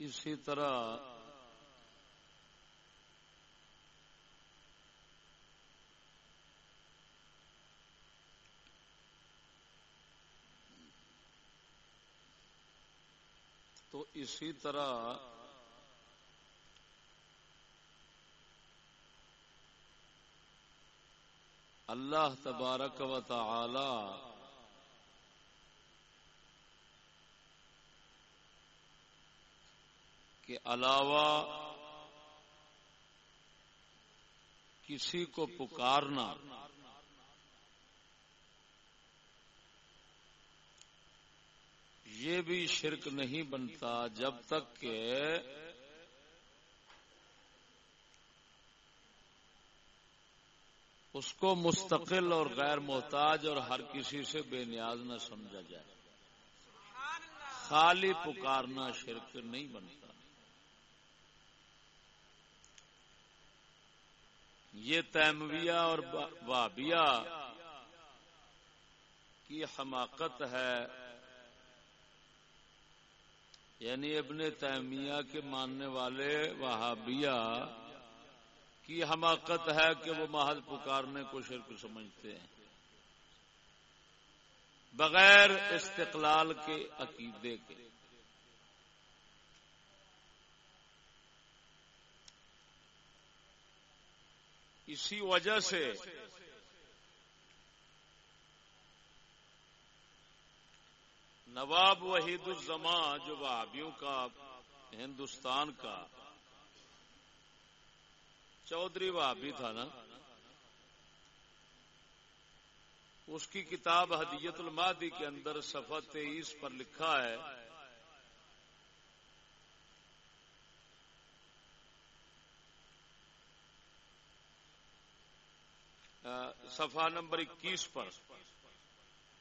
اسی طرح تو اسی طرح اللہ تبارک و تعالی کے علاوہ کسی کو پکارنا یہ بھی شرک نہیں بنتا جب تک کہ اس کو مستقل اور غیر محتاج اور ہر کسی سے بے نیاز نہ سمجھا جائے۔ خالی پکارنا شرک نہیں بنتا۔ یہ تیمویہ اور بابیا کی حماقت ہے۔ یعنی ابن تیمیہ کے ماننے والے وہابیہ کی حماقت ہے کہ وہ محض پکارنے کو شرک سمجھتے ہیں۔ بغیر استقلال کے عقیدے کے۔ اسی وجہ سے نواب وحید الزمان جو وہابیوں کا، ہندوستان کا، چودھری وہابی تھا نا، اس کی کتاب ہدیت المادی کے اندر صفحہ تیئیس پر لکھا ہے صفحہ نمبر اکیس پر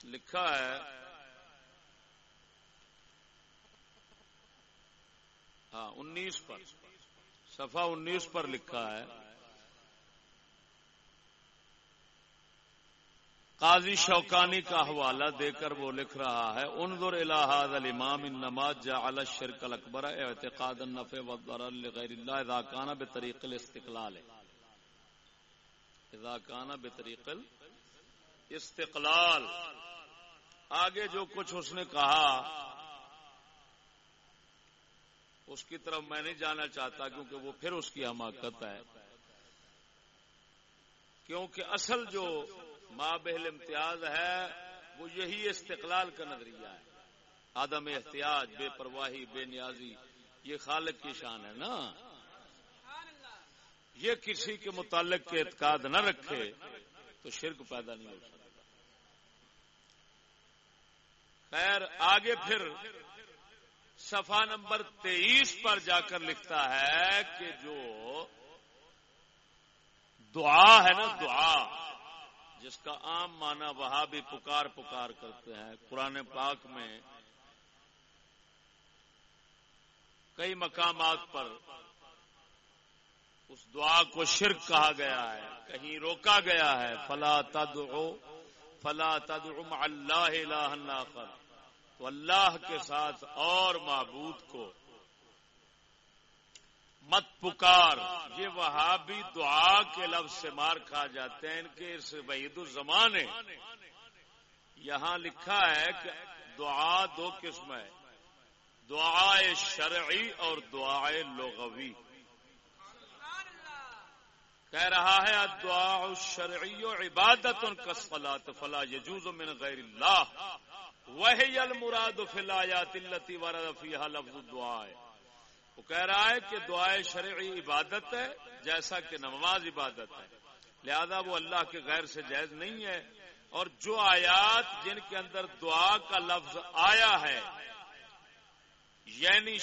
لکھا ہے ہاں انیس پر، صفحہ انیس پر لکھا ہے، قاضی شوکانی کا حوالہ دے کر وہ لکھ رہا ہے، انظر الہاد الامام النماز جعل الشرک الاکبر اعتقاد النفع والضرر لغیر اللہ اذا کان بطریق الاستقلال۔ اذا کان بطریق الاستقلال۔ آگے جو کچھ اس نے کہا، اس کی طرف میں نہیں جانا چاہتا کیونکہ وہ پھر اس کی حماقت ہے۔ کیونکہ اصل جو ماں بہل امتیاز ہے، وہ یہی استقلال کا نظریہ ہے۔ آدم احتیاط بے پرواہی، بے نیازی، یہ خالق کی شان ہے نا۔ یہ کسی کے متعلق کے اعتقاد نہ رکھے تو شرک پیدا نہیں ہو سکتا۔ خیر، آگے پھر صفحہ نمبر تیئیس پر جا کر لکھتا ہے کہ جو دعا ہے نا، دعا، جس کا عام معنی وہاں بھی پکار پکار کرتے ہیں، قرآن پاک میں کئی مقامات پر اس دعا کو شرک کہا گیا ہے، کہیں روکا گیا ہے۔ فلا تدعو فلا تدعو مع اللہ الہ آخر۔ تو اللہ کے ساتھ اور معبود کو مت پکار۔ یہ وہاں بھی دعا کے لفظ سے مار کھا جاتے ہیں۔ ان کے اس وحید الزمان یہاں لکھا ہے کہ دعا دو قسم ہے۔ دعائے شرعی اور دعائے لغوی۔ کہہ رہا ہے دعا شرعی و عبادت ان کا فلا فلا یجوز من غیر اللہ. وہی المراد فلایات التی ورد فیہا لفظ دعا ہے۔ وہ کہہ رہا ہے کہ دعائے شرعی عبادت ہے جیسا کہ نماز عبادت ہے۔ لہذا وہ اللہ کے غیر سے جائز نہیں ہے۔ اور جو آیات جن کے اندر دعا کا لفظ آیا ہے یعنی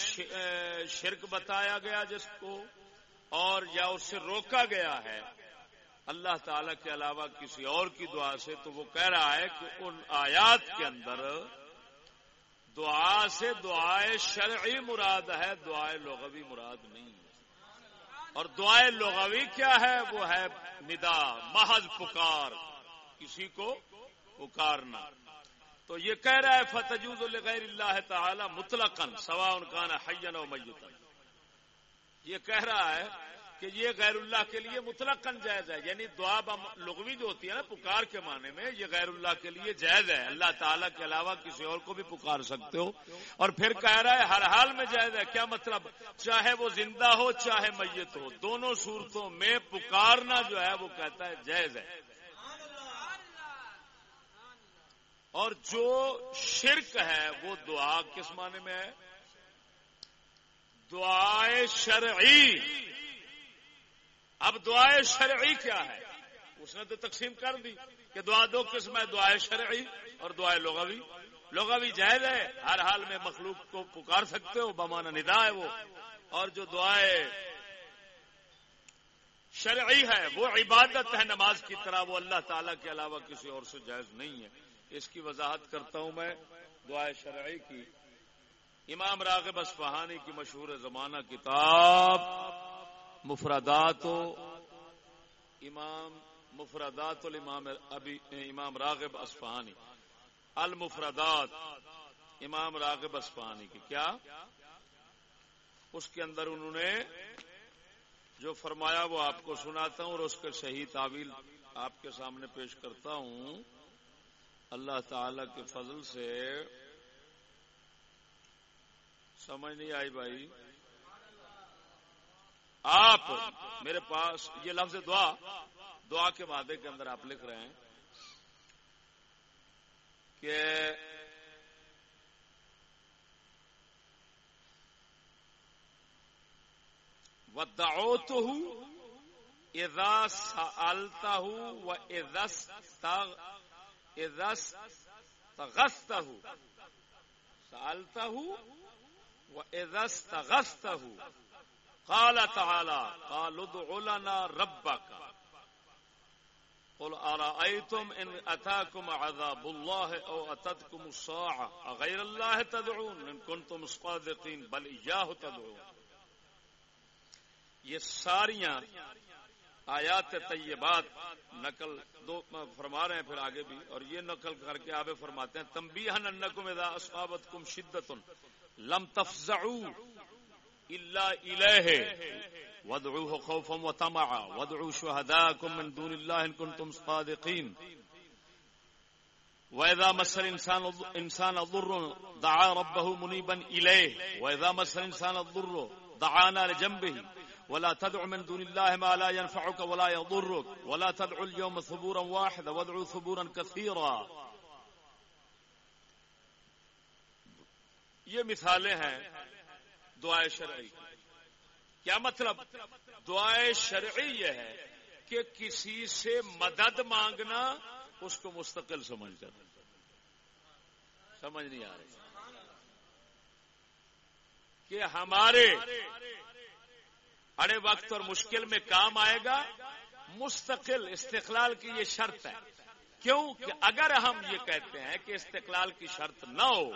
شرک بتایا گیا جس کو اور یا اس سے روکا گیا ہے۔ اللہ تعالی کے علاوہ کسی اور کی دعا سے تو وہ کہہ رہا ہے کہ ان آیات کے اندر دعا سے دعائے شرعی مراد ہے، دعائے لغوی مراد نہیں۔ ہے اور دعائے لغوی کیا ہے؟ وہ ہے ندا، محض پکار۔ کسی کو پکارنا۔ تو یہ کہہ رہا ہے، فتجوز الغیر اللہ تعالی مطلقاً سوا ان کا نا حین و میتن یہ کہہ رہا ہے کہ یہ غیر اللہ کے لیے مطلق جائز ہے یعنی دعا لغوی جو ہوتی ہے نا پکار کے معنی میں، یہ غیر اللہ کے لیے جائز ہے۔ اللہ تعالیٰ کے علاوہ کسی اور کو بھی پکار سکتے ہو۔ اور پھر کہہ رہا ہے ہر حال میں جائز ہے۔ کیا مطلب؟ چاہے وہ زندہ ہو، چاہے میت ہو، دونوں صورتوں میں پکارنا جو ہے وہ کہتا ہے جائز ہے۔ اور جو شرک ہے وہ دعا کس معنی میں ہے؟ دعائے شرعی۔ اب دعائے شرعی کیا ہے؟ اس نے تو تقسیم کر دی کہ دعا دو قسم ہے، دعائے شرعی اور دعائے لغوی۔ لغوی جائز ہے، ہر حال میں مخلوق کو پکار سکتے ہو بمانا ندا ہے وہ۔ اور جو دعائے شرعی ہے، وہ عبادت ہے نماز کی طرح، وہ اللہ تعالی کے علاوہ کسی اور سے جائز نہیں ہے۔ اس کی وضاحت کرتا ہوں میں دعائے شرعی کی۔ امام راغب اسفہانی کی مشہور زمانہ کتاب مفردات امام مفردات الامام ابی امام راغب اسفہانی المفردات، امام راغب اسفہانی کی۔ کیا؟ اس کے اندر انہوں نے جو فرمایا وہ آپ کو سناتا ہوں اور اس کے صحیح تعویل آپ کے سامنے پیش کرتا ہوں۔ اللہ تعالی کے فضل سے سمجھ نہیں آئی بھائی۔ آپ میرے پاس یہ لفظ دعا دعا کے وعدے کے اندر آپ لکھ رہے ہیں کہ ودعوت ہوں ادا سالتا ہوں و ادس ادس تغستا ہوں سالتا ہوں و ادس قال تعالى قال ادع لنا ربك قل أرأيتم إن أتاكم عذاب الله أو أتتكم الساعة أغير الله تدعون إن كنتم صادقين بل إياه تدعون یہ ساریاں آیات طیبات نقل دو فرما رہے ہیں پھر آگے بھی، اور یہ نقل کر کے آگے فرماتے ہیں تنبیہن انکم اذا اصابتکم شدت لم تفزعوا إلا إليه وادعوه خوفا وطمعا، وادعوا شهداءكم من دون الله إن كنتم صادقين وإذا مس الإنسان إنسان الضر دعا ربه منيبا إليه، وإذا مس الإنسان الضر دعانا لجنبه ولا تدع من دون الله ما لا ينفعك ولا يضرك ولا تدعو اليوم ثبورا واحدا وادعوا ثبورا كثيرا. یہ مثالیں ہیں دعائے شرعی. کیا مطلب؟ دعائے شرعی یہ ہے کہ کسی سے مدد مانگنا اس کو مستقل سمجھ کر. سمجھ نہیں آ رہی. کہ ہمارے اڑے وقت اور مشکل میں کام آئے گا۔ مستقل استقلال کی یہ شرط ہے۔ کیوں؟ کہ اگر ہم یہ کہتے ہیں کہ استقلال کی شرط نہ ہو،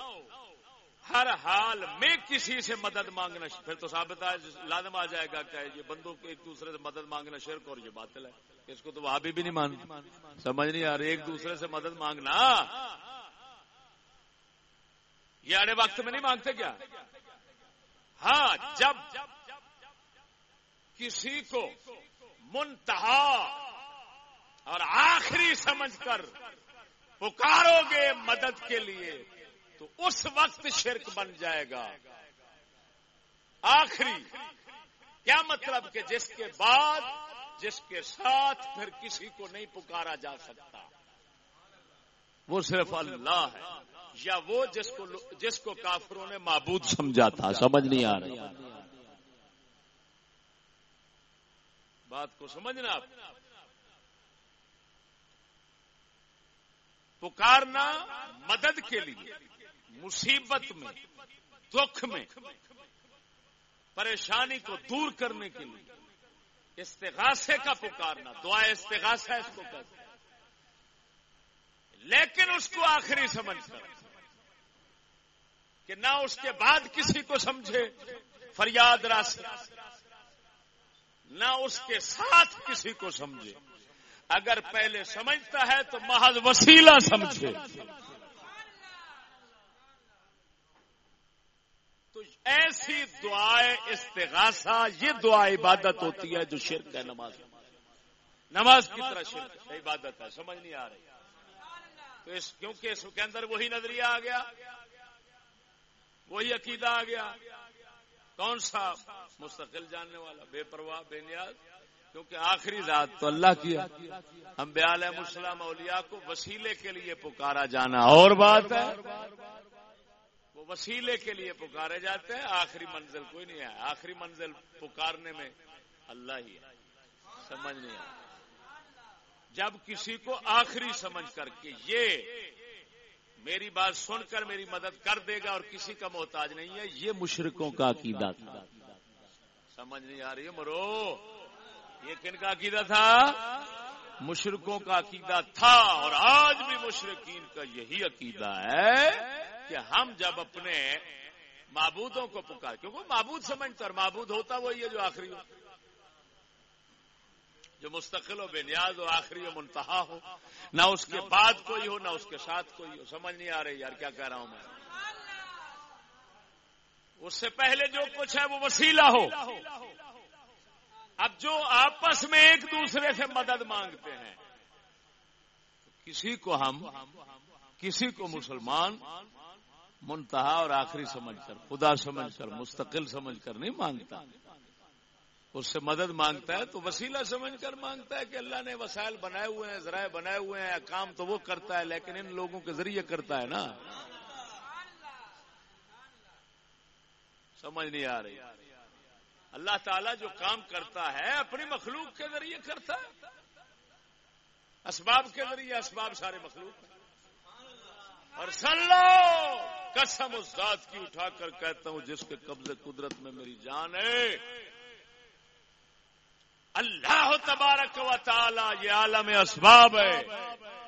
ہر حال میں کسی سے مدد مانگنا پھر تو ثابت لازم آ جائے گا کہ یہ بندوں کو ایک دوسرے سے مدد مانگنا شرک اور یہ باطل ہے۔ اس کو تو وہاں بھی نہیں مان سمجھ نہیں آ رہی، ایک دوسرے سے مدد مانگنا۔ یہ اڑے وقت میں نہیں مانگتے کیا؟ ہاں جب کسی کو منتہا اور آخری سمجھ کر پکارو گے مدد کے لیے، تو اس وقت شرک بن جائے گا۔ آخری، کیا مطلب کہ جس کے بعد، جس کے ساتھ پھر کسی کو نہیں پکارا جا سکتا؟ وہ صرف اللہ ہے، یا وہ جس کو جس کو کافروں نے معبود سمجھا تھا، سمجھ نہیں آ رہی۔ بات کو سمجھنا۔ آپ پکارنا مدد کے لیے، مصیبت میں، دکھ میں، پریشانی کو دور کرنے کے لیے۔ استغاثے کا پکارنا، دعا استغاثہ اس کو کہتے لیکن اس کو آخری سمجھ کر، کہ نہ اس کے بعد کسی کو سمجھے۔ فریاد راس نہ اس کے ساتھ کسی کو سمجھے۔ اگر پہلے سمجھتا ہے تو محض وسیلہ سمجھے۔ تو ایسی دعائیں استغاثہ، یہ دعا عبادت ہوتی ہے جو شرک ہے نماز۔ نماز کی طرح شرک عبادت ہے، سمجھ نہیں آ رہی۔ تو اس، کیونکہ اس کے اندر وہی نظریہ آ گیا، وہی عقیدہ آ گیا۔ کون سا مستقل جاننے والا؟ بے پرواہ، بے نیاز، کیونکہ آخری ذات تو اللہ کی ہم بیال مسلم اولیاء کو وسیلے کے لیے پکارا جانا اور بات ہے۔ وہ وسیلے کے لیے پکارے جاتے ہیں، آخری منزل کوئی نہیں ہے۔ آخری منزل پکارنے میں اللہ ہی ہے۔ سمجھ نہیں آیا جب کسی کو آخری سمجھ کر کے یہ میری بات سن کر میری مدد کر دے گا اور کسی کا محتاج نہیں ہے، یہ مشرقوں کا عقیدہ تھا۔ سمجھ نہیں آ رہی ہے، مرو۔ یہ کن کا عقیدہ تھا؟ مشرقوں کا عقیدہ تھا اور آج بھی مشرقین کا یہی عقیدہ ہے کہ ہم جب اپنے معبودوں کو پکار، کیونکہ معبود سمجھتا اور معبود ہوتا وہی ہے جو آخری ہو۔ جو مستقل ہو، بے نیاز ہو، آخری ہو منتہا ہو۔ نہ اس کے بعد کوئی ہو، نہ اس کے ساتھ کوئی ہو۔ سمجھ نہیں آ رہی یار، کیا کہہ رہا ہوں میں؟ اس سے پہلے جو کچھ ہے وہ وسیلہ ہو۔ اب جو آپس میں ایک دوسرے سے مدد مانگتے ہیں، کسی کو ہم، کسی کو مسلمان منتہا اور آخری سمجھ کر، خدا سمجھ کر، مستقل سمجھ کر نہیں مانگتا۔ اس سے مدد مانگتا ہے تو وسیلہ سمجھ کر مانگتا ہے کہ اللہ نے وسائل بنائے ہوئے ہیں، ذرائع بنائے ہوئے ہیں، کام تو وہ کرتا ہے، لیکن ان لوگوں کے ذریعے کرتا ہے نا۔ سمجھ نہیں آ رہی۔ اللہ تعالیٰ جو کام کرتا ہے، اپنی مخلوق کے ذریعے کرتا ہے۔ اسباب کے ذریعے اسباب سارے مخلوق اور سن لو قسم اس ذات کی اٹھا کر کہتا ہوں، جس کے قبضے قدرت میں میری جان ہے۔ اللہ تبارک و تعالی یہ عالم اسباب ہے۔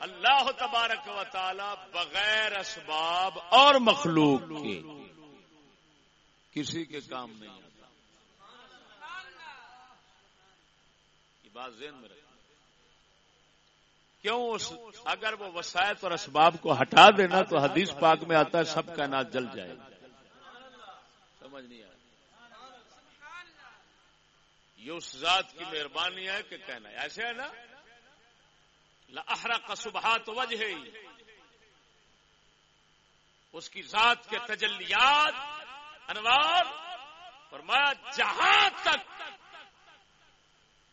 اللہ تبارک و تعالی بغیر اسباب اور مخلوق کے کسی کے کام نہیں آتا۔ یہ بات ذہن میں رکھ کیوں اس اگر وہ وسائط اور اسباب کو ہٹا دینا تو حدیث پاک میں آتا ہے سب کائنات جل جائے گا سمجھ نہیں آ یہ اس ذات کی مہربانی ہے کہ کہنا ہے۔ ایسے ہے نا؟ لہرا کا سبحات وجہ اس کی ذات کے تجلیات، انوار اور میں جہاں تک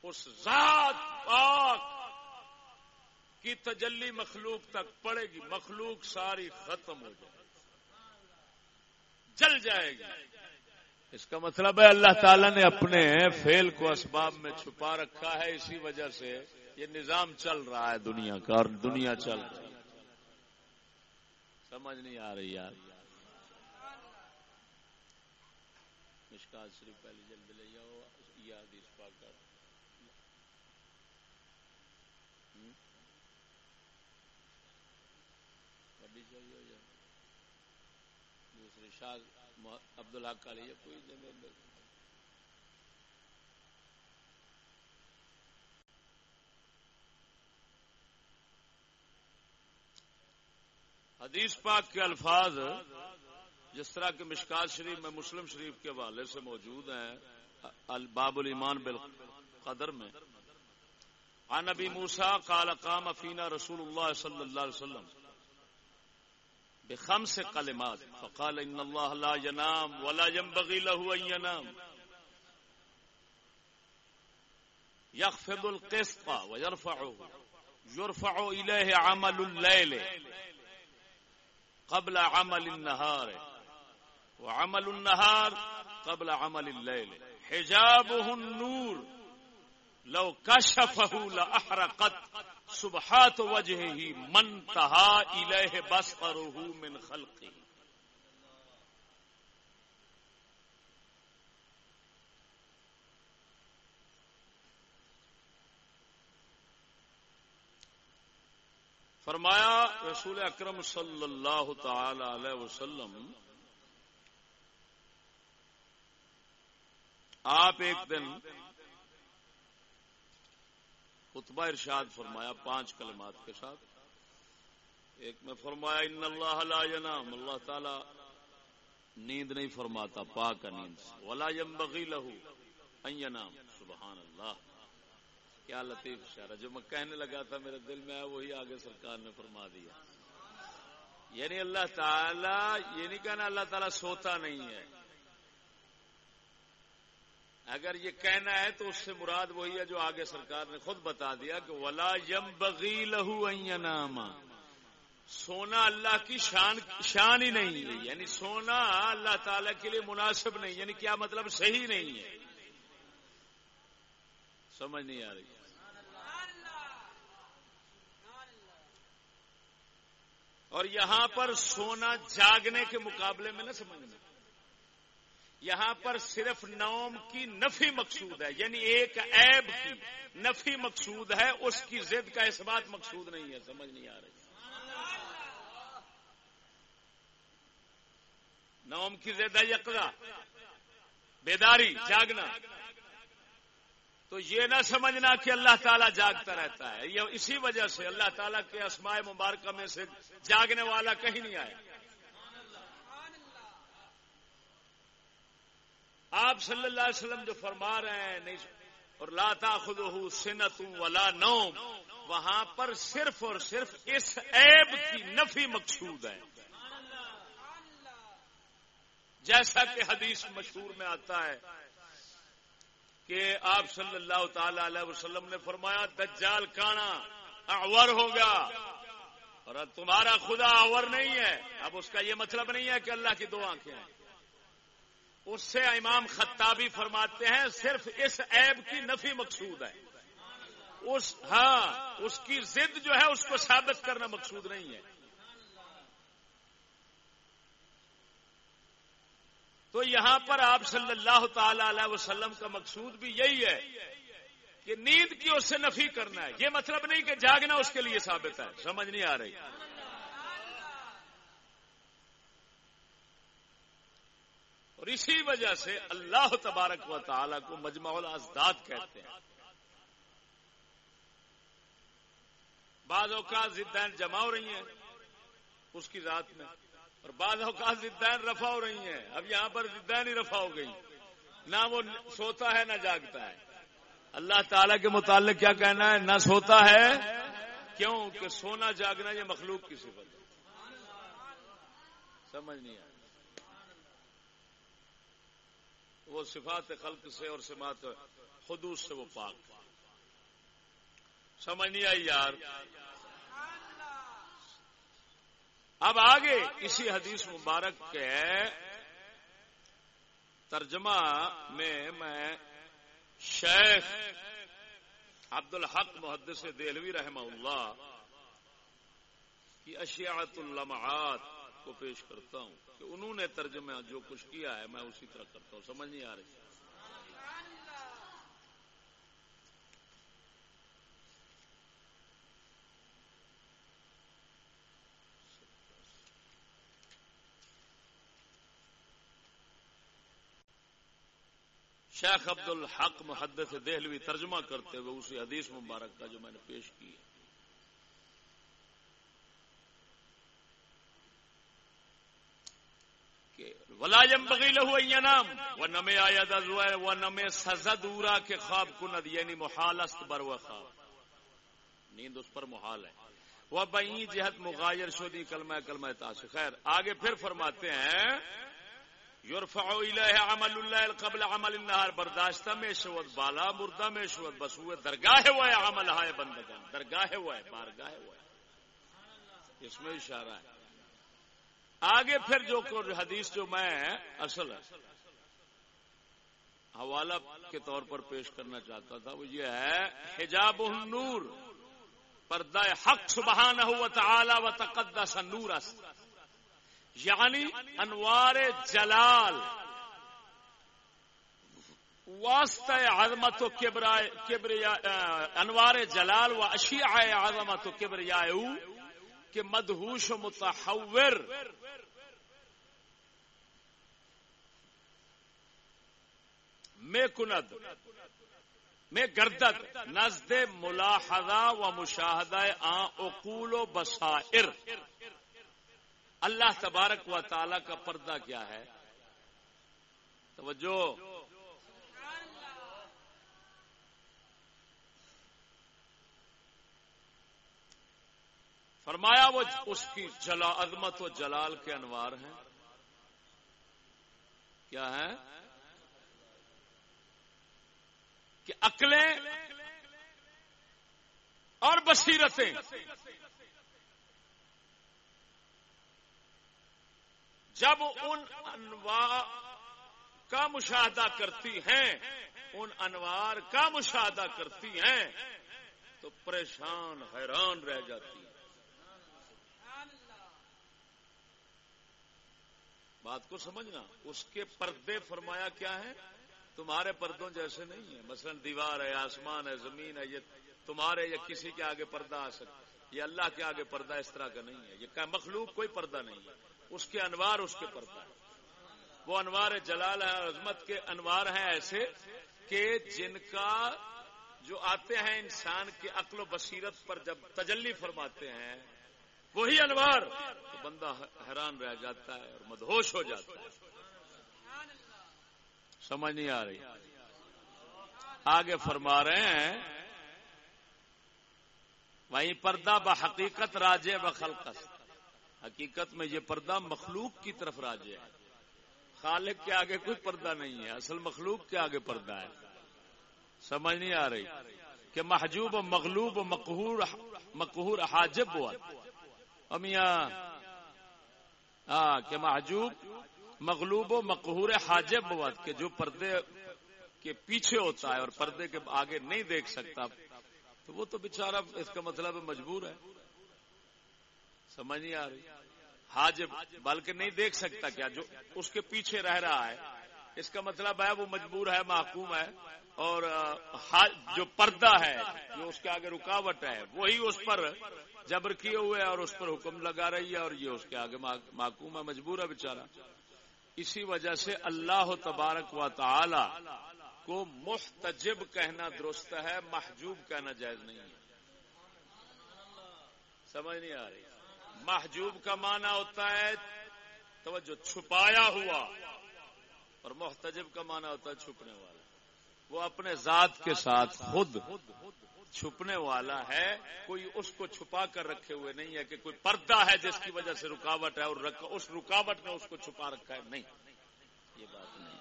اس ذات پاک کی تجلی مخلوق تک پڑے گی، مخلوق ساری ختم ہو جائے جل جائے گی۔ اس کا مطلب ہے اللہ تعالیٰ نے اپنے فیل کو اسباب میں چھپا رکھا ہے، اسی وجہ سے یہ نظام چل رہا ہے دنیا کا اور دنیا چل رہی ہے۔ سمجھ نہیں آ رہی یار۔ مشکات صرف پہلی جلد لے جاؤ یاد اس پاک چاہیے دوسری شاہ عبد الحق کا لیے کوئی حدیث پاک کے الفاظ جس طرح کے مشکات شریف، میں مسلم شریف کے حوالے سے موجود ہیں الباب الایمان بالقدر میں۔ عن ابی موسا قال قام فینا رسول اللہ صلی اللہ علیہ وسلم۔ بخمس كلمات فقال ان الله لا ينام ولا ينبغي له ان ينام يخفض القسط ويرفعه يرفع اليه عمل الليل قبل عمل النهار وعمل النهار قبل عمل الليل حجابه النور. لو كشفه لاحرقت سبحات وجہ ہی من تہا الہ بس من خلقی۔ فرمایا رسول اکرم صلی اللہ تعالی علیہ وسلم، آپ ایک دن خطبہ ارشاد فرمایا، پانچ کلمات کے ساتھ۔ ایک میں فرمایا، ان اللہ لا ینام۔ اللہ تعالی نیند نہیں فرماتا، پاک نیند ولا یم بغی لہو نام سبحان اللہ کیا لطیف شہر جو میں کہنے لگا تھا، میرے دل میں وہی آگے سرکار نے فرما دیا۔ یعنی اللہ تعالی، یہ نہیں کہنا اللہ تعالیٰ سوتا نہیں ہے۔ اگر یہ کہنا ہے تو اس سے مراد وہی ہے جو آگے سرکار نے خود بتا دیا کہ ولا یم بغی لہو نام سونا اللہ کی شان شان ہی نہیں ہے۔ یعنی سونا اللہ تعالی کے لیے مناسب نہیں یعنی کیا مطلب صحیح نہیں ہے؟ سمجھ نہیں آ رہی۔ اور یہاں پر سونا جاگنے کے مقابلے میں نہ سمجھنا۔ یہاں پر صرف نوم کی نفی مقصود ہے یعنی ایک عیب کی نفی مقصود ہے، اس کی ضد کا اس بات مقصود نہیں ہے، سمجھ نہیں آ رہی۔ نوم کی ضد ہے یقلا بیداری، جاگنا۔ تو یہ نہ سمجھنا کہ اللہ تعالیٰ جاگتا رہتا ہے، یہ اسی وجہ سے اللہ تعالیٰ کے اسماء مبارکہ میں سے جاگنے والا کہیں نہیں آیا آپ صلی اللہ علیہ وسلم جو فرما رہے ہیں، نہیں، اور لاتا خود سنت ولا نوم، وہاں پر صرف اور صرف اس عیب کی نفی مقصود ہے جیسا کہ حدیث مشہور میں آتا ہے کہ آپ صلی اللہ تعالی علیہ وسلم نے فرمایا، دجال کانا اور ہوگا اور تمہارا خدا اور نہیں ہے۔ اب اس کا یہ مطلب نہیں ہے کہ اللہ کی دو آنکھیں ہیں۔ اس سے امام خطابی فرماتے ہیں صرف اس عیب کی نفی مقصود ہے۔ اس ہاں اس کی ضد جو ہے اس کو ثابت کرنا مقصود نہیں ہے۔ تو یہاں پر آپ صلی اللہ تعالی علیہ وسلم کا مقصود بھی یہی ہے کہ نیند کی اس سے نفی کرنا ہے۔ یہ مطلب نہیں کہ جاگنا اس کے لیے ثابت ہے۔ سمجھ نہیں آ رہی۔ اور اسی وجہ سے اللہ تبارک و تعالی کو مجمع الازداد کہتے ہیں۔ بعض اوقات زدین جمع ہو رہی ہیں اس کی ذات میں، اور بعض اوقات زدین رفا ہو رہی ہیں۔ اب یہاں پر زدین ہی رفا ہو گئی۔ نہ وہ سوتا ہے، نہ جاگتا ہے۔ اللہ تعالی کے متعلق کیا کہنا ہے؟ نہ سوتا ہے، کیوں؟ کہ سونا جاگنا یہ مخلوق کی صفت ہے۔ سمجھ نہیں آیا وہ صفات خلق سے اور سماعت خدوط سے وہ پاک۔ سمجھ نہیں آئی یار؟ اب آگے اسی حدیث مبارک کے ترجمہ میں میں شیخ عبد الحق محدث دہلوی رحمہ اللہ کی اشیاط اللمعات کو پیش کرتا ہوں کہ انہوں نے ترجمہ جو کچھ کیا ہے میں اسی طرح کرتا ہوں، سمجھ نہیں آ رہی۔ شیخ عبد الحق محدث دہلوی ترجمہ کرتے ہوئے اسی حدیث مبارک کا جو میں نے پیش کی ہے ولا جم بغی لہو نام وہ نمے آیا وہ نمے سزا دورا کے خواب کند یعنی محال است بر و خواب. نیند اس پر محال ہے. وہ بئی جہت مغایر شودی کلمہ کلمہ تاش خیر. آگے پھر فرماتے ہیں یورفع الیہ عمل اللہ قبل عمل النہار. برداشتہ میں شوت بالا مردہ میں شوت بس ہوئے درگاہ ہوا ہے عمل ہائے بندگان. درگاہ ہوا ہے بارگاہ ہوا ہے اس میں اشارہ ہے. آگے پھر جو حدیث جو میں اصل حوالہ کے طور پر پیش کرنا چاہتا تھا، وہ یہ ہے حجاب النور پردہ حق سبحانہ و تعالی و تقدس نور یعنی انوار جلال، واسطہ عظمت و کبریا انوار جلال و اشیاء عظمت و کبریا کہ مدہوش و متحور میں کند، میں گردت نزد ملاحظہ و مشاہدہ اقول بسائر اللہ تبارک و تعالی کا پردہ کیا ہے؟ توجہ۔ فرمایا وہ اس کی جلا عظمت و جلال کے انوار ہیں۔ کیا ہے کہ عقلیں اور بصیرتیں جب ان انوار کا مشاہدہ کرتی ہیں، ان انوار کا مشاہدہ کرتی ہیں، تو پریشان، حیران رہ جاتی ہیں۔ بات کو سمجھنا، اس کے پردے فرمایا کیا ہے تمہارے پردوں جیسے نہیں ہے مثلا دیوار ہے، آسمان ہے، زمین ہے، یہ تمہارے یا کسی کے آگے پردہ آ سکتا یہ اللہ کے آگے پردہ اس طرح کا نہیں ہے۔ یہ مخلوق کوئی پردہ نہیں ہے۔ اس کے انوار اس کے پردہ ہے وہ انوار جلال ہے عظمت کے انوار ہیں ایسے کہ جن کا جو آتے ہیں انسان کے عقل و بصیرت پر جب تجلی فرماتے ہیں، وہی انوار تو بندہ حیران رہ جاتا ہے اور مدہوش ہو جاتا ہے۔ سمجھ نہیں آ رہی۔ آگے فرما رہے ہیں، وہیں پردہ بحقیقت راجے بخلقت حقیقت میں یہ پردہ مخلوق کی طرف راجے ہے۔ خالق کے آگے کوئی پردہ نہیں ہے، اصل مخلوق کے آگے پردہ ہے۔ سمجھ نہیں آ رہی کہ محجوب و مغلوب و مقہور مقہور حاجب ہوا۔ امیاں ہاں کہ محجوب مغلوب و مقہور حاجب ہوا کہ جو پردے کے پیچھے ہوتا ہے اور پردے کے آگے نہیں دیکھ سکتا، تو وہ تو بےچارا اس کا مطلب مجبور ہے۔ سمجھ نہیں آ رہی۔ حاجب، بلکہ نہیں دیکھ سکتا کیا، جو اس کے پیچھے رہ رہا ہے۔ اس کا مطلب ہے وہ مجبور ہے محکوم ہے۔ اور جو پردہ ہے، جو اس کے آگے رکاوٹ ہے، وہی اس پر جبر کیے ہوئے اور اس پر حکم لگا رہی ہے اور یہ اس کے آگے محکوم ہے، مجبور ہے بےچارا اسی وجہ سے اللہ تبارک و تعالی کو محتجب کہنا درست ہے، محجوب کہنا جائز نہیں ہے۔ سمجھ نہیں آ رہی۔ محجوب کا معنی ہوتا ہے، توجہ، چھپایا ہوا۔ اور محتجب کا معنی ہوتا ہے چھپنے والا۔ وہ اپنے ذات کے ساتھ خود چھپنے والا ہے، کوئی اس کو چھپا کر رکھے ہوئے نہیں ہے کہ کوئی پردہ ہے جس کی وجہ سے رکاوٹ ہے اور اس رکاوٹ میں اس کو چھپا رکھا ہے۔ نہیں، یہ بات نہیں۔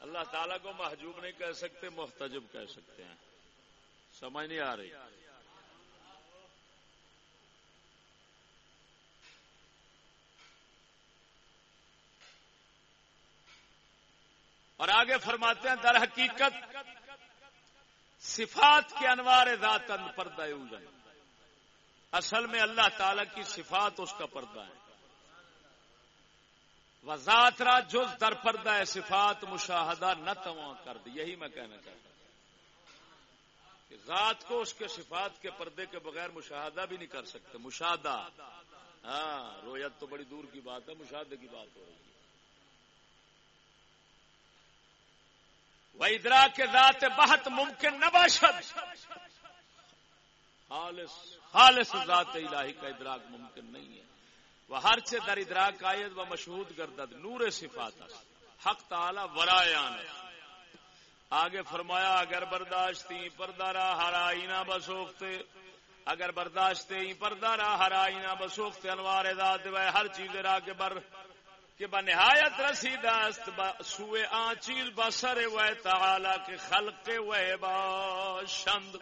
اللہ تعالیٰ کو محجوب نہیں کہہ سکتے، محتجب کہہ سکتے ہیں۔ سمجھ نہیں آ رہی۔ اور آگے فرماتے ہیں، در حقیقت صفات کے انوار ذات پردہ اوجن۔ اصل میں اللہ تعالی کی صفات اس کا پردہ ہے وزات را جز در پردہ ہے صفات مشاہدہ نہ تواں کر دی۔ یہی میں کہنا چاہتا ہوں۔ کہ ذات کو اس کے صفات کے پردے کے بغیر مشاہدہ بھی نہیں کر سکتے۔ مشاہدہ۔ ہاں رویت تو بڑی دور کی بات ہے، مشاہدے کی بات ہو رہی ہے۔ وہ ادرا کے ذات بہت ممکن نہ باشد خالص ذات الہی کا ادراک ممکن نہیں ہے۔ وہ ہر سے در ادراک آیت و مشہود گردد، نور صفات حق تعالی ورایان آگے فرمایا، اگر برداشتی پردارا ہرائینا بسوختے اگر برداشتے پردارا ہرائینا بسوختے انوار ذات ہر چیز را کے بر کہ بنہایت رسید سوئے آ چیز بسر و تعالی کے خلق و شند۔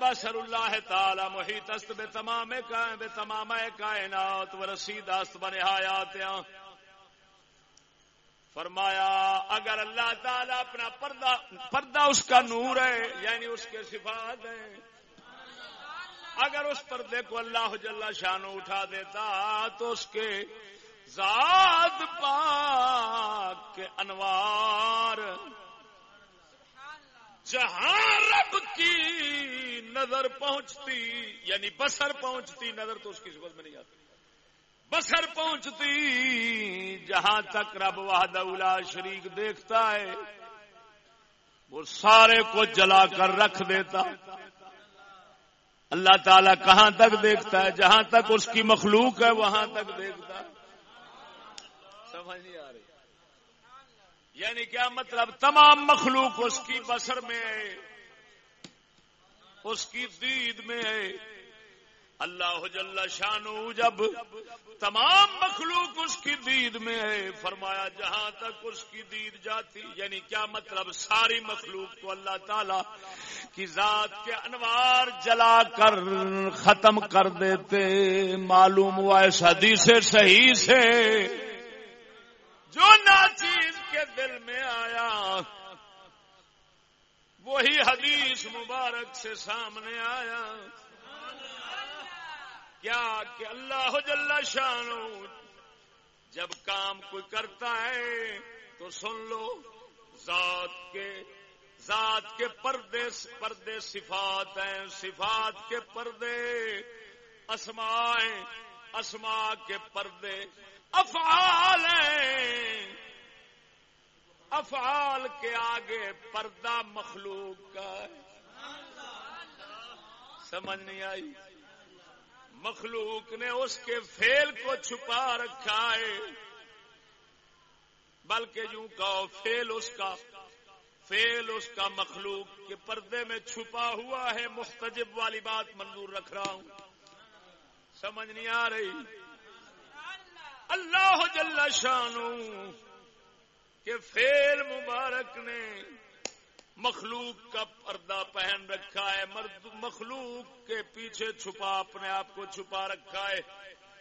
بسر اللہ تعالی محیط است بے تمام کائن بے تمام کائنات و رسید است بنہایات فرمایا، اگر اللہ تعالی اپنا پردہ پردہ اس کا نور ہے یعنی اس کے صفات ہیں۔ اگر اس پردے کو اللہ جل شانو اٹھا دیتا تو اس کے ذات پاک کے انوار جہاں رب کی نظر پہنچتی یعنی بسر پہنچتی، نظر تو اس کی صفت میں نہیں آتی۔ بسر پہنچتی جہاں تک رب وحدہ اولا شریک دیکھتا ہے، وہ سارے کو جلا کر رکھ دیتا۔ اللہ تعالیٰ کہاں تک دیکھتا ہے؟ جہاں تک اس کی مخلوق ہے، وہاں تک دیکھتا ہے۔ سمجھ نہیں آ رہی۔ یعنی کیا مطلب؟ تمام مخلوق اس کی بسر میں ہے، اس کی دید میں ہے۔ اللہ جل شانو جب تمام مخلوق اس کی دید میں ہے، فرمایا جہاں تک اس کی دید جاتی یعنی کیا مطلب ساری مخلوق کو اللہ تعالی کی ذات کے انوار جلا کر ختم کر دیتے، معلوم ہوا اس حدیث صحیح سے۔ جو ناچیز کے دل میں آیا، وہی حدیث مبارک سے سامنے آیا۔ کیا کہ اللہ جل شان جب کام کوئی کرتا ہے تو سن لو ذات کے ذات کے پردے پردے صفات ہیں، صفات کے پردے اسماء اسماء کے پردے افعال ہیں۔ افعال کے آگے پردہ مخلوق کا ہے۔ سمجھ نہیں آئی؟ مخلوق نے اس کے فیل کو چھپا رکھا ہے۔ بلکہ یوں کہو، فیل اس کا، فیل اس کا مخلوق کے پردے میں چھپا ہوا ہے۔ مختجب والی بات منظور رکھ رہا ہوں۔ سمجھ نہیں آ رہی؟ اللہ جل شانو کہ فیل مبارک نے مخلوق کا پردہ پہن رکھا ہے، مرد مخلوق کے پیچھے چھپا، اپنے آپ کو چھپا رکھا ہے۔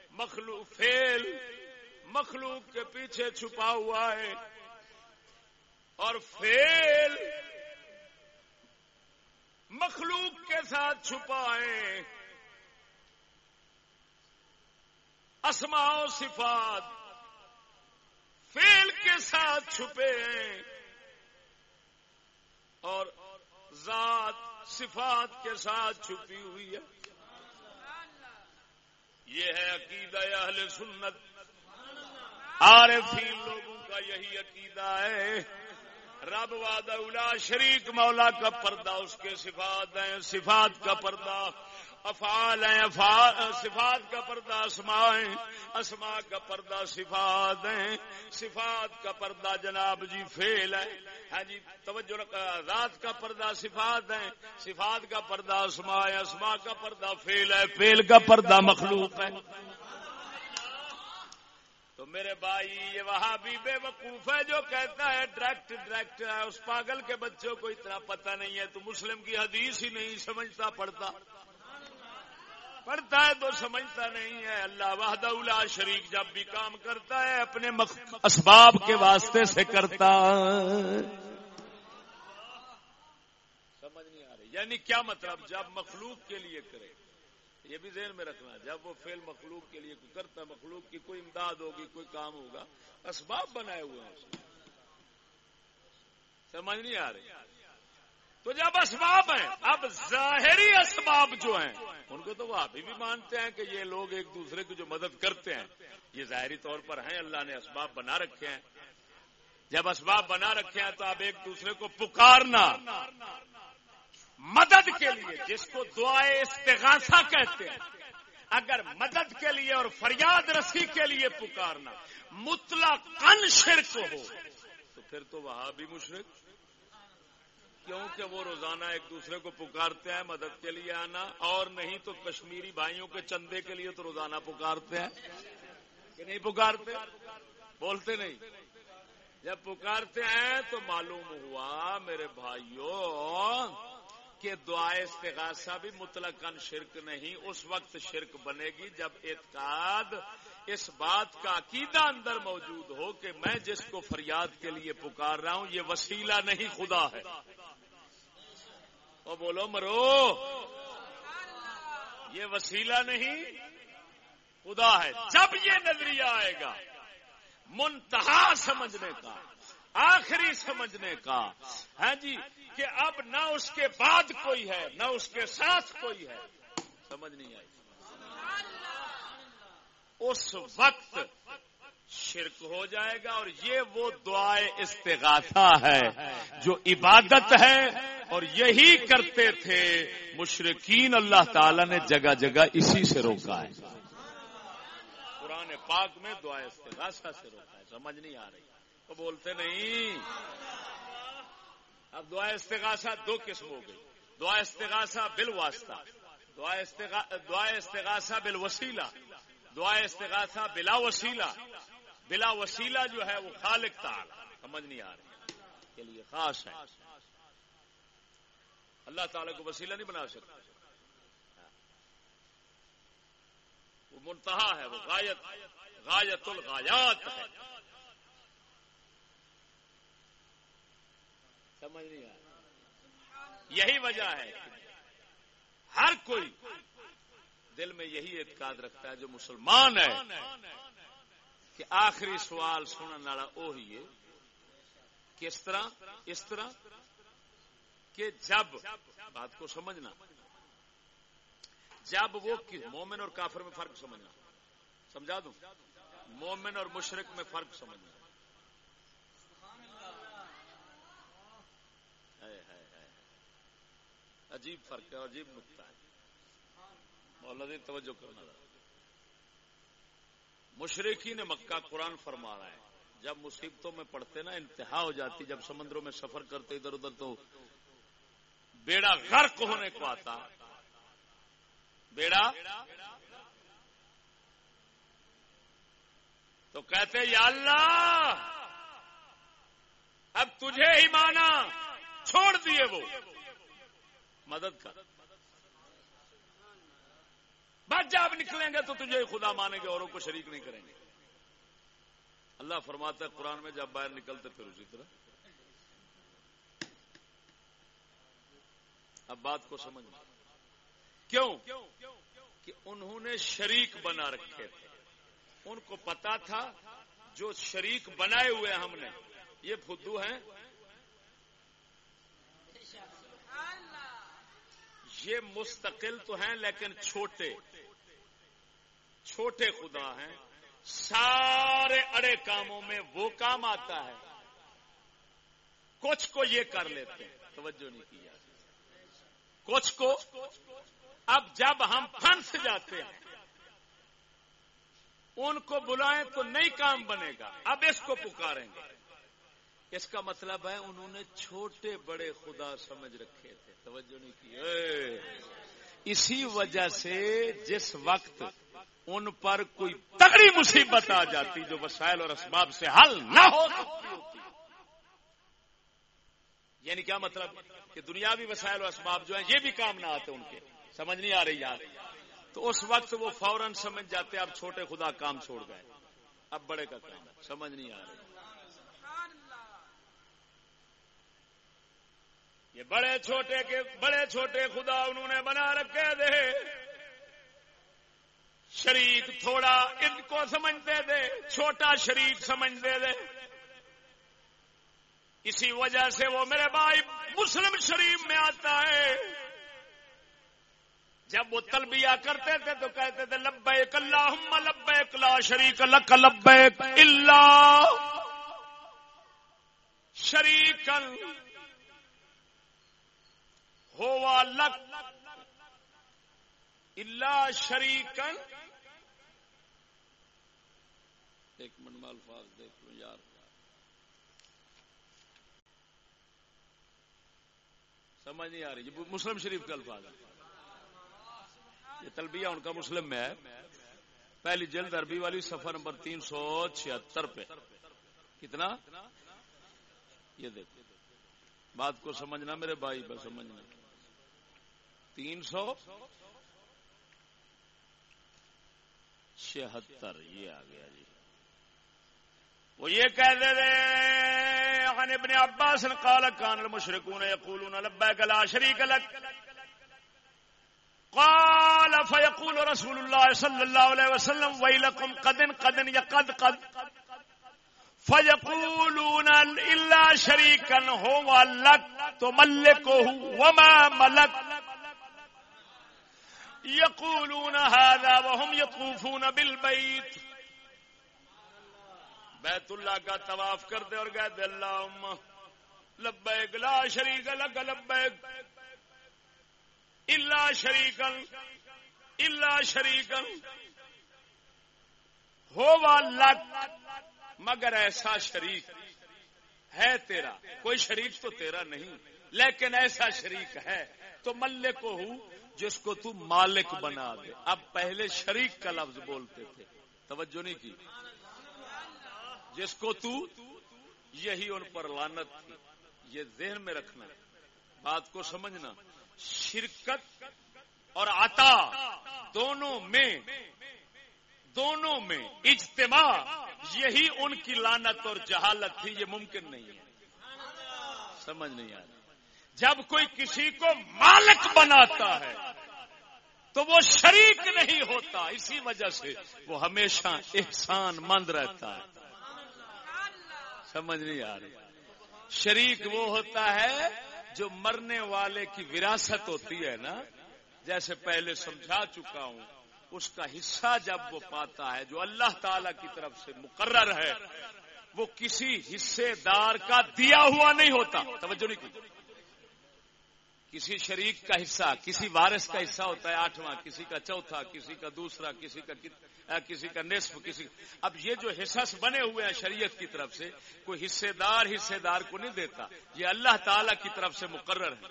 مخلوق فیل مخلوق کے پیچھے چھپا ہوا ہے۔ اور فیل مخلوق کے ساتھ چھپا ہے۔ اسماؤ صفات فیل کے ساتھ چھپے ہیں۔ اور ذات صفات کے ساتھ چھپی ہوئی ہے۔ یہ ہے عقیدہ اہل سنت۔ عارفین لوگوں کا یہی عقیدہ ہے۔ رب واد شریک مولا کا پردہ، اس کے صفات ہیں، صفات کا پردہ۔ افعال ہیں صفات کا پردہ اسماء ہیں اسماء کا پردہ صفات ہیں۔ صفات کا پردہ جناب جی فیل ہے۔ ہاں جی توجہ رات کا پردہ صفات ہے صفات کا پردہ اسماء ہے اسماء کا پردہ فیل ہے فیل کا پردہ مخلوق ہے۔ تو میرے بھائی، یہ وہاں بھی بے وقوف ہے جو کہتا ہے، ڈائریکٹ ڈائریکٹ ہے۔ اس پاگل کے بچوں کو اتنا پتہ نہیں ہے، تو مسلم کی حدیث ہی نہیں سمجھتا پڑتا پڑھتا ہے تو سمجھتا نہیں ہے۔ اللہ وحدہ اولا شریک جب بھی کام کرتا ہے، اپنے اسباب کے واسطے سے کرتا۔ سمجھ نہیں آ رہی۔ یعنی کیا مطلب؟ جب مخلوق کے لیے کرے۔ یہ بھی ذہن میں رکھنا۔ جب وہ فیل مخلوق کے لیے کرتا مخلوق کی کوئی امداد ہوگی، کوئی کام ہوگا، اسباب بنائے ہوئے ہیں سمجھ نہیں آ رہی۔ تو جب اسباب ہیں، اب ظاہری اسباب جو ہیں، ان کو تو وہ ابھی بھی مانتے ہیں کہ یہ لوگ ایک دوسرے کی جو مدد کرتے ہیں۔ یہ ظاہری طور پر ہیں، اللہ نے اسباب بنا رکھے ہیں۔ جب اسباب بنا رکھے ہیں تو اب ایک دوسرے کو پکارنا، مدد کے لیے، جس کو دعائے استغاثہ کہتے ہیں۔ اگر مدد کے لیے اور فریاد رسی کے لیے پکارنا متلا کن شرک ہو، تو پھر تو وہاں بھی مشرق کیونکہ وہ روزانہ ایک دوسرے کو پکارتے ہیں، مدد کے لیے آنا، اور نہیں تو کشمیری بھائیوں کے چندے کے لیے تو روزانہ پکارتے ہیں۔ کہ نہیں پکارتے؟ بولتے نہیں۔ جب پکارتے ہیں تو معلوم ہوا میرے بھائیوں کہ دعائے استغاثہ بھی مطلق شرک نہیں، اس وقت شرک بنے گی جب اعتقاد اس بات کا عقیدہ اندر موجود ہو کہ میں جس کو فریاد کے لیے پکار رہا ہوں، یہ وسیلہ نہیں خدا ہے۔ اور بولو مرو۔ یہ وسیلہ نہیں۔ خدا ہے۔ جب یہ نظریہ آئے گا، منتہا سمجھنے کا، آخری سمجھنے کا ہے جی کہ اب نہ اس کے بعد کوئی ہے، نہ اس کے ساتھ کوئی ہے۔ سمجھ نہیں آئی۔ اس وقت شرک ہو جائے گا اور یہ وہ دعائیں استغاثہ ہے جو عبادت ہے اور یہی کرتے تھے۔ مشرقین اللہ تعالی نے جگہ جگہ اسی سے روکا ہے۔ قرآن پاک میں دعا استغاثہ سے روکا ہے۔ سمجھ نہیں آ رہی۔ وہ بولتے نہیں۔ اب دعا استغاثہ دو قسم ہو گئی۔ دعا استغاثہ بل واسطہ دعا استغاثہ بل وسیلہ دعا استغاثہ بلا وسیلہ۔ بلا وسیلہ جو ہے وہ خالق تھا سمجھ نہیں آ رہی۔ کے لیے خاص ہے۔ اللہ تعالی کو وسیلہ نہیں بنا سکتا۔ وہ منتہا ہے، وہ غایت غایت الغایات ہے۔ سمجھ نہیں آ یہی وجہ ہے ہر کوئی دل میں یہی اعتقاد رکھتا ہے جو مسلمان ہے۔ کہ آخری سوال سننے والا وہی ہے کس طرح، اس طرح کہ جب، بات کو سمجھنا، جب وہ مومن اور کافر میں فرق سمجھنا، سمجھا دوں؟ مومن اور مشرق میں فرق سمجھنا۔ عجیب فرق ہے، عجیب نقطہ ہے۔ مولدی جی، توجہ کرنا مشرقی نے مکہ قرآن فرما رہا ہے۔ جب مصیبتوں میں پڑتے نا، انتہا ہو جاتی، جب سمندروں میں سفر کرتے ادھر ادھر تو بیڑا غرق ہونے کو آتا۔ بیڑا؟ تو کہتے یا اللہ، اب تجھے ہی مانا، چھوڑ دیے وہ۔ مدد کر۔ بس جب نکلیں گے تو تجھے خدا مانیں گے، اوروں کو شریک نہیں کریں گے۔ اللہ فرماتا ہے، قرآن میں جب باہر نکلتے پھر اسی طرح۔ اب بات کو سمجھ کیوں؟ کہ انہوں نے شریک بنا رکھے تھے۔ ان کو پتا تھا جو شریک بنائے ہوئے ہم نے۔ یہ فدو ہیں۔ یہ مستقل تو ہیں لیکن چھوٹے۔ چھوٹے خدا ہیں، سارے اڑے کاموں میں وہ کام آتا ہے۔ کچھ کو یہ کر لیتے ہیں۔ توجہ نہیں کی جاتی۔ کچھ کو اب جب ہم پھنس جاتے ہیں، ان کو بلائیں تو نئی کام بنے گا۔ اب اس کو پکاریں گے۔ اس کا مطلب ہے انہوں نے چھوٹے بڑے خدا سمجھ رکھے تھے۔ توجہ نہیں کی۔ اسی وجہ سے جس وقت ان پر کوئی تگڑی مصیبت آ جاتی جو وسائل اور اسباب سے حل نہ ہو یعنی کیا مطلب کہ دنیاوی وسائل و اسباب جو ہیں، یہ بھی کام نہ آتے ان کے۔ سمجھ نہیں آ رہی یار۔ تو اس وقت وہ فوراً سمجھ جاتے اب چھوٹے خدا کام چھوڑ گئے۔ اب بڑے کا کام۔ سمجھ نہیں آ رہی۔ یہ بڑے چھوٹے کے بڑے چھوٹے خدا انہوں نے بنا رکھے دے۔ شریک تھوڑا ان کو سمجھتے دے چھوٹا شریک سمجھتے دے اسی وجہ سے وہ میرے بھائی مسلم شریف میں آتا ہے۔ جب وہ تلبیہ کرتے تھے تو کہتے تھے، لبیک اللہ لبیک لا شریک لک، لبیک اللہ شریکن ہوا لک اللہ شریکن ایک منٹ الفاظ دیکھ لو یار۔ سمجھ نہیں آ رہی، یہ مسلم شریف کا الفاظ ہے یہ تلبیہ ان کا مسلم میں ہے۔ پہلی جلد عربی والی سفر نمبر تین سو چھہتر پہ۔ کتنا؟ یہ دیکھ بات کو سمجھنا میرے بھائی پر، سمجھنا۔ تین سو چھہتر، یہ آ گیا جی۔ وہ یہ کہہ دے رہے عن ابن عباس قال كان المشركون يقولون لبيك لا شريك لك قال فيقول رسول الله صلى الله عليه وسلم ويلكم قد قد يقد قد۔ فيقولون إلا شريكا هو لك تملكه وما ملك يقولون هذا وهم يطوفون بالبيت بیت اللہ کا طواف کر دے اور گئے دے اللہ لبیک لا شریک لک، لبیک، الا شریکن الا شریکن ہو لک، مگر ایسا شریک ہے تیرا، کوئی شریک تو تیرا نہیں، لیکن ایسا شریک ہے، تو ملے کو ہوں جس کو تو مالک بنا دے۔ اب پہلے شریک کا لفظ بولتے تھے، توجہ نہیں کی۔ جس کو تو یہی ان پر لانت تھی۔ یہ ذہن میں رکھنا، بات کو سمجھنا۔ شرکت اور عطا دونوں میں دونوں میں اجتماع، یہی ان کی لانت اور جہالت تھی، یہ ممکن نہیں ہے۔ سمجھ نہیں آ رہی۔ جب کوئی کسی کو مالک بناتا ہے، تو وہ شریک نہیں ہوتا۔ اسی وجہ سے وہ ہمیشہ احسان مند رہتا ہے۔ سمجھ نہیں آ رہی۔ شریک وہ ہوتا ہے جو مرنے والے کی وراثت ہوتی ہے نا، جیسے پہلے سمجھا چکا ہوں، اس کا حصہ جب وہ پاتا ہے، جو اللہ تعالی کی طرف سے مقرر ہے، وہ کسی حصے دار کا دیا ہوا نہیں ہوتا۔ توجہ نہیں کی۔ کسی شریک کا حصہ، کسی وارث کا حصہ ہوتا ہے آٹھواں، کسی کا چوتھا، کسی کا دوسرا، کسی کا کسی کا نصف، کسی اب یہ جو حصص بنے ہوئے ہیں شریعت کی طرف سے، کوئی حصے دار حصے دار کو نہیں دیتا۔ یہ اللہ تعالی کی طرف سے مقرر ہے۔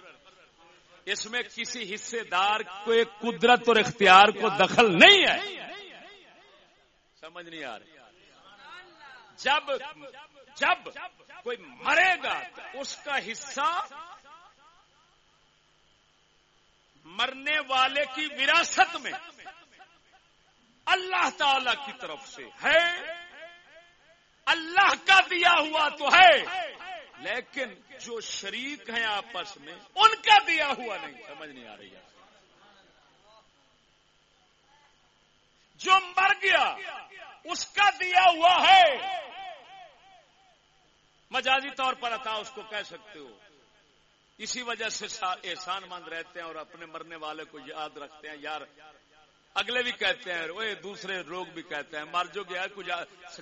اس میں کسی حصے دار کو ایک قدرت اور اختیار کو دخل نہیں ہے۔ سمجھ نہیں آ رہی۔ جب جب کوئی مرے گا اس کا حصہ مرنے والے کی وراثت میں اللہ تعالی کی طرف سے ہے۔ اللہ کا دیا ہوا تو ہے، لیکن جو شریک ہیں آپس میں، ان کا دیا ہوا نہیں۔ سمجھ نہیں آ رہی ہے۔ جو مر گیا، اس کا دیا ہوا ہے۔ مجازی طور پر عطا اس کو کہہ سکتے ہو۔ اسی وجہ سے احسان مند رہتے ہیں اور اپنے مرنے والے کو یاد رکھتے ہیں، یار، اگلے بھی کہتے ہیں وہ دوسرے لوگ بھی کہتے ہیں، مر جو گیا، کچھ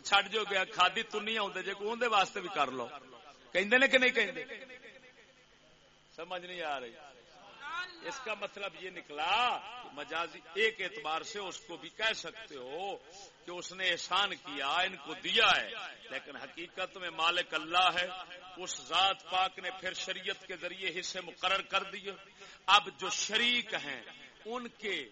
چھٹ جو گیا، کھادی تو نہیں آتے جی اندر واسطے بھی کر لو۔ کہ نہیں کہ سمجھ نہیں آ رہی۔ اس کا مطلب یہ نکلا مجازی ایک اعتبار سے اس کو بھی کہہ سکتے ہو۔ کہ اس نے احسان کیا، ان کو دیا ہے۔ لیکن حقیقت میں مالک اللہ ہے، اس ذات پاک نے پھر شریعت کے ذریعے حصے مقرر کر دیے۔ اب جو شریک ہیں، ان کے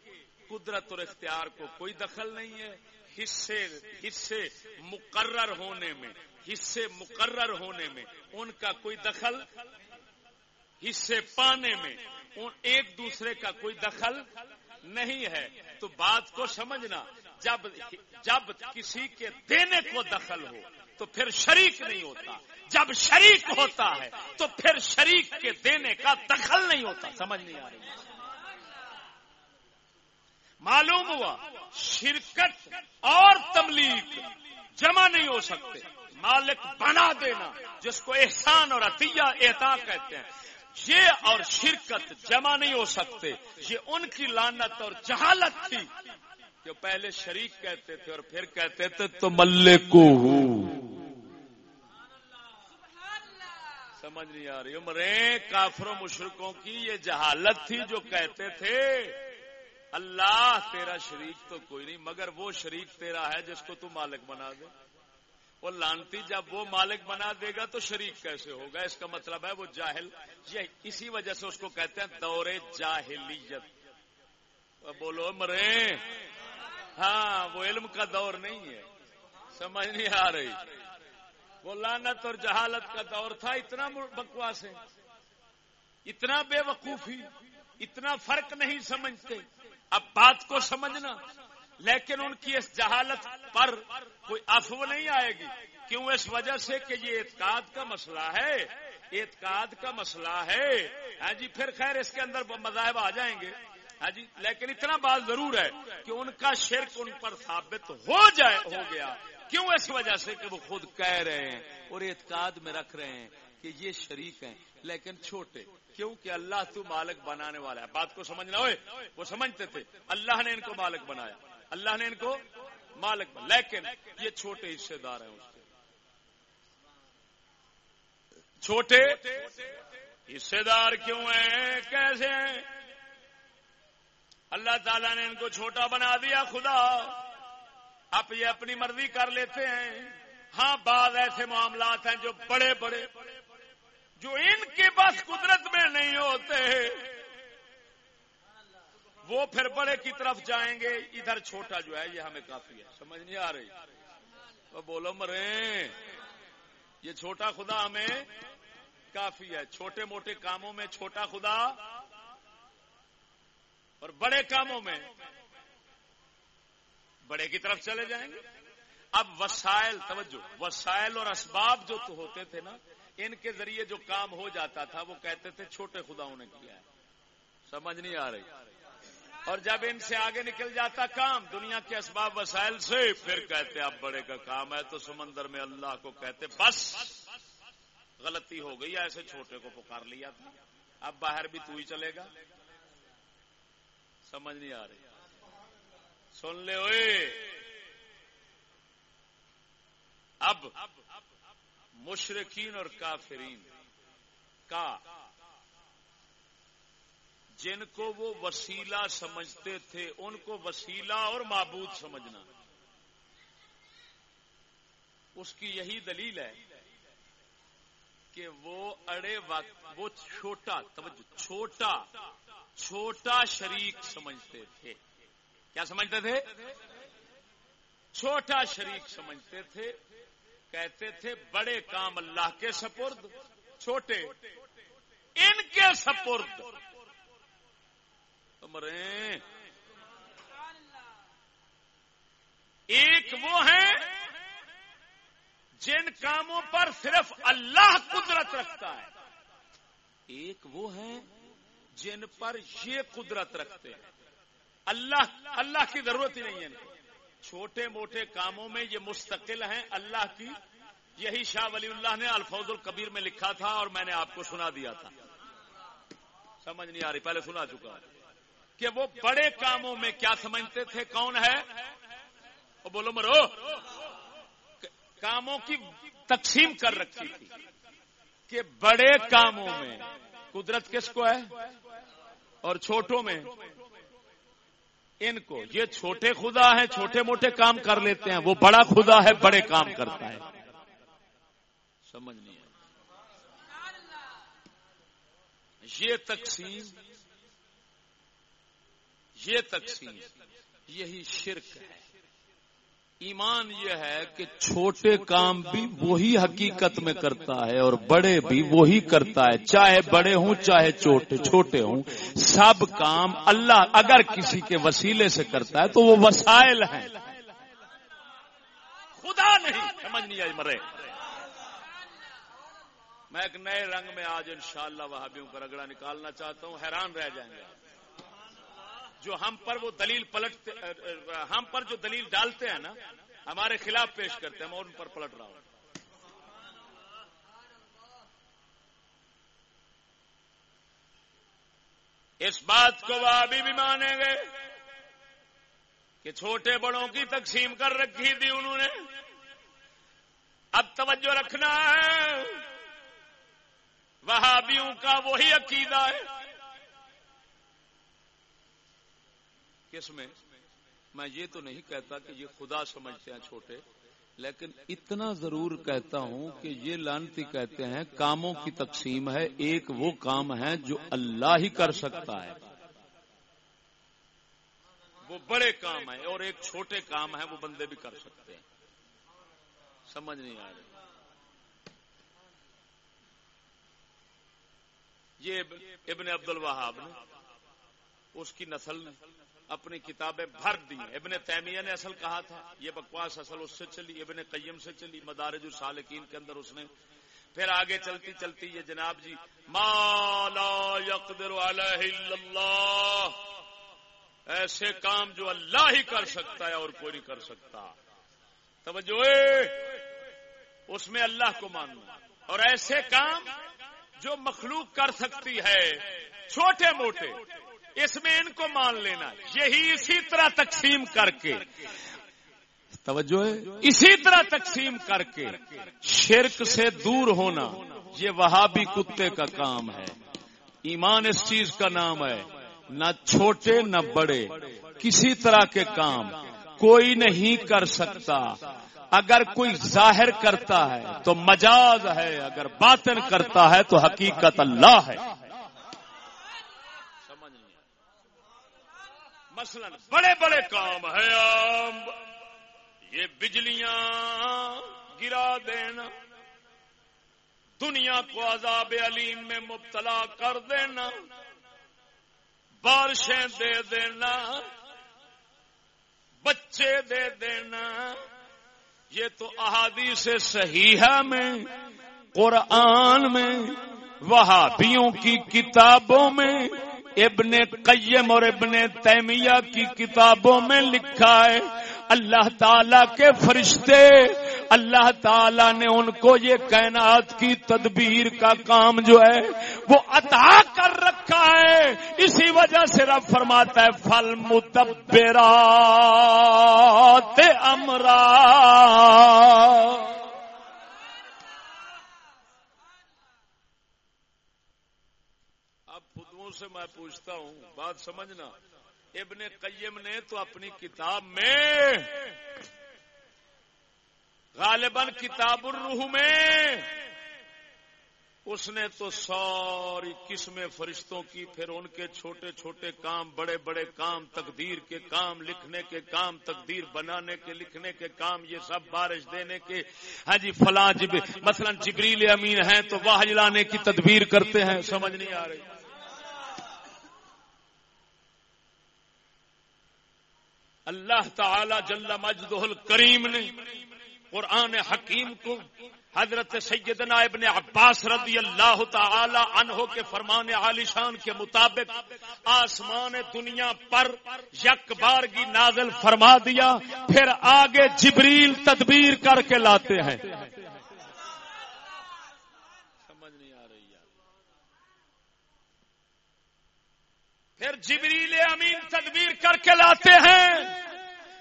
قدرت اور اختیار کو کوئی دخل نہیں ہے۔ حصے حصے مقرر ہونے میں، حصے مقرر ہونے میں ان کا کوئی دخل، حصے پانے میں ایک دوسرے کا کوئی دخل نہیں ہے۔ تو بات کو سمجھنا جب جب کسی کے دینے کو دخل ہو تو پھر شریک نہیں ہوتا۔ جب شریک ہوتا ہے تو پھر شریک کے دینے کا دخل نہیں ہوتا۔ سمجھ نہیں آ رہی۔ معلوم ہوا، شرکت اور تبلیغ جمع نہیں ہو سکتے۔ مالک بنا دینا، جس کو احسان اور عطیہ احتا کہتے ہیں۔ یہ اور شرکت جمع نہیں ہو سکتے۔ یہ ان کی لانت اور جہالت تھی۔ جو پہلے شریک کہتے تھے اور پھر کہتے تھے تو ملے کو سمجھ نہیں آ رہی۔ عمریں کافروں مشرقوں کی یہ جہالت تھی جو کہتے تھے، اللہ تیرا شریک تو کوئی نہیں، مگر وہ شریک تیرا ہے جس کو تو مالک بنا دے۔ وہ لانتی جب وہ مالک بنا دے گا تو شریک کیسے ہوگا؟ اس کا مطلب ہے وہ جاہل۔ یہ اسی وجہ سے اس کو کہتے ہیں دور جاہلیت۔ بولو مرے ہاں وہ علم کا دور نہیں ہے۔ سمجھ نہیں آ رہی۔ وہ لانت اور جہالت کا دور تھا، اتنا بکواس ہے۔ اتنا بے وقوفی، اتنا فرق نہیں سمجھتے۔ اب بات کو سمجھنا۔ لیکن ان کی اس جہالت پر کوئی افو نہیں آئے گی۔ کیوں؟ اس وجہ سے کہ یہ اعتقاد کا مسئلہ ہے۔ اعتقاد کا مسئلہ ہے۔ ہاں جی پھر خیر اس کے اندر مذاہب آ جائیں گے۔ ہاں جی لیکن اتنا بات ضرور ہے کہ ان کا شرک ان پر ثابت ہو جائے، ہو گیا۔ کیوں اس وجہ سے کہ وہ خود کہہ رہے ہیں اور اعتقاد میں رکھ رہے ہیں کہ یہ شریک ہیں، لیکن چھوٹے کیوں کہ اللہ تو مالک بنانے والا ہے۔ بات کو سمجھنا ہوئے؟ وہ سمجھتے تھے۔ اللہ نے ان کو مالک بنایا۔ اللہ نے ان کو مالک بنا لیکن یہ چھوٹے حصے دار ہیں اس کے۔ چھوٹے حصے دار کیوں ہیں؟ کیسے ہیں؟ اللہ تعالیٰ نے ان کو چھوٹا بنا دیا، خدا اب یہ اپنی مرضی کر لیتے ہیں۔ ہاں بعض ایسے معاملات ہیں جو بڑے بڑے، جو ان کے پاس قدرت میں نہیں ہوتے۔ وہ پھر بڑے کی طرف جائیں گے، ادھر چھوٹا جو ہے، یہ ہمیں کافی ہے، سمجھ نہیں آ رہی۔ وہ بولو مرے یہ چھوٹا خدا ہمیں کافی ہے، چھوٹے موٹے کاموں میں چھوٹا خدا اور بڑے کاموں میں بڑے کی طرف چلے جائیں گے۔ اب وسائل، توجہ، وسائل اور اسباب جو تو ہوتے تھے نا، ان کے ذریعے جو کام ہو جاتا تھا، وہ کہتے تھے چھوٹے خداؤں نے کیا ہے۔ سمجھ نہیں آ رہی۔ اور جب ان سے آگے نکل جاتا کام، دنیا کے اسباب، وسائل سے، پھر کہتے اب بڑے کا کام ہے تو سمندر میں اللہ کو کہتے، بس، غلطی ہو گئی، ایسے چھوٹے کو پکار لیا۔ تھا اب باہر بھی تو ہی چلے گا۔ سمجھ نہیں آ رہی۔ سن لے ہوئے اب مشرقین اور کافرین کا جن کو وہ وسیلہ سمجھتے تھے، ان کو وسیلہ اور معبود سمجھنا۔ اس کی یہی دلیل ہے کہ وہ اڑے وقت، وہ چھوٹا، توجہ، چھوٹا چھوٹا شریک سمجھتے تھے۔ کیا سمجھتے تھے؟ چھوٹا شریک سمجھتے تھے۔ کہتے تھے، بڑے کام اللہ کے سپرد، چھوٹے ان کے سپرد۔ مرے ایک وہ ہیں جن کاموں پر صرف اللہ قدرت رکھتا ہے۔ ایک وہ ہیں جن پر یہ قدرت رکھتے ہیں۔ اللہ اللہ کی ضرورت ہی نہیں ہے۔ چھوٹے موٹے کاموں میں یہ مستقل ہیں۔ اللہ کی، یہی شاہ ولی اللہ نے الفوظ القبیر میں لکھا تھا اور میں نے آپ کو سنا دیا تھا۔ سمجھ نہیں آ رہی، پہلے سنا چکا کہ وہ بڑے کاموں میں کیا سمجھتے تھے؟ کون ہے؟ وہ بولو مرو۔ کاموں کی تقسیم کر رکھی تھی کہ بڑے کاموں میں قدرت کس کو ہے؟ اور چھوٹوں میں ان کو۔ یہ چھوٹے خدا ہیں، چھوٹے موٹے کام کر لیتے ہیں۔ وہ بڑا خدا ہے، بڑے کام کرتا ہے۔ سمجھ نہیں یہ تقسیم یہ تقسیم، یہی شرک ہے۔ ایمان یہ ہے کہ چھوٹے کام بھی وہی حقیقت میں کرتا ہے اور بڑے بھی وہی کرتا ہے، چاہے بڑے ہوں، چاہے چھوٹے چھوٹے ہوں۔ سب کام اللہ اگر کسی کے وسیلے سے کرتا ہے تو وہ وسائل ہیں۔ خدا نہیں، سمجھ نہیں آئی مرے۔ میں ایک نئے رنگ میں آج انشاءاللہ وہابیوں کا رگڑا نکالنا چاہتا ہوں، حیران رہ جائیں گے۔ جو ہم پر وہ دلیل پلٹ ہم پر جو دلیل ڈالتے ہیں نا، ہمارے خلاف پیش کرتے ہیں، میں ان پر پلٹ رہا ہوں۔ اس بات کو وہ ابھی بھی مانیں گے کہ چھوٹے بڑوں کی تقسیم کر رکھی تھی انہوں نے۔ اب توجہ رکھنا ہے۔ وہابیوں کا وہی عقیدہ ہے۔ کس میں؟ میں یہ تو نہیں کہتا کہ یہ خدا سمجھتے ہیں چھوٹے، لیکن اتنا ضرور کہتا ہوں کہ یہ لانتی کہتے ہیں، کاموں کی تقسیم ہے، ایک وہ کام ہے جو اللہ ہی کر سکتا ہے۔ وہ بڑے کام ہیں اور ایک چھوٹے کام ہیں، وہ بندے بھی کر سکتے ہیں۔ سمجھ نہیں آ رہی۔ یہ ابن عبد الوہاب نے اس کی نسل نے اپنی کتابیں بھر دی ابن تیمیہ نے اصل کہا تھا، یہ بکواس اصل اس سے چلی، ابن قیم سے چلی، مدارج السالکین کے اندر اس نے۔ پھر آگے چلتی چلتی یہ جناب جی مالا یقدر علیہ اللہ۔ ایسے کام جو اللہ ہی کر سکتا ہے اور کوئی نہیں کر سکتا۔ توجہ اس میں اللہ کو ماننا اور ایسے کام جو مخلوق کر سکتی ہے، چھوٹے موٹے۔ اس میں ان کو مان لینا۔ یہی اسی طرح تقسیم کر کے۔ توجہ ہے۔ اسی طرح تقسیم کر کے شرک سے دور ہونا یہ وہابی کتے کا کام ہے۔ ایمان اس چیز کا نام ہے۔ نہ چھوٹے نہ بڑے۔ کسی طرح کے کام۔ کوئی نہیں کر سکتا۔ اگر کوئی ظاہر کرتا ہے تو مجاز ہے۔ اگر باطن کرتا ہے تو حقیقت اللہ ہے۔ مثلا بڑے بڑے کام ہے یہ بجلیاں گرا دینا، دنیا کو عذاب علیم میں مبتلا کر دینا، بارشیں دے دینا، بچے دے دینا، یہ تو احادیث صحیحہ میں، قرآن میں، وہابیوں کی کتابوں میں ابن قیم اور ابن تیمیہ کی کتابوں میں لکھا ہے، اللہ تعالی کے فرشتے، اللہ تعالی نے ان کو یہ کائنات کی تدبیر کا کام جو ہے، وہ عطا کر رکھا ہے۔ اسی وجہ سے رب فرماتا ہے فل متبرات امرا اب خودوں سے میں پوچھتا ہوں، بات سمجھنا۔ ابن قیم نے تو اپنی کتاب میں غالباً کتاب الروح میں اس نے تو ساری قسمیں فرشتوں کی، پھر ان کے چھوٹے چھوٹے کام، بڑے بڑے کام، تقدیر کے کام، لکھنے کے کام، تقدیر بنانے کے، لکھنے کے کام، یہ سب بارش دینے کے۔ ہاں جی فلاں جب مثلا جبریل امین ہیں تو وہ لانے کی تدبیر کرتے ہیں، سمجھ نہیں آ رہی۔ اللہ تعالی جل مجدہ الکریم نے قرآن حکیم کو حضرت سیدنا ابن عباس رضی اللہ تعالی عنہ کے فرمان عالی شان کے مطابق آسمان دنیا پر یک بارگی نازل فرما دیا، پھر آگے جبریل تدبیر کر کے لاتے ہیں سمجھ نہیں آ رہی پھر جبریل امین تدبیر کر کے لاتے ہیں۔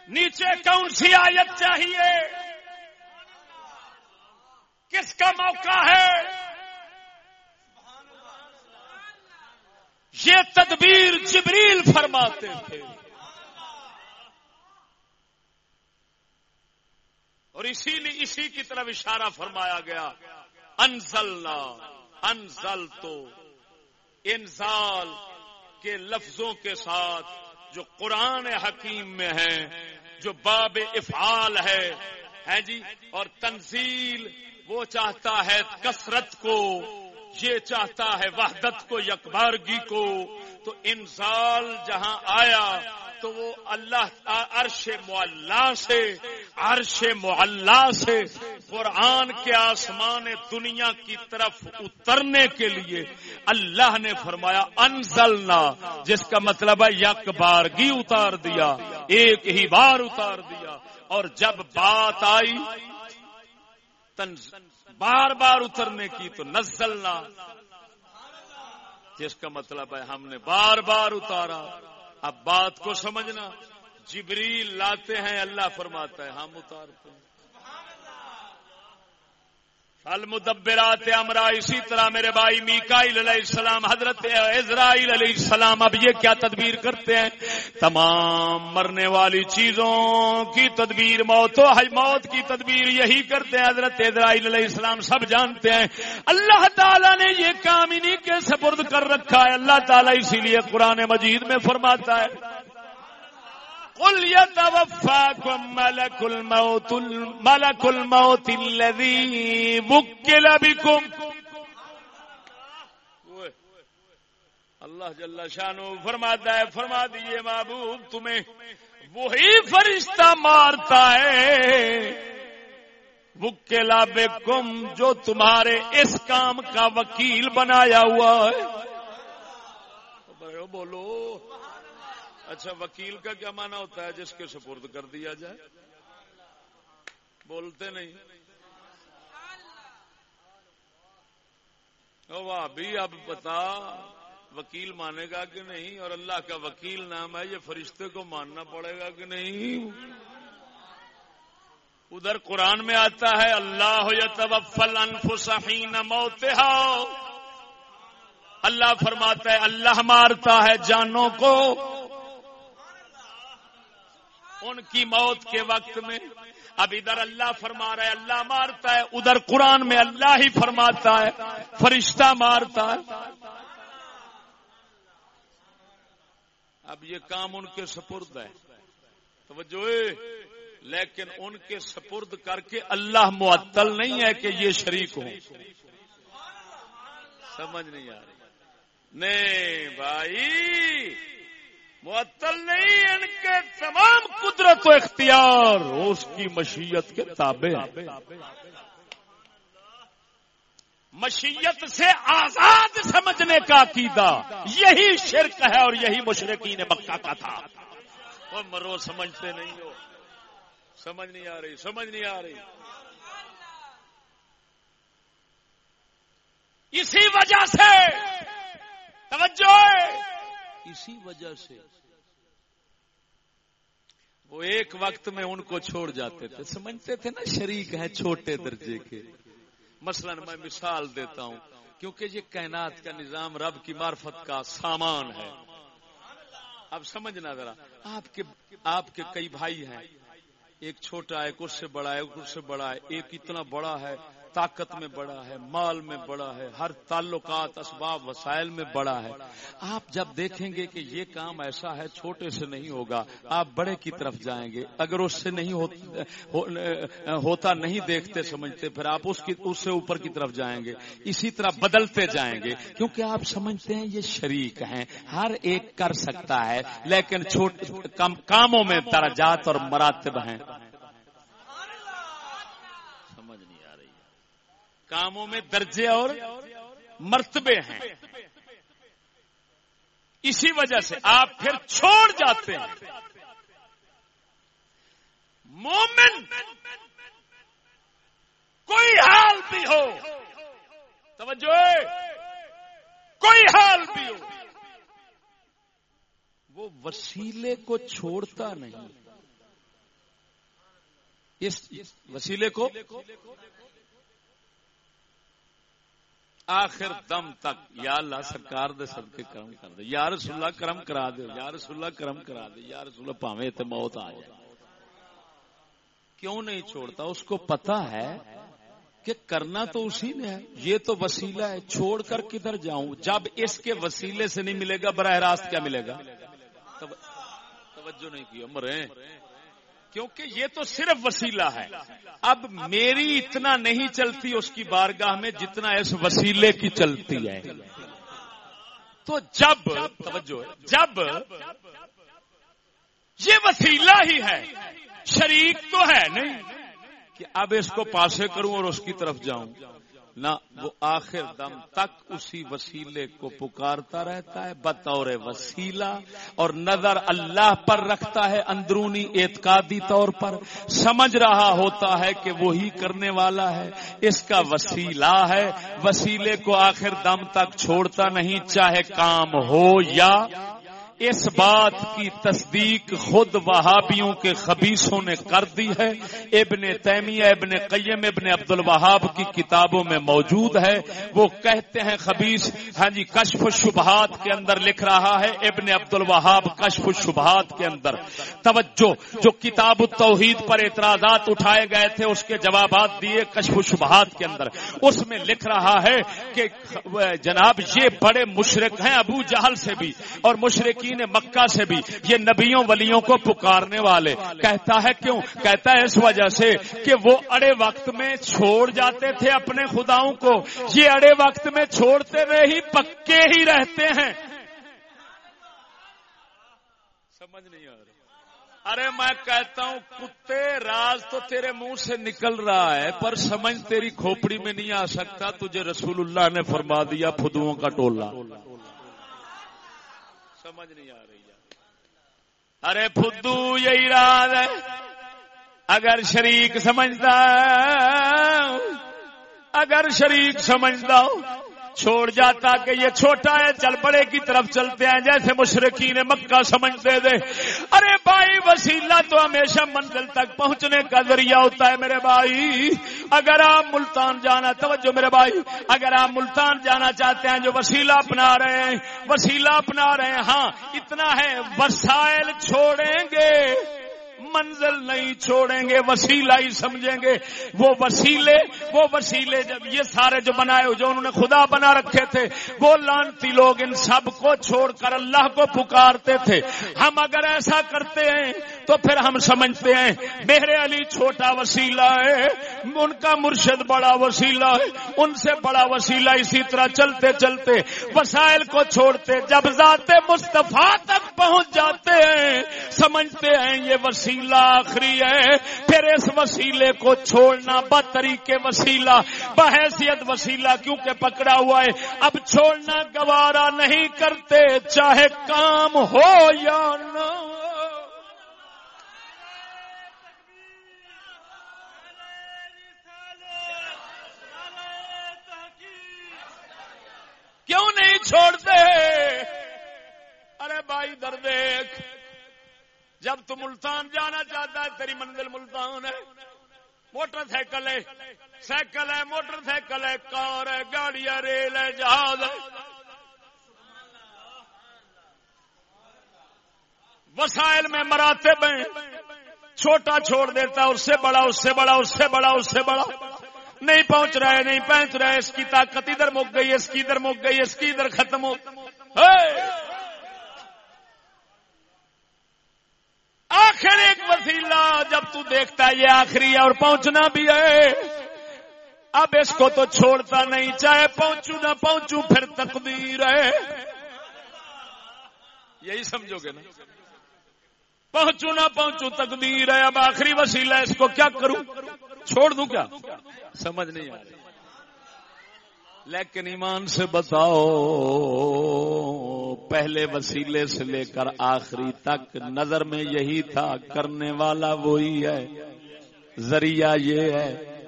نیچے کون سی آیت چاہیے؟ کس کا موقع ہے؟ یہ تدبیر جبریل فرماتے تھے۔ اور اسی لیے اسی کی طرف اشارہ فرمایا گیا۔ انزل انزل تو انزال کے لفظوں کے ساتھ جو قرآن حکیم میں ہے جو باب افعال ہے۔ جی؟ اور تنزیل وہ چاہتا ہے کثرت کو، یہ چاہتا ہے وحدت کو، یکبارگی کو۔ تو انسال جہاں آیا تو وہ اللہ عرش معلّہ سے، عرش معلّہ سے قرآن کے آسمان دنیا کی طرف اترنے کے لیے اللہ نے فرمایا، انزلنا، جس کا مطلب ہے یک بارگی اتار دیا، ایک ہی بار اتار دیا۔ اور جب بات آئی بار بار اترنے کی تو نزلنا۔ جس کا مطلب ہے ہم نے بار بار اتارا۔ اب بات کو سمجھنا جبریل لاتے ہیں اللہ فرماتا ہے ہم اتارتے ہیں۔ المدبرات امرا اسی طرح میرے بھائی میکائل علیہ السلام، حضرت اسرائیل علیہ السلام، اب یہ کیا تدبیر کرتے ہیں؟ تمام مرنے والی چیزوں کی تدبیر، موت و موت کی تدبیر یہی کرتے ہیں، حضرت اسرائیل علیہ السلام سب جانتے ہیں۔ اللہ تعالیٰ نے یہ کام انہیں کے سپرد کر رکھا ہے، اللہ تعالیٰ اسی لیے قرآن مجید میں فرماتا ہے۔ قل يتوفاكم ملك الموت ملك الموت الذي وكل بكم. اللہ جل شانو فرماتا ہے، فرما دیے محبوب تمہیں، وہی فرشتہ مارتا ہے بکلا بے کم جو تمہارے اس کام کا وکیل بنایا ہوا ہے۔ بولو اچھا وکیل کا کیا مانا ہوتا ہے جس کے سپرد کر دیا جائے؟ بولتے نہیں۔ بھی اب بتا، وکیل مانے گا کہ نہیں؟ اور اللہ کا وکیل نام ہے، یہ فرشتے کو ماننا پڑے گا کہ نہیں؟ ادھر قرآن میں آتا ہے، اللہ یتوفل انفسحین موتہا۔ اللہ فرماتا ہے، اللہ مارتا ہے جانوں کو۔ ان کی موت کے وقت میں۔ اب ادھر اللہ فرما رہا ہے، اللہ مارتا ہے، ادھر قرآن میں اللہ ہی فرماتا ہے، فرشتہ مارتا ہے۔ اب یہ کام ان کے سپرد ہے۔ توجہ۔ لیکن ان کے سپرد کر کے اللہ معطل نہیں ہے کہ یہ شریک ہوں۔ سمجھ نہیں آ رہی۔ نہیں بھائی۔ معطل نہیں، ان کے تمام قدرت و اختیار اس کی مشیت کے تابع مشیت سے آزاد سمجھنے کا عقیدہ، یہی شرک ہے اور یہی مشرقین مکہ کا تھا۔ وہ مرو، سمجھتے نہیں ہو۔ سمجھ نہیں آ رہی، سمجھ نہیں آ رہی۔ اسی وجہ سے، توجہ! اسی وجہ سے وہ ایک وقت میں ان کو چھوڑ جاتے تھے۔ سمجھتے تھے نا شریک ہیں چھوٹے درجے کے۔ مثلا میں مثال دیتا ہوں، کیونکہ یہ کائنات کا نظام رب کی معرفت کا سامان ہے۔ اب سمجھنا ذرا، آپ کے آپ کے کئی بھائی ہیں۔ ایک چھوٹا ہے اس سے بڑا ہے اس سے بڑا ہے، ایک اتنا بڑا ہے۔ طاقت میں بڑا ہے، مال میں بڑا ہے، ہر تعلقات، اسباب، وسائل میں بڑا ہے۔ آپ جب دیکھیں گے کہ یہ کام ایسا ہے، چھوٹے سے نہیں ہوگا، آپ بڑے کی طرف جائیں گے۔ اگر اس سے نہیں ہوتا نہیں دیکھتے، سمجھتے، پھر آپ اس کی اس سے اوپر کی طرف جائیں گے۔ اسی طرح بدلتے جائیں گے۔ کیونکہ آپ سمجھتے ہیں یہ شریک ہیں، ہر ایک کر سکتا ہے، لیکن چھوٹے کاموں میں درجات اور مراتب ہیں۔ کاموں میں درجے اور مرتبے ہیں۔ اسی وجہ سے آپ پھر چھوڑ جاتے ہیں۔ مومن کوئی حال بھی ہو۔ توجہ۔ کوئی حال بھی ہو۔ وہ وسیلے کو چھوڑتا نہیں۔ اس وسیلے کو آخر دم تک یا اللہ سرکار دے سب کے کرم کر دے۔ یا رسول اللہ کرم کرا دے۔ یا رسول اللہ کرم کرا دے۔ یا رسول اللہ پاوے تے موت آ جائے۔ کیوں نہیں چھوڑتا؟ اس کو پتا ہے کہ کرنا تو اسی نے ہے۔ یہ تو وسیلہ ہے۔ چھوڑ کر کدھر جاؤں؟ جب اس کے وسیلے سے نہیں ملے گا، براہ راست کیا ملے گا؟ توجہ نہیں کی مرے کیونکہ یہ تو صرف وسیلہ ہے۔ اب میری اتنا نہیں چلتی اس کی بارگاہ میں جتنا اس وسیلے کی چلتی ہے۔ تو جب، توجہ، جب یہ وسیلہ ہی ہے، شریک تو ہے نہیں کہ اب اس کو پاسے کروں اور اس کی طرف جاؤں۔ نہ وہ آخر دم تک اسی وسیلے کو پکارتا رہتا ہے، بطور وسیلہ، اور نظر اللہ پر رکھتا ہے اندرونی اعتقادی طور پر۔ سمجھ رہا ہوتا ہے کہ وہی کرنے والا ہے، اس کا وسیلہ ہے۔ وسیلے کو آخر دم تک چھوڑتا نہیں، چاہے کام ہو یا اس بات کی تصدیق خود وہابیوں کے خبیصوں نے کر دی ہے۔ ابن تیمیہ، ابن قیم، ابن عبد الوہاب کی کتابوں میں موجود ہے۔ وہ کہتے ہیں خبیص ہاں جی کشف شبہات کے اندر لکھ رہا ہے۔ ابن عبد الوہاب کشف شبہات کے اندر۔ توجہ، جو کتاب التوحید پر اعتراضات اٹھائے گئے تھے، اس کے جوابات دیے کشف شبہات کے اندر۔ اس میں لکھ رہا ہے کہ، جناب، یہ بڑے مشرق ہیں، ابو جہل سے بھی۔ اور مشرق مکہ سے بھی یہ نبیوں ولیوں کو پکارنے والے۔ کہتا ہے کیوں؟ کہتا ہے اس وجہ سے کہ وہ اڑے وقت میں چھوڑ جاتے تھے اپنے خداؤں کو۔ یہ اڑے وقت میں چھوڑتے رہے ہی پکے ہی رہتے ہیں۔ سمجھ نہیں آ رہی۔ ارے میں کہتا ہوں، کتے راز تو تیرے منہ سے نکل رہا ہے، پر سمجھ تیری کھوپڑی میں نہیں آ سکتا، تجھے رسول اللہ نے فرما دیا، فدوؤں کا ٹولہ سمجھ نہیں آ رہی ارے فدو یہی راز ہے۔ اگر شریک سمجھتا اگر شریک سمجھتا ہوں چھوڑ جاتا کہ یہ چھوٹا ہے، چل بڑے کی طرف چلتے ہیں۔ جیسے مشرقی نے مکہ سمجھتے تھے۔ ارے بھائی، وسیلہ تو ہمیشہ منزل تک پہنچنے کا ذریعہ ہوتا ہے میرے بھائی۔ اگر آپ ملتان جانا، توجہ میرے بھائی۔ اگر آپ ملتان جانا چاہتے ہیں جو وسیلہ اپنا رہے ہیں، وسیلہ اپنا رہے ہیں۔ ہاں اتنا ہے۔ وسائل چھوڑیں گے۔ منزل نہیں چھوڑیں گے، وسیلہ ہی سمجھیں گے۔ وہ وسیلے وہ وسیلے جب یہ سارے جو بنائے جو انہوں نے خدا بنا رکھے تھے، وہ لانتی لوگ ان سب کو چھوڑ کر اللہ کو پکارتے تھے۔ ہم اگر ایسا کرتے ہیں تو پھر ہم سمجھتے ہیں، میرے علی چھوٹا وسیلہ ہے، ان کا مرشد بڑا وسیلہ ہے، ان سے بڑا وسیلہ اسی طرح چلتے چلتے، وسائل کو چھوڑتے، جب ذات مصطفیٰ تک پہنچ جاتے ہیں، سمجھتے ہیں یہ وسیلہ آخری ہے۔ پھر اس وسیلے کو چھوڑنا بطریقے وسیلہ، بحیثیت وسیلہ کیونکہ پکڑا ہوا ہے۔ اب چھوڑنا گوارا نہیں کرتے، چاہے کام ہو یا نہ۔ کیوں نہیں چھوڑتے؟ ارے بھائی در دیکھ۔ جب تو ملتان جانا چاہتا ہے، تیری منزل ملتان ہے۔ موٹر سائیکل ہے سائیکل ہے، موٹر سائیکل ہے، کار ہے گاڑی ہے ریل ہے، جہاز ہے۔ وسائل میں مراتے ہیں۔ چھوٹا چھوڑ دیتا، اس سے بڑا، اس سے بڑا، اس سے بڑا، اس سے بڑا۔ نہیں پہنچ رہا ہے نہیں پہنچ رہا ہے اس کی طاقت ادھر مک گئی، اس کی ادھر مک گئی، اس کی ادھر ختم ہو۔ آخر ایک وسیلہ جب تو دیکھتا ہے یہ آخری ہے اور پہنچنا بھی ہے۔ اب اس کو تو چھوڑتا نہیں، چاہے پہنچو نہ پہنچو پھر تقدیر ہے۔ یہی سمجھو گے نا۔ پہنچو نہ پہنچو تقدیر ہے۔ اب آخری وسیلہ اس کو کیا کروں؟ چھوڑ دوں کیا؟ سمجھ نہیں آ رہی۔ لیکن ایمان سے بتاؤ پہلے وسیلے سے لے کر آخری تک نظر میں یہی تھا، کرنے والا وہی ہے، ذریعہ یہ ہے۔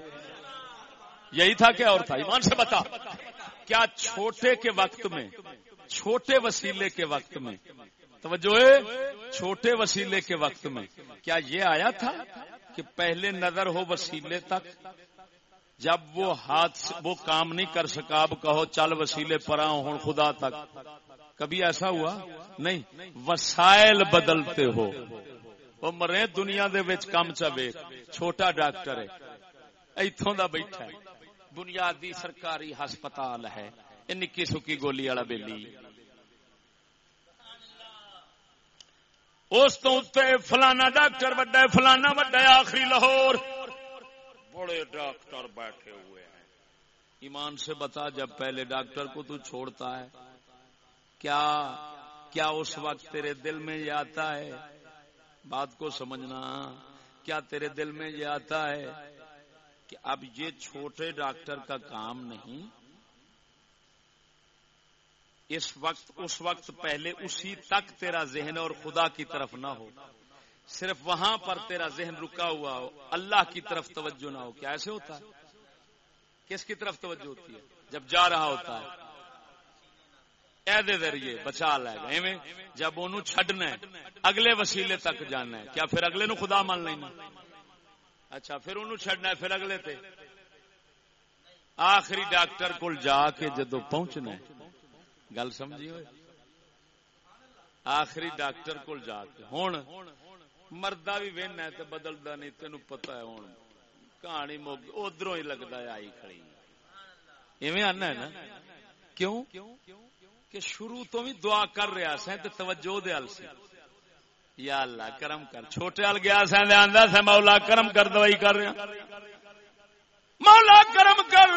یہی تھا کیا اور تھا؟ ایمان سے بتا۔ کیا چھوٹے کے وقت میں، چھوٹے وسیلے کے وقت میں، توجہ چھوٹے وسیلے کے وقت میں کیا یہ آیا تھا کہ پہلے نظر ہو وسیلے تک؟ جب وہ ہاتھ وہ کام نہیں کر سکا، اب کہو چل وسیلے پر ہوں خدا تک۔ کبھی ایسا ہوا؟ نہیں. وسائل بدلتے ہو. وہ مرے دنیا دے وچ کام چوے چھوٹا ڈاکٹر ہے. ایتھوں دا بیٹھا ہے. بنیادی سرکاری ہسپتال ہے. نکی سکی گولی والا بیلی. اس تو فلانا ڈاکٹر وڈا ہے، فلانا وڈا ہے، آخری لاہور. بڑے ڈاکٹر بیٹھے ہوئے ہیں. ایمان سے بتا، جب پہلے ڈاکٹر کو تو چھوڑتا ہے کیا کیا اس وقت تیرے دل میں یہ آتا ہے؟ بات کو سمجھنا، کیا تیرے دل میں یہ آتا ہے کہ اب یہ چھوٹے ڈاکٹر کا کام نہیں؟ اس وقت اس وقت پہلے اسی تک تیرا ذہن اور خدا کی طرف نہ ہو۔ صرف وہاں پر تیرا ذہن رکا ہوا ہو۔ اللہ کی طرف توجہ نہ ہو۔ کیا ایسے ہوتا ہے؟ کس کی طرف توجہ ہوتی ہے؟ جب جا رہا ہوتا ہے۔ ذریعے بچا لے گا جب انہوں چھڈنا ہے، اگلے وسیلے تک جانا ہے، کیا پھر اگلے نو خدا مان لینا اچھا پھر انہوں چھڈنا ہے، پھر اگلے تے؟ آخری ڈاکٹر کو جا کے جدو پہنچنا ہے، گل سمجھی ہوئے؟ آخری ڈاکٹر کو جا کے ہوں مردہ بھی وین ہے تو بدلتا نہیں تین پتا ہے ہوں کہانی موگ ادھر ہی لگتا ہے، آئی کھڑی ایویں آنا ہے نا؟ کیوں؟ کہ شروع تو بھی دعا کر رہا سا تو توجہ دے سی۔ یا اللہ، کرم کر۔ چھوٹے وال گیا سا آدھا سا، مولا کرم کر، دوائی کر رہا۔ مولا کرم کر۔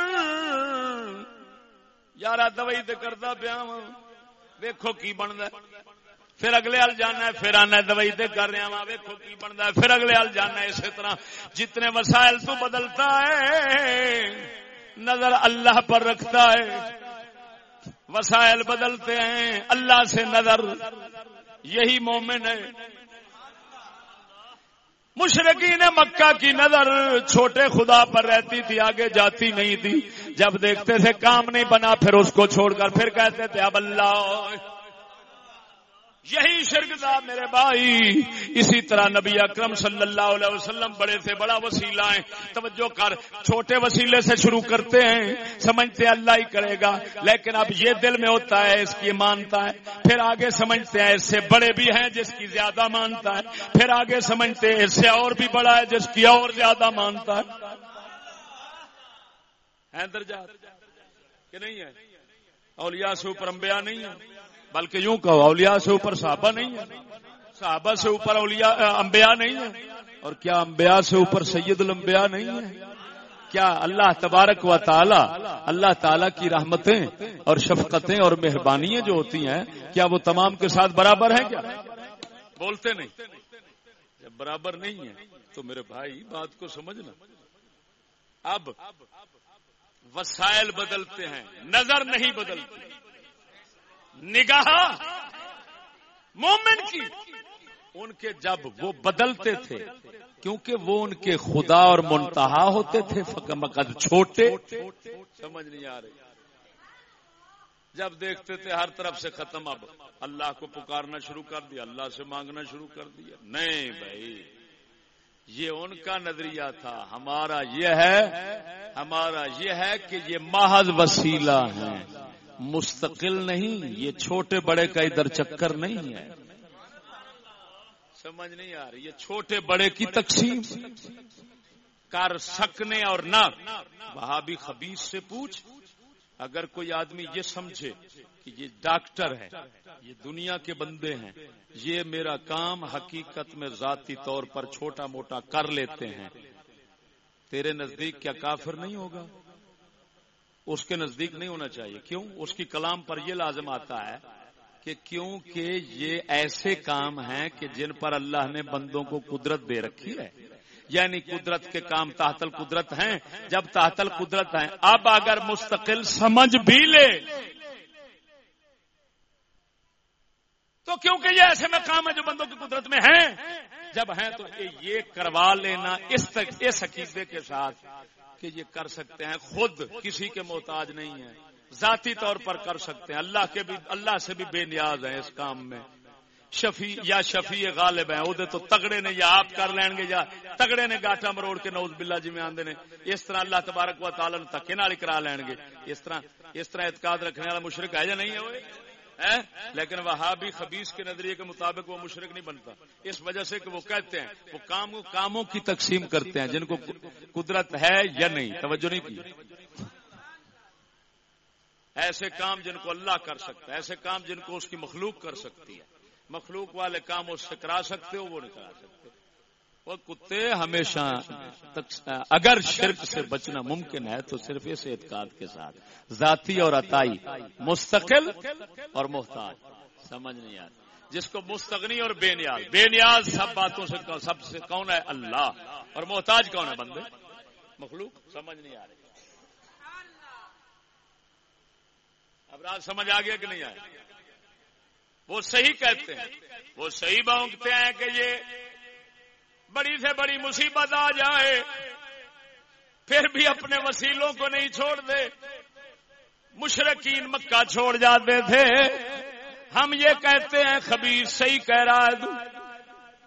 یار دوائی تو کرتا پیا ویکو کی بنتا پھر اگلے ہل جانا ہے، پھر آنا دوائی تے کر رہا وا۔ ویکو کی بنتا ہے۔ پھر اگلے ہل جانا ہے اسی طرح۔ جتنے وسائل تو بدلتا ہے، نظر اللہ پر رکھتا ہے۔ وسائل بدلتے ہیں، اللہ سے نظر، یہی مومن ہے۔ مشرقین مکہ کی نظر چھوٹے خدا پر رہتی تھی، آگے جاتی نہیں تھی۔ جب دیکھتے تھے کام نہیں بنا، پھر اس کو چھوڑ کر پھر کہتے تھے، اب اللہ یہی شرک میرے بھائی، اسی طرح نبی اکرم صلی اللہ علیہ وسلم بڑے سے بڑا وسیلہ ہے توجہ کر، چھوٹے وسیلے سے شروع کرتے ہیں، سمجھتے اللہ ہی کرے گا۔ لیکن اب یہ دل میں ہوتا ہے، اس کی مانتا ہے۔ پھر آگے سمجھتے ہیں، اس سے بڑے بھی ہیں جس کی زیادہ مانتا ہے۔ پھر آگے سمجھتے ہیں، اس سے اور بھی بڑا ہے جس کی اور زیادہ مانتا ہے۔ کہ نہیں ہے اولیاء سے اوپر انبیاء نہیں ہے بلکہ یوں کہو، اولیاء سے اوپر صحابہ نہیں ہے صحابہ سے اوپر اولیاء انبیاء نہیں ہے اور کیا انبیاء سے اوپر سید الانبیاء نہیں ہے کیا اللہ تبارک و تعالی، اللہ تعالی کی رحمتیں اور شفقتیں اور مہربانیاں جو ہوتی ہیں، کیا وہ تمام کے ساتھ برابر ہیں کیا؟ بولتے نہیں۔ جب برابر نہیں ہے تو میرے بھائی، بات کو سمجھنا۔ اب وسائل بدلتے ہیں، نظر نہیں بدلتی نگاہ مومن کی۔ ان کے جب وہ بدلتے تھے، کیونکہ وہ ان کے خدا اور منتہا ہوتے تھے مقد چھوٹے۔ سمجھ نہیں آ رہی۔ جب دیکھتے تھے ہر طرف سے ختم، اب اللہ کو پکارنا شروع کر دیا، اللہ سے مانگنا شروع کر دیا۔ نہیں بھائی، یہ ان کا نظریہ تھا۔ ہمارا یہ ہے، ہمارا یہ ہے کہ یہ محض وسیلہ ہے مستقل نہیں یہ چھوٹے بڑے کا ادھر چکر نہیں ہے۔ سمجھ نہیں آ رہی یہ چھوٹے بڑے کی تقسیم۔ کر سکنے اور نہ۔ وہاں بھی خبیص سے پوچھ اگر کوئی آدمی یہ سمجھے کہ یہ ڈاکٹر ہے یہ دنیا کے بندے ہیں یہ میرا کام حقیقت میں ذاتی طور پر چھوٹا موٹا کر لیتے ہیں تیرے نزدیک کیا کافر نہیں ہوگا؟ اس کے نزدیک نہیں ہونا چاہیے۔ کیوں؟ اس کی کلام پر یہ لازم آتا ہے کہ کیونکہ یہ ایسے کام ہیں کہ جن پر اللہ نے بندوں کو قدرت دے رکھی ہے۔ یعنی قدرت کے کام تحتل قدرت ہیں۔ جب تحتل قدرت ہیں، اب اگر مستقل سمجھ بھی لے، تو کیونکہ یہ ایسے میں کام ہے جو بندوں کی قدرت میں ہیں۔ جب ہیں تو یہ کروا لینا اس اس عقیدے کے ساتھ۔ کہ یہ کر سکتے ہیں، خود کسی کے محتاج نہیں ہے ذاتی طور پر کر سکتے ہیں۔ اللہ کے بھی، اللہ سے بھی بے نیاز ہیں اس کام میں۔ شفیع، یا شفیع غالب ہیں۔ وہ تو تگڑے نے یا آپ کر لین گے یا تگڑے نے گاٹا مروڑ کے نوز بلا جی میں آندے نے۔ اس طرح اللہ تبارک و تعالی تکے نال کرا لین گے۔ اس طرح اس طرح اعتقاد رکھنے والا مشرق ہے یا نہیں ہے؟ وہ لیکن وہاں بھی خبیص کے نظریے کے مطابق وہ مشرق نہیں بنتا۔ اس وجہ سے کہ وہ کہتے ہیں، وہ کام کاموں کی تقسیم کرتے ہیں، جن کو قدرت ہے یا نہیں۔ توجہ نہیں کی۔ ایسے کام جن کو اللہ کر سکتا ہے، ایسے کام جن کو اس کی مخلوق کر سکتی ہے۔ مخلوق والے کام اس سے کرا سکتے ہو، وہ نہیں کرا سکتے۔ وہ کتے ہمیشہ اگر شرک سے بچنا ممکن ہے تو صرف اس اعتقاد کے ساتھ۔ ذاتی اور عطائی، مستقل اور محتاج۔ سمجھ نہیں آتی۔ جس کو مستغنی اور بے نیاز۔ بے نیاز سب باتوں سے سب سے کون ہے؟ اللہ۔ اور محتاج کون ہے بندے؟ مخلوق؟ سمجھ نہیں آ رہی۔ اب رات سمجھ آ گیا کہ نہیں آیا؟ وہ صحیح کہتے ہیں۔ وہ صحیح بونگتے ہیں کہ یہ بڑی سے بڑی مصیبت آ جائے، پھر بھی اپنے وسیلوں کو نہیں چھوڑ دے۔ مشرقین مکہ چھوڑ جاتے تھے۔ ہم یہ کہتے ہیں خبیر صحیح کہہ رہا ہے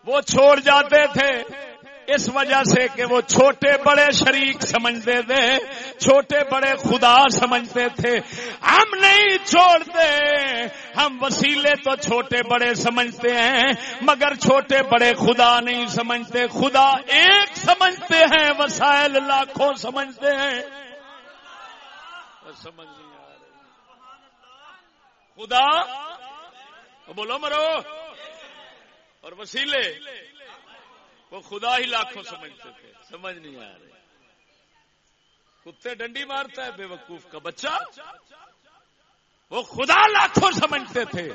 وہ چھوڑ جاتے تھے۔ اس وجہ سے کہ وہ چھوٹے بڑے شریک سمجھتے تھے، چھوٹے بڑے خدا سمجھتے تھے۔ ہم نہیں چھوڑتے، ہم وسیلے تو چھوٹے بڑے سمجھتے ہیں، مگر چھوٹے بڑے خدا نہیں سمجھتے۔ خدا ایک سمجھتے ہیں، وسائل لاکھوں سمجھتے ہیں۔ سمجھ نہیں آ رہی خدا بولو مرو، اور وسیلے۔ وہ خدا ہی لاکھوں سمجھتے تھے۔ سمجھ نہیں آ رہے کتے ڈنڈی مارتا ہے بے وقوف کا بچہ۔ وہ خدا لاکھوں سمجھتے تھے۔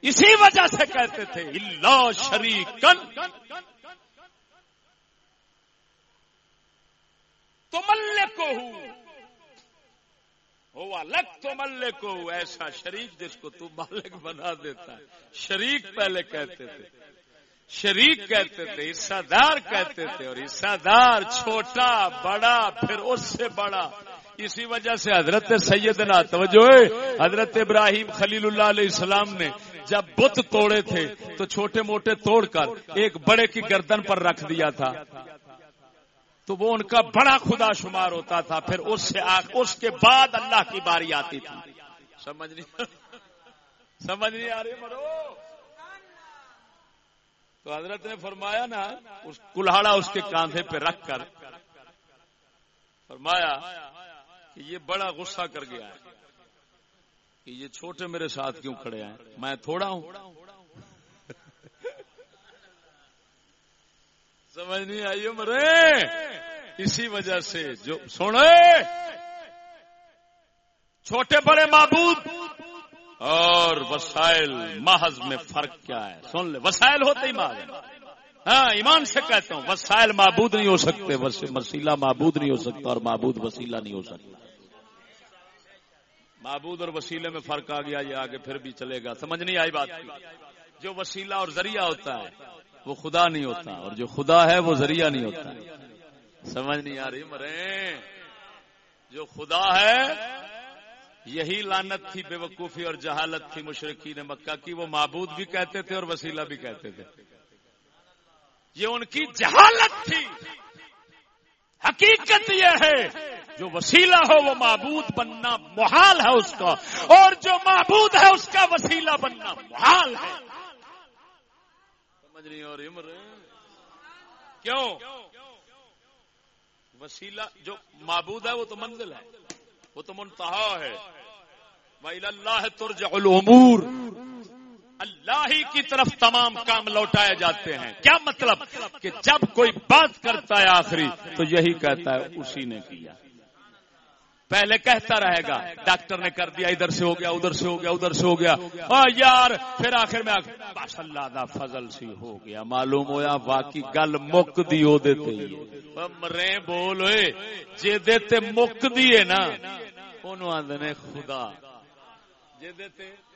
اسی وجہ سے کہتے تھے اللہ شریک تو ملے کو ہوا لگ تو ملے کو ایسا شریک جس کو تو مالک بنا دیتا ہے۔ شریک پہلے کہتے تھے۔ شریک کہتے تھے حصہ دار کہتے تھے، اور حصہ دار چھوٹا، بڑا، پھر اس سے بڑا۔ اسی وجہ سے حضرت سیدنا، توجہ حضرت ابراہیم خلیل اللہ علیہ السلام نے جب بت توڑے تھے، تو چھوٹے موٹے توڑ کر ایک بڑے کی گردن پر رکھ دیا تھا۔ تو وہ ان کا بڑا خدا شمار ہوتا تھا، پھر اس سے اس کے بعد اللہ کی باری آتی تھی۔ سمجھ نہیں سمجھ نہیں آ رہی؟ تو حضرت نے فرمایا نا، اس کلاڑا اس کے کاندھے پہ رکھ کر۔ فرمایا کہ یہ بڑا غصہ کر گیا ہے کہ یہ چھوٹے میرے ساتھ کیوں کھڑے ہیں؟ میں تھوڑا ہوں۔ سمجھ نہیں آئیے مرے اسی وجہ سے جو سونے چھوٹے بڑے معبود اور وسائل، محض میں فرق کیا ہے؟ سن لے، وسائل ہوتے ہی محض ہاں ایمان سے کہتا ہوں، وسائل معبود نہیں ہو سکتے وسیلہ معبود نہیں ہو سکتا اور معبود وسیلہ نہیں ہو سکتا۔ معبود اور وسیلے میں فرق آ گیا، یہ آگے پھر بھی چلے گا۔ سمجھ نہیں آئی بات؟ جو وسیلہ اور ذریعہ ہوتا ہے، وہ خدا نہیں ہوتا، اور جو خدا ہے، وہ ذریعہ نہیں ہوتا۔ سمجھ نہیں آ رہی مرے جو خدا ہے یہی لانت تھی بے وقوفی اور جہالت تھی مشرقی نے مکہ کی۔ وہ معبود بھی کہتے تھے اور وسیلہ بھی کہتے تھے۔ یہ ان کی جہالت تھی۔ حقیقت یہ ہے، جو وسیلہ ہو وہ معبود بننا محال ہے اس کا۔ اور جو معبود ہے اس کا وسیلہ بننا محال ہے۔ سمجھ نہیں اور عمر۔ کیوں؟ وسیلہ، جو معبود ہے وہ تو منزل ہے۔ وہ تو منتہا ہے۔ اللہ ترجع الامور۔ اللہ ہی کی طرف تمام کام لوٹائے جاتے ہیں۔ کیا مطلب؟ کہ جب کوئی بات کرتا ہے آخری، تو یہی کہتا ہے، اسی نے کیا۔ پہلے کہتا رہے گا، ڈاکٹر نے کر دیا، ادھر سے ہو گیا، ادھر سے ہو گیا، ادھر سے ہو گیا۔ اور یار، پھر آخر میں اللہ دا فضل سی ہو گیا۔ معلوم ہویا واقعی گل مک دی او دیتے مرے بول جے دیتے مک دیے نا انہوں آدھے خدا۔ جے دیتے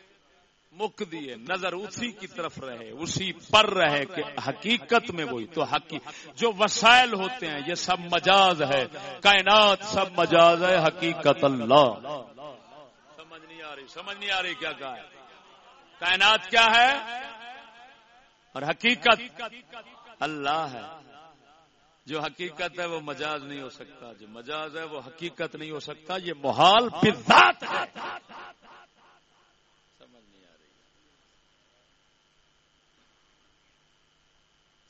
مک دیے نظر اسی کی طرف رہے، اسی پر رہے کہ حقیقت میں وہی تو حقیقت جو وسائل ہوتے ہیں، یہ سب مجاز ہے۔ کائنات سب مجاز ہے، حقیقت اللہ۔ سمجھ نہیں آ رہی، سمجھ نہیں آ رہی کیا کہا ہے۔ کائنات کیا ہے؟ اور حقیقت اللہ ہے۔ جو حقیقت ہے، وہ مجاز نہیں ہو سکتا۔ جو مجاز ہے، وہ حقیقت نہیں ہو سکتا۔ یہ محال ذات ہے۔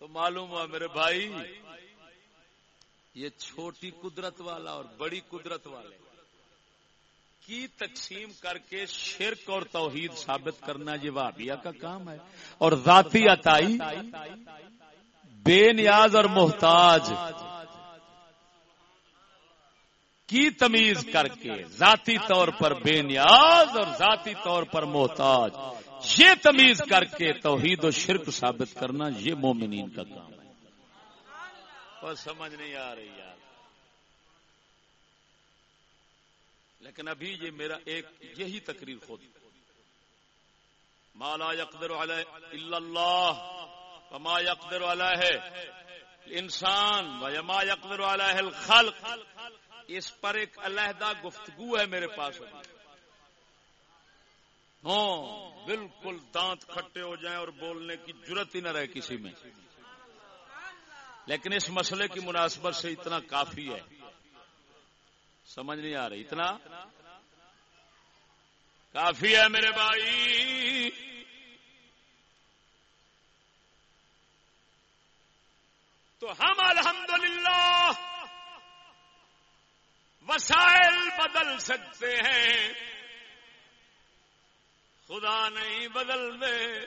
تو معلوم ہوا میرے بھائی، یہ چھوٹی قدرت والا اور بڑی قدرت والے کی تقسیم کر کے شرک اور توحید ثابت کرنا یہ وابیا کا کام ہے۔ اور ذاتی عطائی، بے نیاز اور محتاج کی تمیز کر کے ذاتی طور پر بے نیاز اور ذاتی طور پر محتاج۔ یہ تمیز کر کے توحید و شرک ثابت کرنا یہ مومنین کا کام ہے۔ اور سمجھ نہیں آ رہی یار۔ لیکن ابھی یہ میرا ایک یہی تقریر خود۔ مالا یقدر اللہ ما یقدر والا ہے انسان ما یقدر والا الخلق۔ اس پر ایک علیحدہ گفتگو ہے میرے پاس ابھی۔ ہاں بالکل دانت کھٹے ہو جائیں اور بولنے کی ضرورت ہی نہ رہے کسی میں۔ لیکن اس مسئلے کی مناسبت سے اتنا کافی ہے۔ سمجھ نہیں آ رہی، اتنا؟ کافی ہے میرے بھائی۔ تو ہم الحمدللہ وسائل بدل سکتے ہیں۔ خدا نہیں بدل دے۔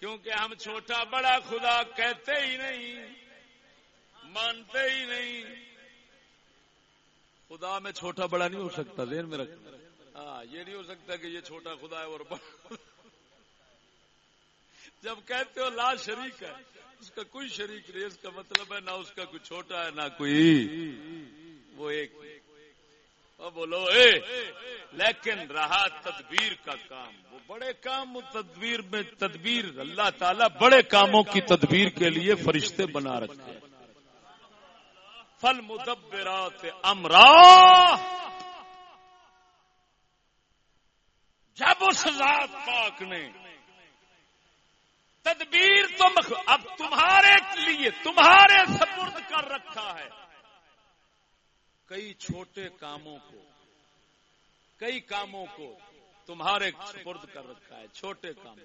کیونکہ ہم چھوٹا بڑا خدا کہتے ہی نہیں، مانتے ہی نہیں۔ خدا میں چھوٹا بڑا نہیں ہو سکتا دین میں رکھ۔ ہاں یہ نہیں ہو سکتا کہ یہ چھوٹا خدا ہے اور بڑا۔ جب کہتے ہو لا شریک ہے، اس کا کوئی شریک نہیں، اس کا مطلب ہے نہ اس کا کوئی چھوٹا ہے، نہ کوئی۔ وہ ایک۔ بولو، اے، لیکن رہا تدبیر کا کام۔ وہ بڑے کام تدبیر میں تدبیر، اللہ تعالیٰ بڑے کاموں کی تدبیر کے لیے فرشتے بنا رکھتے ہیں۔ فل مدبرات امرا۔ جب اس ذات پاک نے تدبیر تو مخ... اب تمہارے لیے، تمہارے سپرد کر رکھا ہے۔ کئی چھوٹے کاموں کو، کئی کاموں کو تمہارے سپرد کر رکھا ہے، چھوٹے کام۔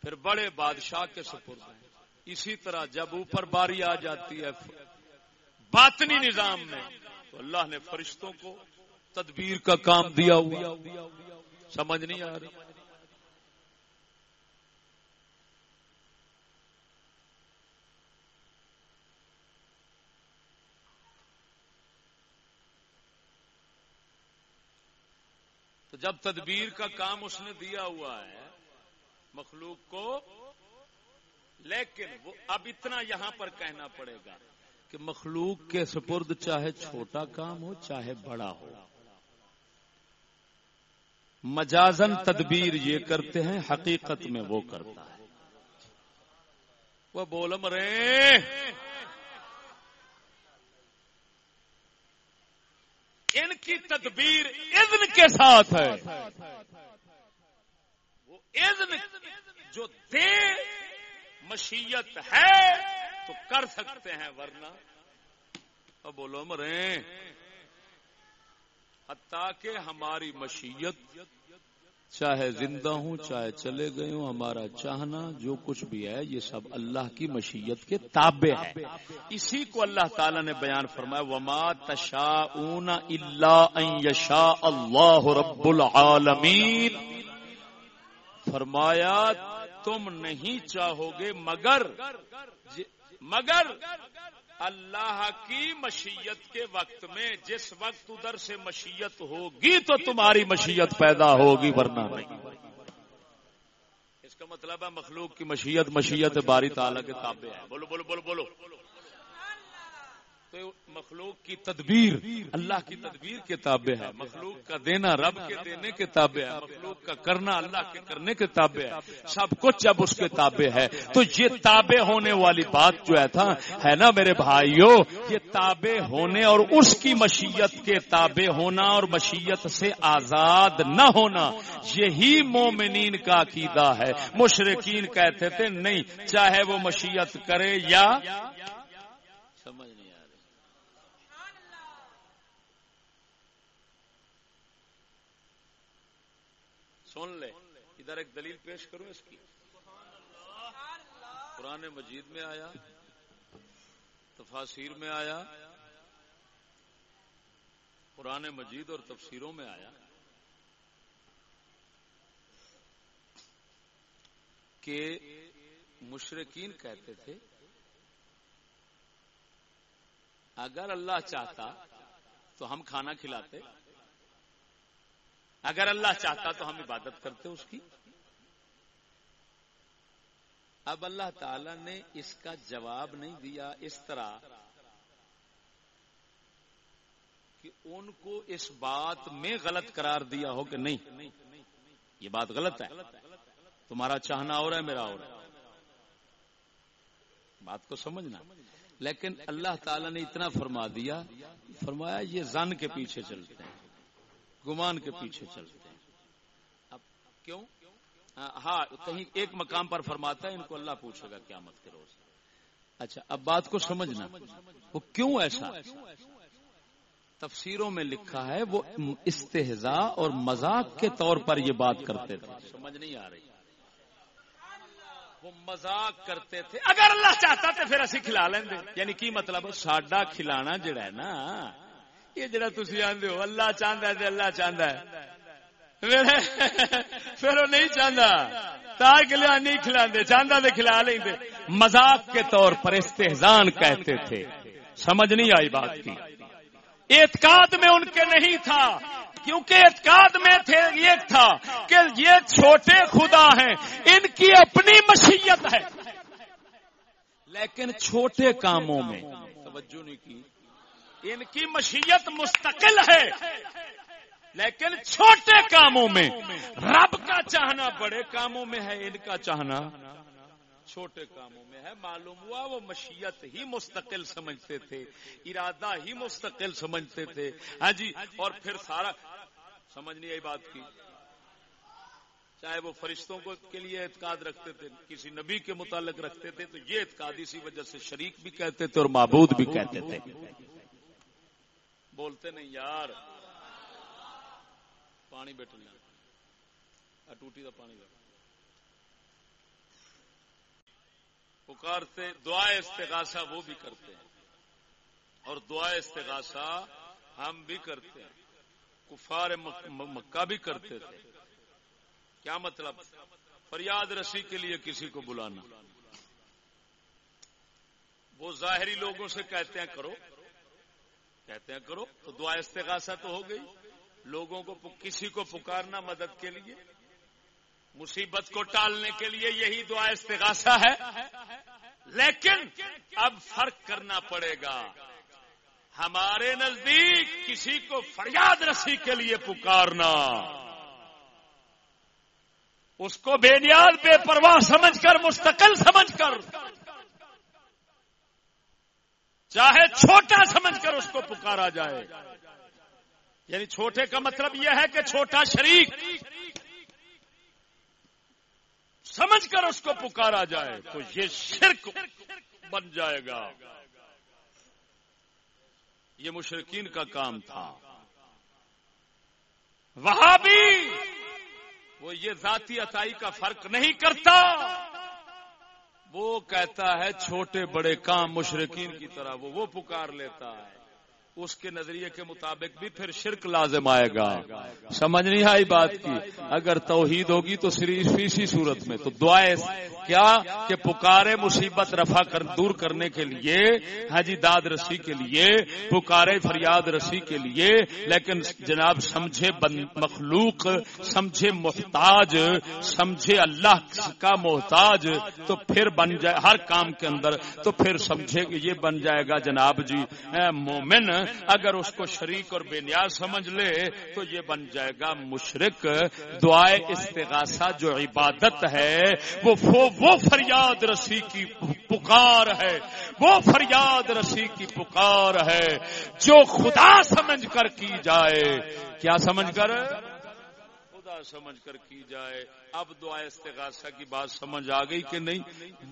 پھر بڑے بادشاہ کے سپرد ہیں۔ اسی طرح جب اوپر باری آ جاتی ہے باطنی نظام میں، تو اللہ نے فرشتوں کو تدبیر کا کام دیا ہوا۔ سمجھ نہیں آ رہی؟ جب تدبیر کا کام اس نے دیا ہوا ہے، مخلوق کو، لیکن وہ اب اتنا یہاں پر کہنا پڑے گا کہ مخلوق کے سپرد چاہے چھوٹا کام ہو، چاہے بڑا ہو۔ مجازن تدبیر یہ کرتے ہیں، حقیقت میں وہ کرتا ہے۔ وہ بول مرے ان کی تدبیر اذن کے ساتھ ہے۔ وہ اذن جو دے مشیت ہے تو کر سکتے ہیں، ورنہ اب بولو مرے حتیٰ کہ ہماری مشیت چاہے زندہ ہوں، چاہے چلے گئے ہوں، ہمارا چاہنا جو کچھ بھی ہے، یہ سب اللہ کی مشیت کے تابع ہے اسی کو اللہ تعالی نے بیان فرمایا، وما تشاءون الا ان یشاء اللہ رب العالمین فرمایا، تم نہیں چاہو گے مگر مگر اللہ کی مشیت کے وقت میں جس وقت ادھر سے مشیت ہوگی تو تمہاری مشیت پیدا ہوگی ورنہ نہیں۔ اس کا مطلب ہے مخلوق کی مشیت مشیت باری تعالی کے تابع ہے۔ بولو بولو بولو بولو۔ تو مخلوق کی تدبیر اللہ کی تدبیر کے تابع ہے، مخلوق کا دینا رب کے دینے کے تابع ہے، مخلوق کا کرنا اللہ کے کرنے کے تابع ہے، سب کچھ اب اس کے تابع ہے، تو یہ تابع ہونے والی بات جو ہے تھا، ہے نا میرے بھائیوں یہ تابع ہونے اور اس کی مشیت کے تابع ہونا اور مشیت سے آزاد نہ ہونا، یہی مومنین کا عقیدہ ہے مشرقین کہتے تھے، نہیں، چاہے وہ مشیت کرے یا سمجھ سن لے۔ ادھر ایک دلیل پیش کروں اس کی۔ قرآن مجید میں آیا تفاصیر میں آیا، قرآن مجید اور تفسیروں میں آیا کہ مشرقین کہتے تھے، اگر اللہ چاہتا تو ہم کھانا کھلاتے۔ اگر اللہ چاہتا تو ہم عبادت کرتے اس کی۔ اب اللہ تعالی نے اس کا جواب نہیں دیا اس طرح کہ ان کو اس بات میں غلط قرار دیا ہو کہ نہیں۔ یہ بات غلط ہے۔ تمہارا چاہنا اور ہے، میرا اور ہے۔ بات کو سمجھنا۔ لیکن اللہ تعالی نے اتنا فرما دیا، فرمایا یہ زن کے پیچھے چلتے ہیں۔ گمان کے پیچھے چلتے ہیں۔ اب کیوں؟ ہاں کہیں ایک مقام پر فرماتا ہے ان کو اللہ پوچھے گا کیا مت کرو اچھا اب بات کو سمجھنا۔ وہ کیوں ایسا؟ تفسیروں میں لکھا ہے وہ استحزا اور مذاق کے طور پر یہ بات کرتے تھے۔ سمجھ نہیں آ رہی۔ وہ مذاق کرتے تھے۔ اگر اللہ چاہتا تو پھر اسی کھلا لیں یعنی کی مطلب؟ ساڈا کھلانا جڑا ہے نا یہ جڑا تھی آدھے ہو، اللہ چاہتا ہے اللہ چاہتا ہے۔ پھر وہ نہیں چاہتا تاج کھلا نہیں کھلا چاہتا تو کھلا لیں مذاق کے طور پر استحزان کہتے تھے۔ سمجھ نہیں آئی بات کی۔ اعتقاد میں ان کے نہیں تھا، کیونکہ اعتقاد میں تھے، یہ تھا کہ یہ چھوٹے خدا ہیں۔ ان کی اپنی مشیت ہے۔ لیکن چھوٹے کاموں میں، توجہ نہیں کی۔ ان کی مشیت مستقل ہے۔ لیکن چھوٹے کاموں میں، رب کا چاہنا بڑے کاموں میں ہے، ان کا چاہنا چھوٹے کاموں میں ہے۔ معلوم ہوا وہ مشیت ہی مستقل سمجھتے تھے، ارادہ ہی مستقل سمجھتے تھے۔ ہاں جی اور پھر سارا، سمجھ نہیں آئی بات کی۔ چاہے وہ فرشتوں کو کے لیے اعتقاد رکھتے تھے، کسی نبی کے متعلق رکھتے تھے، تو یہ اعتقاد اسی وجہ سے شریک بھی کہتے تھے اور معبود بھی کہتے تھے۔ بولتے نہیں یار۔ پانی بیٹھ لیا ٹوٹی کا پانی بیٹھ پکارتے دعا استغاثہ وہ بھی کرتے ہیں۔ اور دعا استغاثہ ہم بھی کرتے ہیں۔ کفار مکہ بھی کرتے تھے۔ کیا مطلب؟ فریاد رسی کے لیے کسی کو بلانا۔ وہ ظاہری لوگوں سے کہتے ہیں، کرو۔ کہتے ہیں کرو، تو دعا استغاثہ تو ہو گئی۔ لوگوں کو کسی کو پکارنا مدد کے لیے، مصیبت کو ٹالنے کے لیے یہی دعا استغاثہ ہے۔ لیکن اب فرق کرنا پڑے گا۔ ہمارے نزدیک کسی کو فریاد رسی کے لیے پکارنا۔ اس کو بے نیاز، بے پرواہ سمجھ کر، مستقل سمجھ کر۔ چاہے چھوٹا سمجھ کر اس کو پکارا جائے۔ یعنی چھوٹے کا مطلب یہ ہے کہ چھوٹا شریک سمجھ کر اس کو پکارا جائے تو یہ شرک بن جائے گا۔ یہ مشرقین کا کام تھا۔ وہاں بھی وہ یہ ذاتی عطائی کا فرق نہیں کرتا۔ وہ کہتا ہے چھوٹے بڑے کام مشرقین کی طرح وہ وہ پکار لیتا ہے اس کے نظریے کے مطابق بھی پھر شرک لازم آئے گا۔ سمجھ نہیں آئی بات کی؟ اگر توحید ہوگی تو صرف اسی صورت میں۔ تو دعائیں کیا؟ کہ پکارے مصیبت رفع کر دور کرنے کے لیے حجی داد رسی کے لیے، پکارے فریاد رسی کے لیے، لیکن جناب سمجھے مخلوق، سمجھے محتاج، سمجھے اللہ کا محتاج، تو پھر بن جائے ہر کام کے اندر تو پھر سمجھے کہ یہ بن جائے گا جناب جی۔ مومن اگر اس کو شریک اور بے نیاز سمجھ لے تو یہ بن جائے گا مشرق دعائے استغاثہ جو عبادت ہے وہ وہ فریاد رسی کی پکار ہے۔ وہ فریاد رسی کی پکار ہے۔ جو خدا سمجھ کر کی جائے۔ کیا سمجھ کر؟ سمجھ کر کی جائے۔ اب دعا استغاثہ کی بات سمجھ آ گئی کہ نہیں؟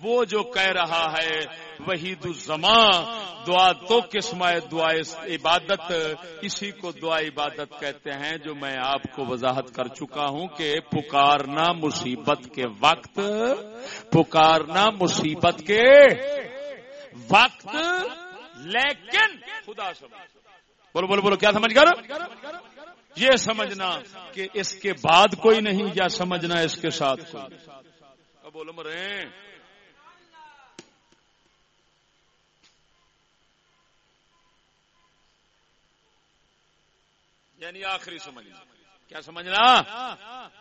وہ جو کہہ رہا ہے وہی الزمان۔ دعا دو قسم دعا عبادت، اسی کو دعا عبادت کہتے ہیں جو میں آپ کو وضاحت کر چکا ہوں کہ پکارنا مصیبت کے وقت، پکارنا مصیبت کے وقت۔ لیکن، خدا سمجھ۔ بولو بولو بولو، کیا سمجھ کر؟ یہ سمجھنا کہ اس کے بعد کوئی نہیں یا سمجھنا اس کے ساتھ کوئی اب بولو مرے یعنی آخری سمجھنا۔ کیا سمجھنا؟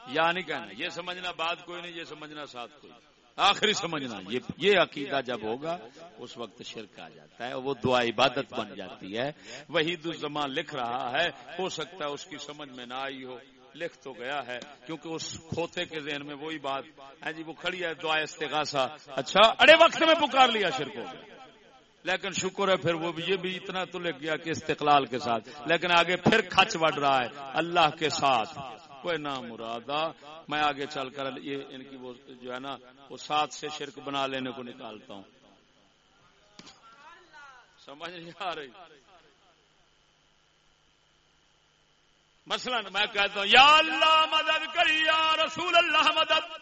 یا نہیں کہنا۔ یہ سمجھنا بعد کوئی نہیں، یہ سمجھنا ساتھ کوئی آخری سمجھنا، یہ عقیدہ جب ہوگا، اس وقت شرک آ جاتا ہے، وہ دعا عبادت بن جاتی ہے۔ وہی الزمان لکھ رہا ہے، ہو سکتا ہے اس کی سمجھ میں نہ آئی ہو، لکھ تو گیا ہے، کیونکہ اس کھوتے کے ذہن میں وہی بات ہے۔ جی وہ کھڑی ہے، دعا استغاثہ۔ اچھا اڑے وقت میں پکار لیا شرک ہو گیا۔ لیکن شکر ہے، پھر وہ بھی یہ بھی اتنا تو لکھ گیا کہ استقلال کے ساتھ۔ لیکن آگے پھر کھچ بڑھ رہا ہے، اللہ کے ساتھ۔ کوئی نام مرادا میں آگے چل کر یہ ان کی وہ جو ہے نا، وہ ساتھ سے شرک بنا لینے کو نکالتا ہوں۔ سمجھ نہیں آ رہی۔ مثلا میں کہتا ہوں، یا اللہ مدد کری، یا رسول اللہ مدد۔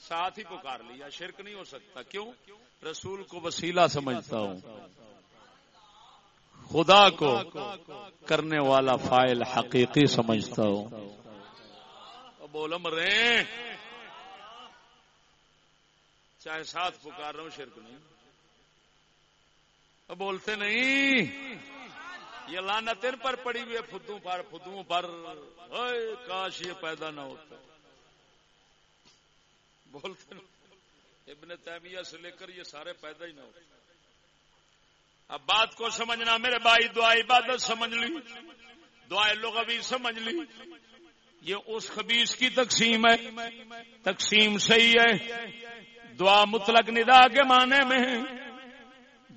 ساتھ ہی پکار لیا، شرک نہیں ہو سکتا۔ کیوں؟ رسول کو وسیلہ سمجھتا ہوں۔ خدا کو کرنے والا فائل حقیقی سمجھتا ہوں۔ بولم رہے چاہے ساتھ پکار رہا ہوں، شرک نہیں۔ بولتے نہیں۔ یہ لانت ان پر پڑی ہوئی ہے فدو پر فدو پر۔ کاش یہ پیدا نہ ہوتا۔ بولتے نہیں۔ ابن تیمیہ سے لے کر یہ سارے پیدا ہی نہ ہوتے۔ اب بات کو سمجھنا، میرے بھائی، دعا عبادت سمجھ لی۔ دعائیں لوگ ابھی سمجھ لی۔ یہ اس خبیص کی تقسیم ہے۔ تقسیم صحیح ہے۔ دعا مطلق ندا کے معنی میں،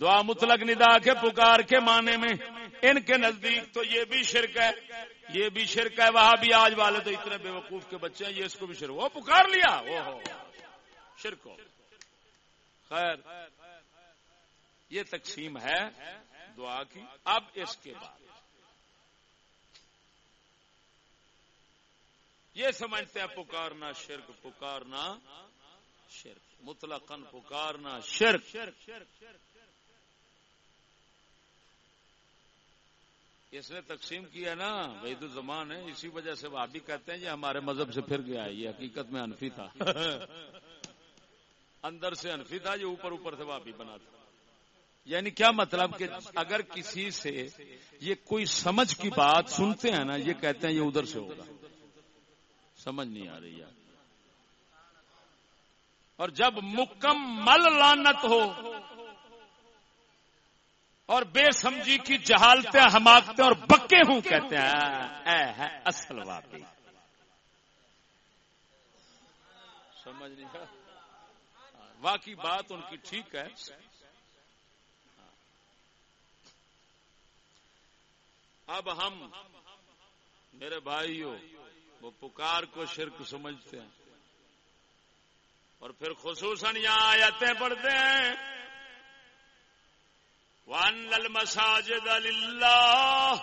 دعا مطلق ندا کے پکار کے معنی میں۔ ان کے نزدیک تو یہ بھی شرک ہے۔ یہ بھی شرک ہے۔ وہاں بھی آج والے تو اتنے بے وقوف کے بچے ہیں، یہ اس کو بھی شرک۔ وہ پکار لیا۔ وہ شرک ہو۔ خیر، یہ تقسیم ہے دعا کی۔ اب اس کے بعد۔ یہ سمجھتے ہیں پکارنا شرک پکارنا شرک، مطلقاً پکارنا شرک۔ اس نے تقسیم کیا نا وہی تو ہے، اسی وجہ سے وہ بھی کہتے ہیں یہ ہمارے مذہب سے پھر گیا ہے یہ حقیقت میں انفی تھا۔ اندر سے انفی تھا، یہ اوپر اوپر سے وہ بنا تھا۔ یعنی کیا مطلب کہ اگر کسی سے یہ کوئی سمجھ کی بات سنتے ہیں نا، یہ کہتے ہیں یہ ادھر سے ہوگا۔ سمجھ نہیں آ رہی یار۔ اور جب مکمل لانت ہو اور بے سمجھی کی جہالتیں ہماکتے اور بکے ہوں کہتے ہیں، اے ہے اصل واقعی۔ سمجھ نہیں واقعی بات ان کی ٹھیک ہے۔ اب ہم، میرے بھائیوں وہ پکار کو شرک سمجھتے ہیں۔ اور پھر خصوصاً یہاں آیتیں پڑھتے ہیں۔ وان المساجد للہ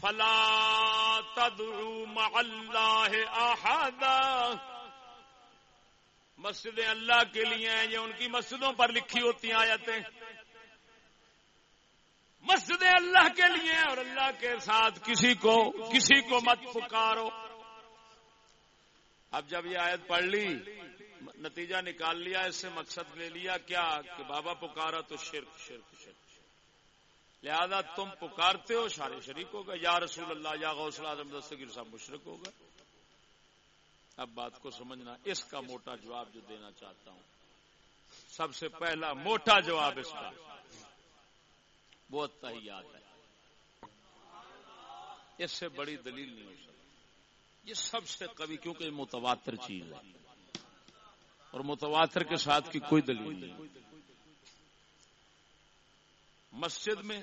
فلا تدعو مع اللہ احدا مسجدیں اللہ کے لیے ہیں، یہ ان کی مسجدوں پر لکھی ہوتی ہیں آیتیں۔ مسجدیں اللہ کے لیے اور اللہ کے ساتھ کسی کو کسی کو مت پکارو۔ اب جب یہ آیت پڑھ لی، نتیجہ نکال لیا، اس سے مقصد لے لیا، کیا کہ بابا پکارا تو شرک شرک شرک لہذا تم پکارتے ہو سارے شریک ہوگا یا رسول اللہ، یا غوثل اعظم دستگیر صاحب مشرق ہوگا اب بات کو سمجھنا، اس کا موٹا جواب جو دینا چاہتا ہوں، سب سے پہلا موٹا جواب اس کا۔ وہ تحیات ہے۔ اس سے بڑی دلیل نہیں ہو سکتی۔ یہ سب سے کبھی کیونکہ متواتر چیز ہے۔ اور متواتر کے ساتھ کی کوئی دلیل نہیں مسجد میں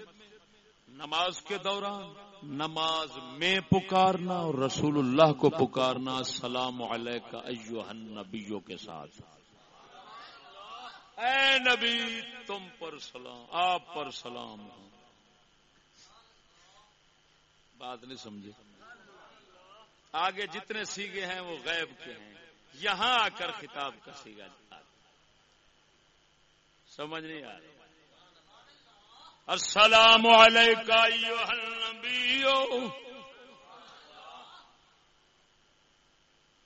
نماز کے دوران نماز میں پکارنا اور رسول اللہ کو پکارنا سلام علیہ کا نبیوں کے ساتھ۔ اے نبی، تم پر سلام، آپ پر سلام بات نہیں سمجھے۔ آگے جتنے سیگے ہیں وہ غیب کے ہیں۔ یہاں آ کر خطاب کا سیگا سمجھ نہیں آ رہی۔ السلام علیکم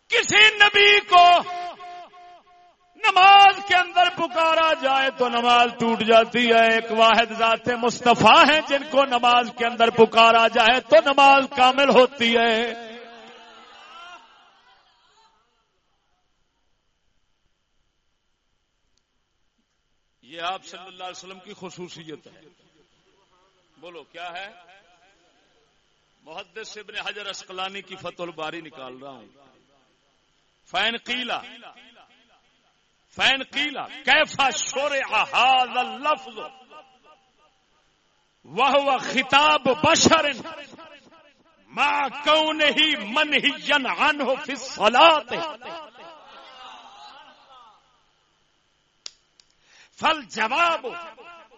کسی نبی کو نماز کے اندر پکارا جائے تو نماز ٹوٹ جاتی ہے۔ ایک واحد ذات مصطفیٰ ہیں جن کو نماز کے اندر پکارا جائے تو نماز کامل ہوتی ہے۔ یہ آپ صلی اللہ علیہ وسلم کی خصوصیت ہے۔ بولو، کیا ہے؟ محدث ابن حجر اسقلانی کی فتح الباری نکال رہا ہوں۔ فین قیلا فین قیلا کیفا شور احاظ اللفظ؟ وہ خطاب بشر ما کون ہی من ہی جن ان ہو فصلات فل جواب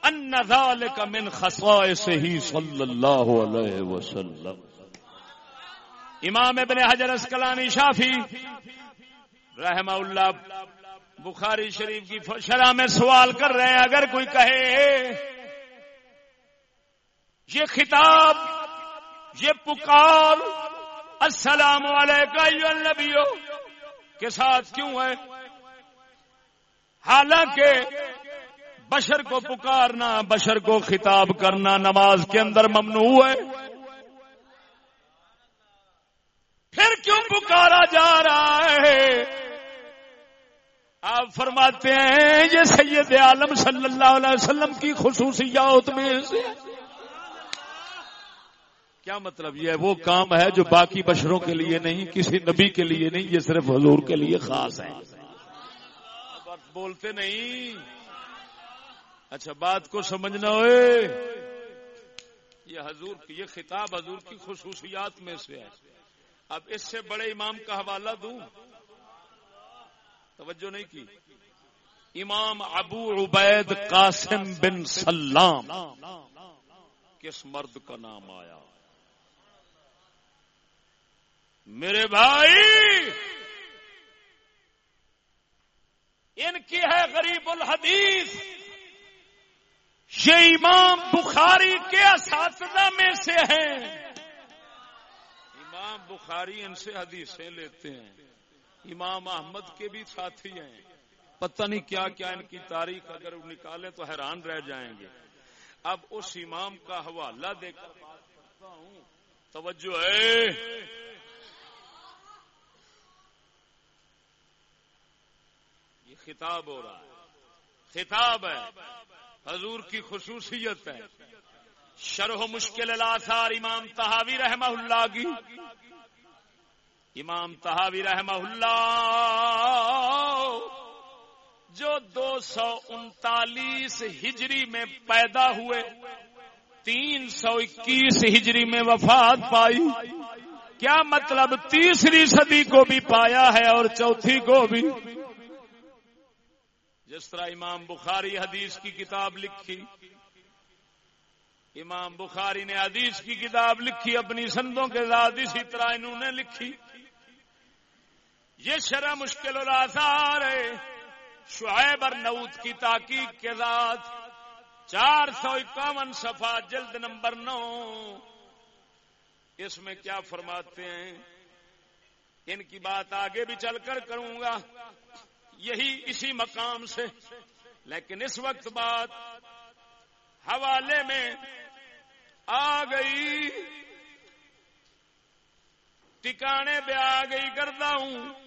ان ذلك من خصائصه صلی اللہ علیہ وسلم۔ امام ابن حجر اسکلانی شافی رحمہ اللہ بخاری شریف کی شرح میں سوال کر رہے ہیں، اگر کوئی کہے، یہ خطاب، یہ پکار، السلام علیکم نبیو کے ساتھ کیوں ہے؟ حالانکہ بشر کو پکارنا، بشر کو خطاب کرنا نماز کے اندر ممنوع ہے۔ پھر کیوں پکارا جا رہا ہے؟ آپ فرماتے ہیں یہ سید عالم صلی اللہ علیہ وسلم کی خصوصیات میں سے کیا مطلب یہ وہ کام ہے جو باقی بشروں کے لیے نہیں، کسی نبی کے لیے نہیں، یہ صرف حضور کے لیے خاص ہے بولتے نہیں۔ اچھا بات کو سمجھنا ہوئے۔ یہ حضور یہ خطاب حضور کی خصوصیات میں سے ہے۔ اب اس سے بڑے امام کا حوالہ دوں۔ توجہ نہیں کی امام ابو عبید قاسم بن سلام کس مرد کا نام آیا؟ میرے بھائی، ان کی ہے غریب الحدیث۔ یہ امام بخاری کے اساتذہ میں سے ہیں۔ امام بخاری ان سے حدیثیں لیتے ہیں۔ امام احمد کے بھی ساتھی ہیں۔ پتہ نہیں کیا کیا ان کی تاریخ اگر نکالے تو حیران رہ جائیں گے۔ اب اس امام کا حوالہ دے کر ہوں۔ توجہ ہے۔ یہ خطاب ہو رہا ہے۔ خطاب ہے۔ حضور کی خصوصیت ہے۔ شرح مشکل الاثار امام تحاوی رحمہ اللہ کی۔ امام تحاوی رحمہ اللہ، جو دو سو انتالیس ہجری میں پیدا ہوئے، تین سو اکیس ہجری میں وفات پائی۔ کیا مطلب تیسری صدی کو بھی پایا ہے اور چوتھی کو بھی؟ جس طرح امام بخاری حدیث کی کتاب لکھی، امام بخاری نے حدیث کی کتاب لکھی، اپنی سندوں کے ساتھ اسی طرح انہوں نے لکھی۔ یہ شرح مشکل اور آثار ہے۔ شعیب اور نعود کی تاکیق کے ساتھ چار سو اکاون صفحہ جلد نمبر نو۔ اس میں کیا فرماتے ہیں؟ ان کی بات آگے بھی چل کر کروں گا۔ یہی اسی مقام سے۔ لیکن اس وقت بات حوالے میں آ گئی۔ ٹکانے پہ آ گئی کرتا ہوں۔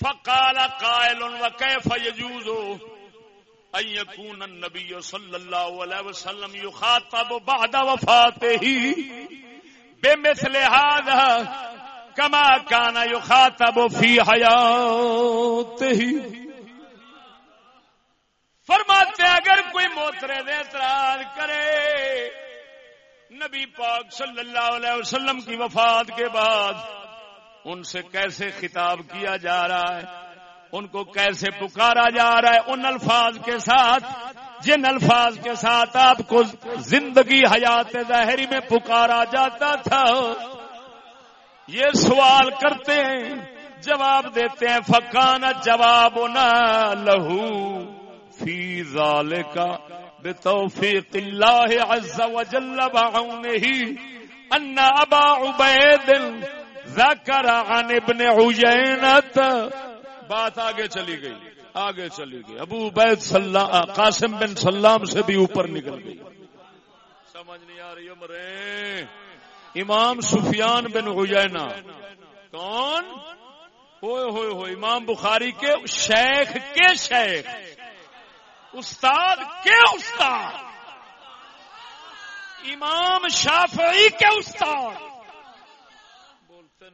فقال قائل وكيف يجوز ان يكون النبي صلى الله عليه وسلم يخاطب بعد وفاته بمثل هذا كما كان يخاطب في حياته. فرماتے اگر کوئی موترے دے اعتراض کرے، نبی پاک صلی اللہ علیہ وسلم کی وفات کے بعد ان سے کیسے خطاب کیا جا رہا ہے؟ ان کو کیسے پکارا جا رہا ہے؟ ان الفاظ کے ساتھ، جن الفاظ کے ساتھ آپ کو زندگی حیات ظاہری میں پکارا جاتا تھا، یہ سوال کرتے ہیں، جواب دیتے ہیں فکان جواب نہ لہو فی ذال کا بے توفیق اللہ عز و جل بعونه ان ابا عبید ذکر عن ابن عجینت۔ بات آگے چلی گئی، آگے چلی گئی۔ ابو عبید قاسم بن سلام سے بھی اوپر نکل گئی۔ سمجھ نہیں آ رہی عمرے۔ امام سفیان بن عجینا کون؟ ہوئے ہوئے ہوئے۔ امام بخاری کے شیخ کے شیخ۔ استاد کے استاد۔ امام شافعی کے استاد۔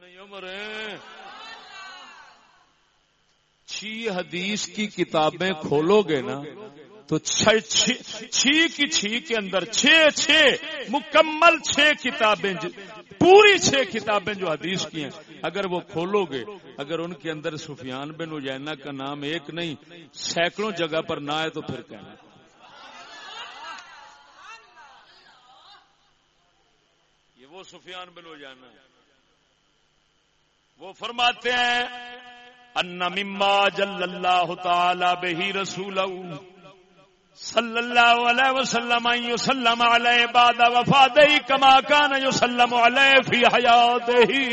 نہیں عمر چھ حدیث کی کتابیں کھولو گے نا، تو چھ کی چھ کے اندر چھ چھ مکمل چھ کتابیں پوری چھ کتابیں جو حدیث کی ہیں۔ اگر وہ کھولو گے، اگر ان کے اندر سفیان بن اجینا کا نام ایک نہیں، سینکڑوں جگہ پر نہ آئے تو پھر کہنا یہ وہ سفیان بن اجانا ہے وہ فرماتے ہیں، ان مما جل اللہ تعالی بہی رسول صلی اللہ علیہ وسلم یسلم علیہ بعد وفات کما کان یسلم علیہ فی حیات ہی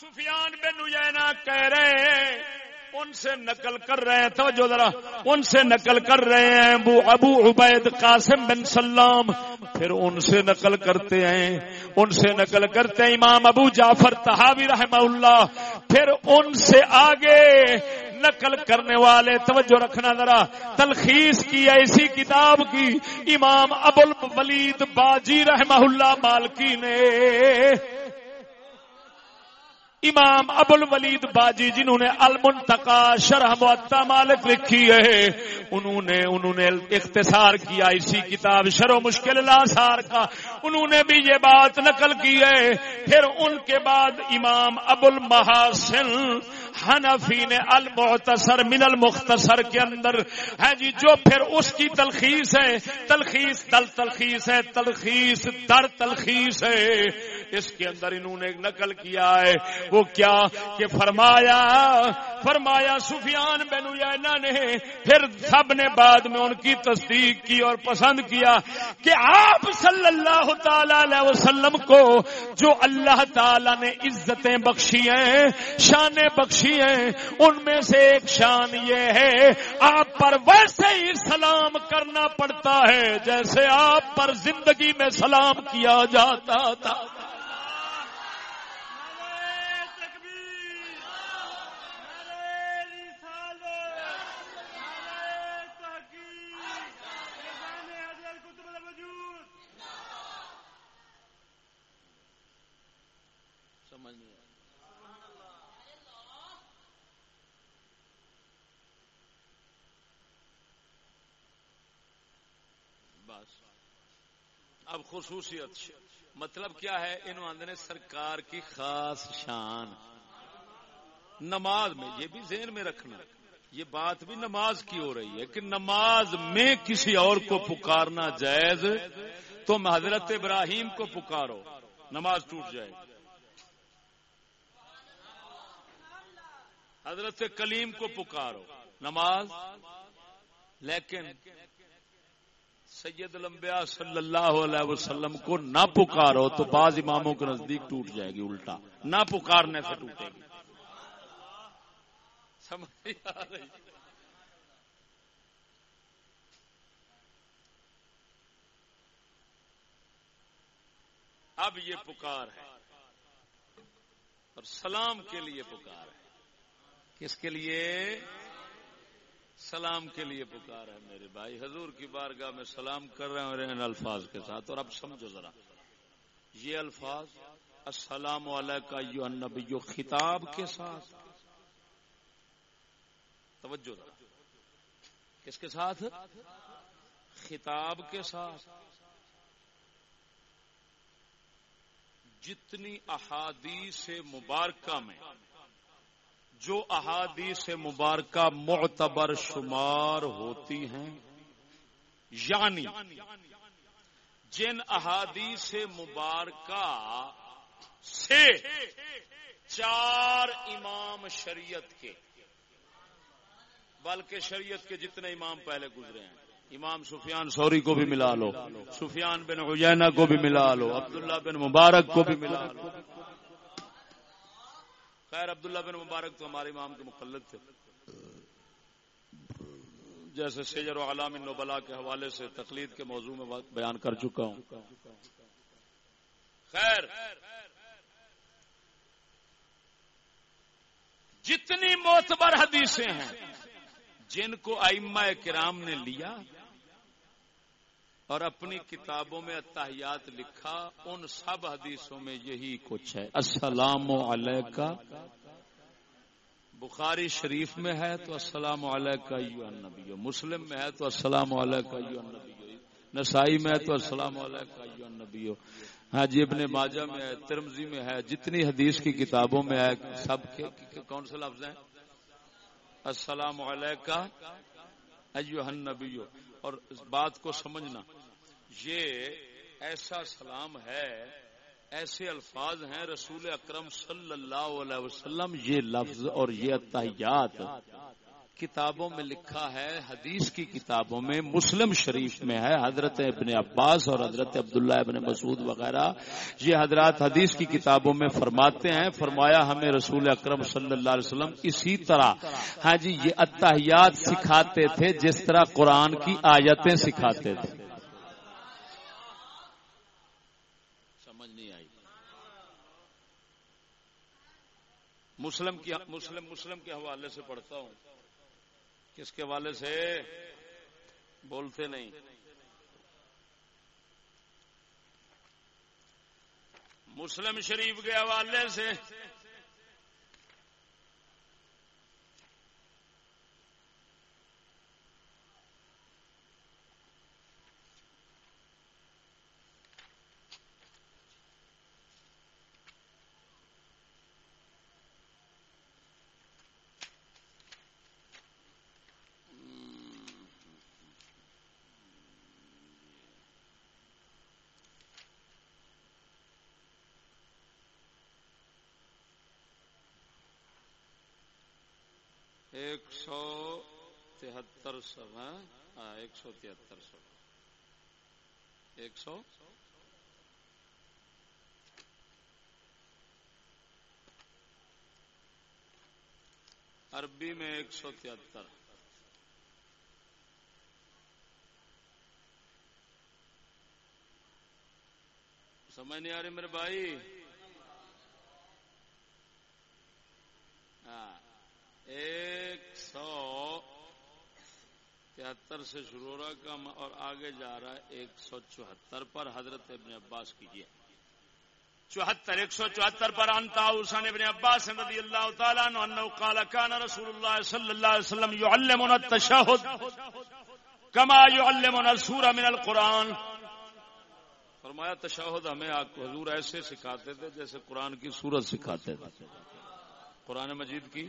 سفیان بن اجینا کہہ رہے ہیں ان سے نقل کر رہے ہیں، توجہ ذرا، ان سے نقل کر رہے ہیں ابو ابو عبید قاسم بن سلام۔ پھر ان سے نقل کرتے ہیں، ان سے نقل کرتے ہیں امام ابو جعفر تحاوی رحمہ اللہ۔ پھر ان سے آگے نقل کرنے والے، توجہ رکھنا ذرا، تلخیص کی، ایسی کتاب کی۔ امام ابو الولید باجی رحمہ اللہ مالکی نے امام ابو الولید باجی جنہوں نے المنتقا شرح معطا مالک لکھی ہے، انہوں نے انہوں نے اختصار کیا اسی کتاب شرح مشکل لاثار کا۔ انہوں نے بھی یہ بات نقل کی ہے۔ پھر ان کے بعد امام ابو المحاسن حنفی نے المختصر من المختصر کے اندر، ہے جی جو پھر اس کی تلخیص ہے، تلخیص دل، تلخیص ہے، تلخیص در، تلخیص ہے۔ اس کے اندر انہوں نے نقل کیا ہے، وہ کیا کہ فرمایا فرمایا، سفیان بن اینا نے پھر سب نے بعد میں ان کی تصدیق کی اور پسند کیا کہ آپ صلی اللہ تعالی علیہ وسلم کو جو اللہ تعالی نے عزتیں بخشی ہیں، شانیں بخشی ہیں ان میں سے ایک شان یہ ہے، آپ پر ویسے ہی سلام کرنا پڑتا ہے، جیسے آپ پر زندگی میں سلام کیا جاتا تھا۔ اب خصوصیت مطلب کیا ہے؟ انہوں نے سرکار کی خاص شان۔ نماز میں، یہ بھی ذہن میں رکھنا۔ یہ بات بھی نماز کی ہو رہی ہے کہ نماز میں کسی اور کو پکارنا جائز تم حضرت ابراہیم کو پکارو۔ نماز ٹوٹ جائے۔ حضرت کلیم کو پکارو۔ نماز، لیکن سید الانبیاء صلی اللہ علیہ وسلم کو نہ پکارو تو بعض اماموں کے نزدیک ٹوٹ جائے گی، الٹا۔ نہ پکارنے سے ٹوٹے گی۔ اب یہ پکار ہے۔ اور سلام کے لیے پکار ہے۔ کس کے لیے؟ سلام کے لیے پکار ہے میرے بھائی۔ حضور کی بارگاہ میں سلام کر رہے ہیں ان الفاظ کے ساتھ۔ اور اب سمجھو ذرا۔ یہ الفاظ، السلام علیکم خطاب کے ساتھ۔ توجہ ذرا۔ کس کے ساتھ؟ خطاب کے ساتھ۔ جتنی احادیث مبارکہ میں جو احادیث مبارکہ معتبر شمار ہوتی ہیں یعنی جن احادیث مبارکہ سے چار امام شریعت کے، بلکہ شریعت کے جتنے امام پہلے گزرے ہیں۔ امام سفیان سوری کو بھی ملا لو، سفیان بن حجینہ کو بھی ملا لو، عبداللہ بن مبارک کو بھی ملا لو۔ خیر عبداللہ بن مبارک تو ہمارے امام کے مقلد تھے۔ جیسے سیجر و علام نوبلا کے حوالے سے تقلید کے موضوع میں بیان کر چکا ہوں۔ خیر، جتنی معتبر حدیثیں ہیں، جن کو ائمہ کرام نے لیا اور اپنی کتابوں میں اتحیات لکھا، ان سب حدیثوں میں یہی کچھ ہے۔ السلام علیکہ۔ بخاری شریف میں ہے تو السلام علیکہ نبی مسلم میں ہے تو السلام علیکہ نبی نسائی میں ہے تو السلام علیکہ نبی ہاں جی ابن ماجہ میں ہے ترمزی میں ہے، جتنی حدیث کی کتابوں میں ہے، سب کے کون سے لفظ ہیں؟ السلام علیکہ ایوہ النبی۔ اور اس بات کو سمجھنا یہ ایسا سلام ہے، ایسے الفاظ ہیں رسول اکرم صلی اللہ علیہ وسلم، یہ لفظ اور یہ اتحیات کتابوں میں لکھا ہے، حدیث کی کتابوں میں، مسلم شریف میں ہے، حضرت ابن عباس اور حضرت عبداللہ ابن مسعود وغیرہ۔ یہ حضرات حدیث کی کتابوں میں فرماتے ہیں، فرمایا ہمیں رسول اکرم صلی اللہ علیہ وسلم اسی طرح۔ ہاں جی یہ اتحیات سکھاتے تھے، جس طرح قرآن کی آیتیں سکھاتے تھے سمجھ نہیں آئی مسلم کی مسلم مسلم کے حوالے سے پڑھتا ہوں۔ کس کے حوالے سے؟ بولتے نہیں۔ مسلم شریف کے حوالے سے ایک سو تہتر سو ہاں؟, ہاں؟ ایک سو تہتر سو۔ ایک سو؟ عربی میں ایک سو تہتر۔ سمجھ نہیں آ رہی میرے بھائی؟ ہاں۔ ایک سو تہتر سے شروع ہو رہا کم اور آگے جا رہا ہے ایک سو چوہتر پر حضرت ابن عباس کیجیے چوہتر، ایک سو چوہتر پر انتا حسین ابن عباس رضی اللہ تعالیٰ عنہ انہو قال، کان رسول اللہ صلی اللہ علیہ وسلم یعلمنا التشہد کما یعلمنا السورہ من القرآن۔ فرمایا، تشہد ہمیں حضور ایسے سکھاتے تھے جیسے قرآن کی صورت سکھاتے تھے۔ قرآن مجید کی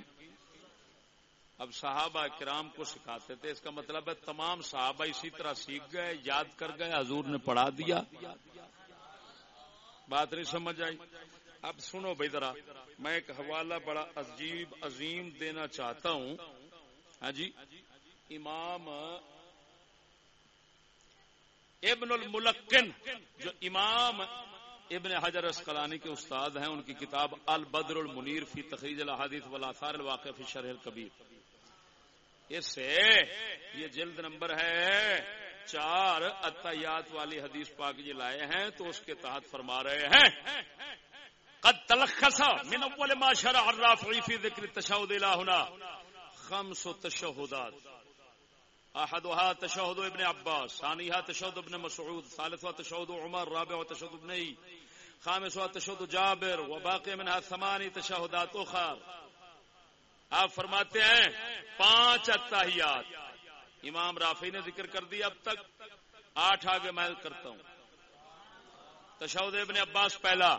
اب صحابہ کرام کو سکھاتے تھے۔ اس کا مطلب ہے تمام صحابہ اسی طرح سیکھ گئے، یاد کر گئے، حضور نے پڑھا دیا۔ بات نہیں سمجھ آئی۔ اب سنو بھائی ذرا، میں ایک حوالہ بڑا عجیب، عظیم دینا چاہتا ہوں۔ ہاں جی؟ امام ابن الملقن جو امام ابن حجر اسقلانی کے استاد ہیں، ان کی کتاب البدر المنیر فی تخریج الحادیث والاثار الواقع فی شرح الکبیر۔ اس سے یہ جلد نمبر ہے، چار اتیات والی حدیث پاک جی لائے ہیں، تو اس کے تحت فرما رہے ہیں، قد تلخص من اول ما شرع الرافعی فی ذکر التشہد الہنا، خمس تشہدات۔ احدها تشهد ابن عباس، ثانيها تشهد ابن مسعود، ثالثها تشهد عمر، رابعها تشهد ابن خامسها تشهد جابر، وباقي منها ثماني تشهدات اخر. آپ فرماتے ہیں، پانچ اتحیات امام رافی نے ذکر کر دیا اب تک، آٹھ آگے میں کرتا ہوں۔ تشہد ابن عباس پہلا۔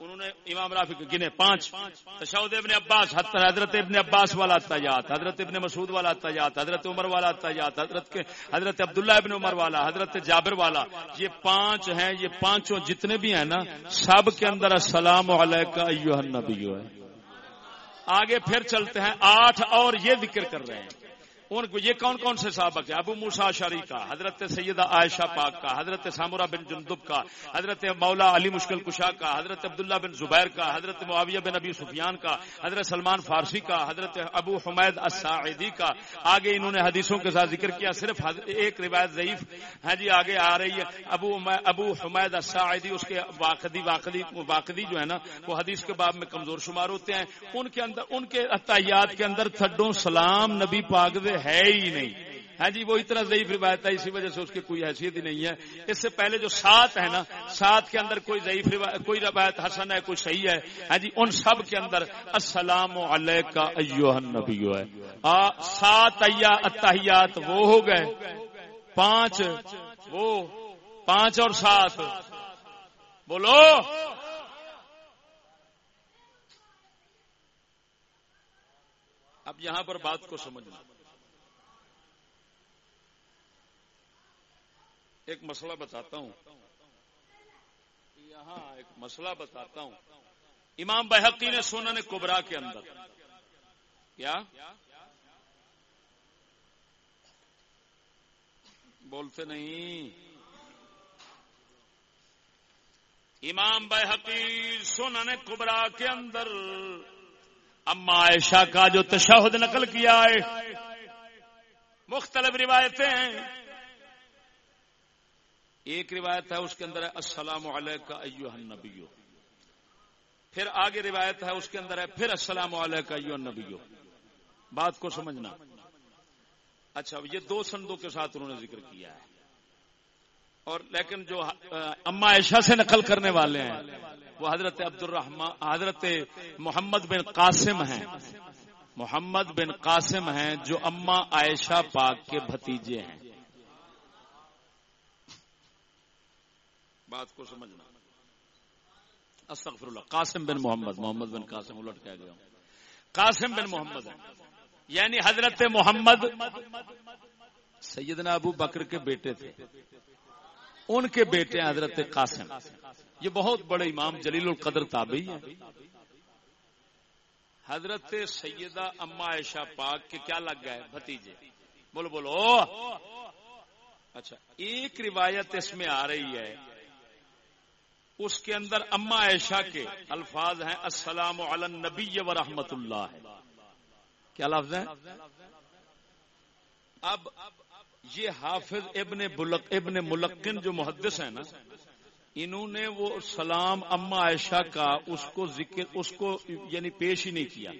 انہوں نے امام رافی کو گنے پانچ، تشہد ابن عباس حضرت ابن عباس والا تجات حضرت ابن مسعود والا تجات حضرت عمر والا تجات حضرت کے، حضرت عبداللہ ابن عمر والا، حضرت جابر والا، یہ پانچ ہیں، یہ پانچوں جتنے بھی ہیں نا، سب کے اندر السلام علیکم ایوہ النبی ہے۔ آگے پھر چلتے ہیں، آٹھ اور یہ ذکر کر رہے ہیں۔ ان کو یہ کون کون سے سابق ہے ابو موسا شری کا، حضرت سیدہ عائشہ پاک کا، حضرت سامورہ بن جندب کا، حضرت مولا علی مشکل کشا کا، حضرت عبداللہ بن زبیر کا، حضرت معاویہ بن ابی سفیان کا، حضرت سلمان فارسی کا، حضرت ابو حمید الساعدی کا۔ آگے انہوں نے حدیثوں کے ساتھ ذکر کیا، صرف ایک روایت ضعیف ہے جی آگے آ رہی ہے۔ ابو ابو حمید الساعدی، اس کے واقعی واقعی واقعی جو ہے نا، وہ حدیث کے باب میں کمزور شمار ہوتے ہیں۔ ان کے اندر ان کے اطیات کے اندر تھڈوں سلام نبی پاک دے ہے ہی نہیں۔ ہاں جی وہ اتنا ضعیف روایت ہے، اسی وجہ سے اس کی کوئی حیثیت ہی نہیں ہے۔ اس سے پہلے جو سات ہے نا، سات کے اندر کوئی ضعیف کوئی روایت حسن ہے، کوئی صحیح ہے۔ ہاں جی ان سب کے اندر السلام علیکہ ایوہ النبی ہے۔ سات اتحیات وہ ہو گئے۔ پانچ، وہ، پانچ اور سات۔ بولو۔ اب یہاں پر بات کو سمجھنا۔ ایک مسئلہ بتاتا ہوں۔ یہاں ایک مسئلہ بتاتا ہوں۔ امام بحقی نے سونا نے کبرا کے اندر۔ کیا؟ بولتے نہیں۔ امام بحقی سونا نے کبرا کے اندر۔ اما عائشہ کا جو تشہد نقل کیا ہے۔ مختلف روایتیں ہیں۔ ایک روایت ہے، اس کے اندر ہے، السلام علیکم ایوہ النبیو۔ پھر آگے روایت ہے، اس کے اندر ہے، پھر السلام علیکم ایوہ النبیو۔ بات کو سمجھنا۔ اچھا یہ دو سندوں کے ساتھ انہوں نے ذکر کیا ہے۔ اور لیکن جو اما عائشہ سے نقل کرنے والے ہیں، وہ حضرت عبد الرحمان حضرت محمد بن قاسم ہیں۔ محمد بن قاسم ہیں، جو اما عائشہ پاک کے بھتیجے ہیں۔ بات کو سمجھنا۔ استغفر اللہ۔ قاسم بن محمد محمد بن قاسم، الٹ کہہ گیا قاسم بن محمد یعنی حضرت محمد سیدنا ابو بکر کے بیٹے تھے۔ ان کے بیٹے حضرت قاسم۔ یہ بہت بڑے امام جلیل القدر تابعی ہیں۔ حضرت سیدہ اما عائشہ پاک کے کیا لگ گئے؟ بھتیجے۔ بولو بولو۔ اچھا ایک روایت اس میں آ رہی ہے۔ اس کے اندر اما عائشہ کے الفاظ ہیں، السلام علی النبی و رحمت اللہ۔ ہے کیا لفظ ہے اب یہ حافظ ابن ابن ملقن جو محدث ہیں نا، انہوں نے وہ سلام اما عائشہ کا اس کو ذکر، اس کو یعنی پیش ہی نہیں کیا۔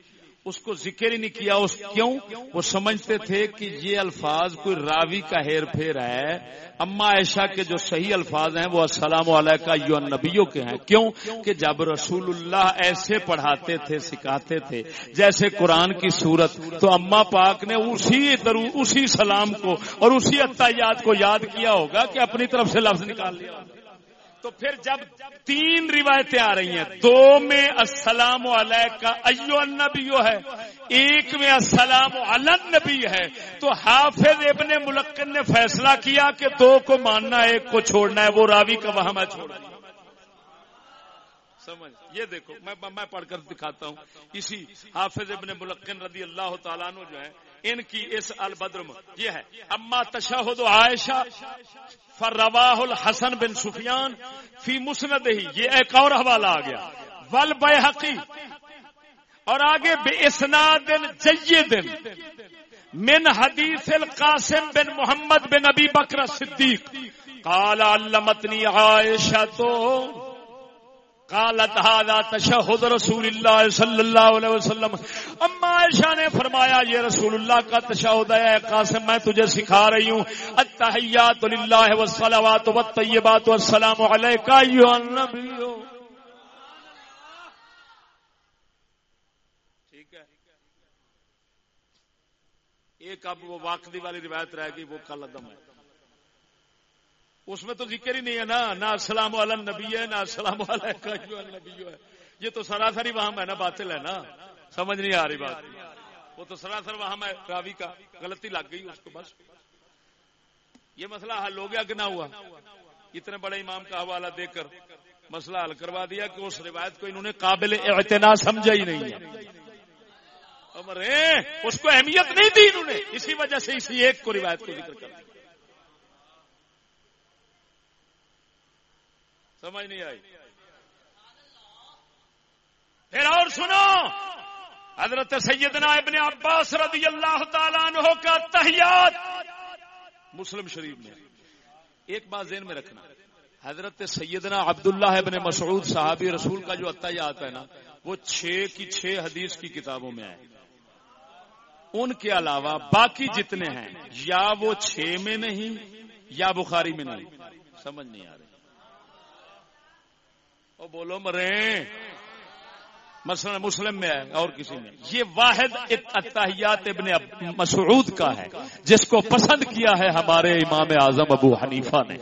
اس کو ذکر ہی نہیں کیا، اس کیوں؟ وہ سمجھتے تھے کہ یہ الفاظ کوئی راوی کا ہیر پھیر ہے۔ اما عائشہ کے جو صحیح الفاظ ہیں، وہ السلام علیکہ یو نبیوں کے ہیں۔ کیوں؟ کہ جب رسول اللہ ایسے پڑھاتے تھے، سکھاتے تھے، جیسے قرآن کی صورت، تو اما پاک نے اسی اسی سلام کو اور اسی اتیات کو یاد کیا ہوگا کہ اپنی طرف سے لفظ نکال لیا۔ تو پھر جب تین روایتیں آ رہی ہیں، دو میں السلام علیہ کا ایو النبیو ہے، ایک میں السلام نبی ہے، تو حافظ ابن ملکن نے فیصلہ کیا کہ دو کو ماننا، ایک کو چھوڑنا ہے، وہ راوی کا وہاں میں چھوڑ سمجھ، یہ دیکھو، میں میں پڑھ کر دکھاتا ہوں۔ اسی حافظ ابن ملکن رضی اللہ تعالیٰ جو ہے ان کی اس البدر یہ ہے، اما تشہد عائشہ فر رواہ الحسن بن سفیان فی مسند ہی۔ یہ ایک اور حوالہ آ گیا۔ ول بے حقی اور آگے بے اسنا اسناد جیدن من حدیث القاسم بن محمد بن ابی بکر صدیق۔ قال علمتنی عائشہ تو قالت هذا تشهد رسول الله صلی اللہ علیہ وسلم. اما عائشہ نے فرمایا، یہ رسول اللہ کا تشہد ہے قاسم، میں تجھے سکھا رہی ہوں. التحیات للہ والصلوات والطیبات والسلام علیک ایھا النبی. ٹھیک ہے. ایک اب وہ واقعی والی روایت رہ گئی، وہ کل ادم ہے. اس میں تو ذکر ہی نہیں ہے نا نہ السلام علیہ نبی ہے نہ السلام علیہ ہے۔ یہ تو سراسر ہی وہاں ہے نا باطل ہے نا۔ سمجھ نہیں آ رہی بات۔ وہ تو سراسر وہاں ہے راوی کا غلطی لگ گئی اس کو بس۔ یہ مسئلہ حل ہو گیا کہ نہ ہوا؟ اتنے بڑے امام کا حوالہ دے کر مسئلہ حل کروا دیا کہ اس روایت کو انہوں نے قابل اعتنا سمجھا ہی نہیں ہے۔ اس کو اہمیت نہیں دی انہوں نے۔ اسی وجہ سے اسی ایک کو روایت کو ذکر کر سمجھ نہیں آئی۔ پھر اور سنو۔ حضرت سیدنا ابن عباس رضی اللہ تعالیٰ عنہ کا تحیات۔ مسلم شریف میں۔ ایک بات ذہن میں رکھنا۔ حضرت سیدنا عبداللہ ابن مسعود صحابی رسول کا جو اتحیات ہے نا، وہ چھ کی چھ حدیث کی کتابوں میں آئے۔ ان کے علاوہ باقی جتنے ہیں، یا وہ چھ میں نہیں، یا بخاری میں نہیں۔ سمجھ نہیں آ رہی۔ بولو مرے مثلا مسلم میں ہے، اور کسی میں۔ یہ واحد اتحیات ابن مسعود کا ہے، جس کو پسند کیا ہے ہمارے امام اعظم ابو حنیفہ نے۔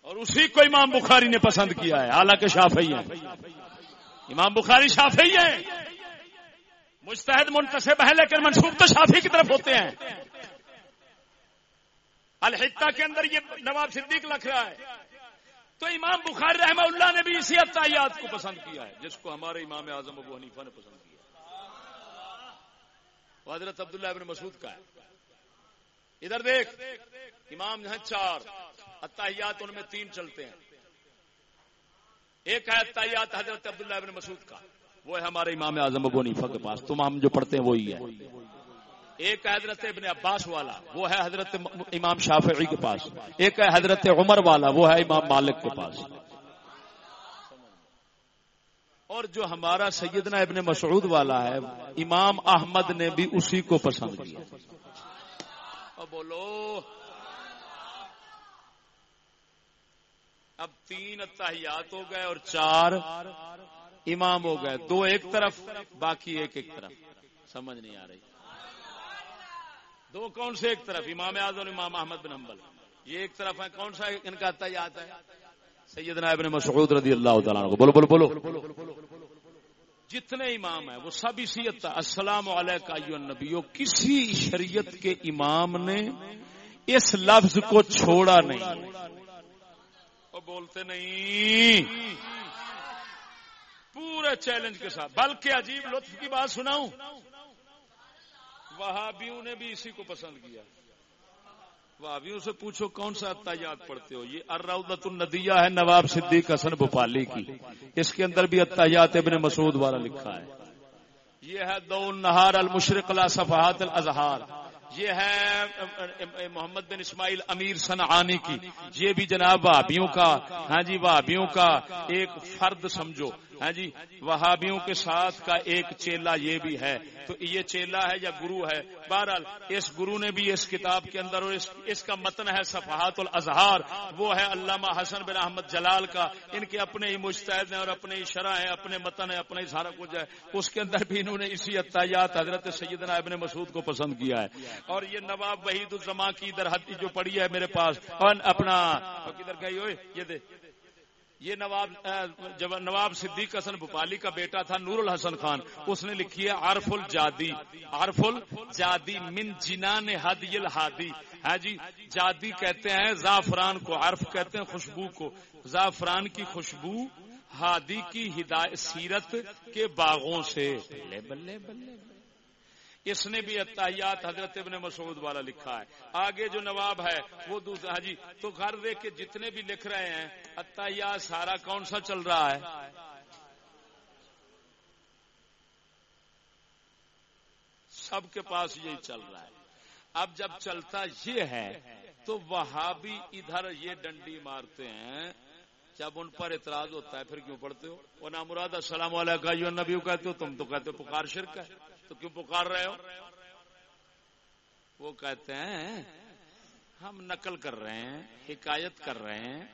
اور اسی کو امام بخاری نے پسند کیا ہے، حالانکہ شافعی ہیں۔ امام بخاری شافعی ہیں۔ مستحد منتصب ہے لیکن منصوب تو شافی کی طرف ہوتے ہیں۔ الحطہ کے اندر یہ نواب صدیق لکھ رہا ہے۔ تو امام بخاری رحمہ اللہ نے بھی اسی اتحیات کو پسند کیا ہے، جس کو ہمارے امام اعظم ابو حنیفہ نے پسند کیا وہ حضرت عبداللہ ابن مسعود کا ہے۔ ادھر دیکھ، امام ہیں چار اتحیات ان میں تین چلتے ہیں۔ ایک ہے اتحیات حضرت عبداللہ ابن مسعود کا، وہ ہے ہمارے امام اعظم ابو حنیفہ کے پاس۔ تم ہم جو پڑھتے ہیں وہی ہے۔ ایک ہے حضرت ابن عباس والا، وہ ہے حضرت امام شافعی کے پاس۔ ایک ہے حضرت عمر والا، وہ ہے امام مالک کے پاس۔ اور جو ہمارا سیدنا ابن مسعود والا ہے، امام احمد نے بھی اسی کو پسند کیا۔ بولو۔ اب تین اتحیات ہو گئے اور چار امام ہو گئے، دو ایک طرف، باقی ایک ایک طرف۔ سمجھ نہیں آ رہی۔ دو کون سے؟ ایک طرف امام اعظم امام احمد بن حنبل۔ یہ ایک طرف ہے کون سا ان کا یاد ہے؟ سیدنا ابن مسعود رضی اللہ تعالیٰ کو بولو بولو بولو۔ جتنے امام ہیں، وہ سب اسی السلام علیہ نبیو کسی شریعت کے امام نے اس لفظ کو چھوڑا نہیں۔ وہ بولتے نہیں۔ پورے چیلنج کے ساتھ۔ بلکہ عجیب لطف کی بات سناؤں۔ وہابیوں نے بھی اسی کو پسند کیا۔ وہابیوں سے پوچھو کون سا اتیات پڑھتے ہو؟ یہ ارودت الندیہ ہے نواب صدیق حسن بھوپالی کی۔ اس کے اندر بھی اتیات ابن مسعود والا لکھا ہے۔ یہ ہے دو نہار المشرق لا صفحات الازہار یہ ہے محمد بن اسماعیل امیر سنعانی کی۔ یہ بھی جناب وہابیوں کا۔ ہاں جی وہابیوں کا ایک فرد سمجھو۔ ہاں جی وہابیوں کے ساتھ کا ایک چیلا یہ بھی ہے۔ تو یہ چیلا ہے یا گرو ہے؟ بہرحال، اس گرو نے بھی اس کتاب کے اندر اور اس کا متن ہے صفحات الازہار وہ ہے علامہ حسن بن احمد جلال کا۔ ان کے اپنے ہی مشتحد ہیں اور اپنے ہی شرح ہیں، اپنے متن ہے اپنے ہی سارا کچھ ہے۔ اس کے اندر بھی انہوں نے اسی اتیات حضرت سیدنا ابن مسعود کو پسند کیا ہے۔ اور یہ نواب وحید الزما کی ادھر جو پڑی ہے میرے پاس۔ اور اپنا کدھر گئی ہوئے؟ یہ دے یہ نواب جب نواب صدیق حسن بھوپالی کا بیٹا تھا نور الحسن خان، اس نے لکھی ہے عرف الجادی عرف الجادی من جنان حدی الحادی ہاں جی جادی کہتے ہیں، زعفران کو عرف کہتے ہیں، خوشبو کو۔ زعفران کی خوشبو، ہادی کی ہدایت، سیرت کے باغوں سے۔ بلے بلے بلے۔ اس نے بھی اتحیات حضرت ابن مسعود والا لکھا ہے۔ آگے جو نواب ہے، وہ دوسرا ہاں جی تو گھر دیکھ کے جتنے بھی لکھ رہے ہیں، اتحیات سارا کون سا چل رہا ہے؟ سب کے پاس یہی چل رہا ہے۔ اب جب چلتا یہ ہے، تو وہاں بھی ادھر یہ ڈنڈی مارتے ہیں۔ جب ان پر اعتراض ہوتا ہے، پھر کیوں پڑھتے ہو؟ وہ نامراد، السلام علیکم نبی کہتے ہو، تم تو کہتے ہو پکار شرک ہے۔ تو کیوں پکار رہے ہو؟ وہ کہتے ہیں، ہم نقل کر رہے ہیں، حکایت کر رہے ہیں۔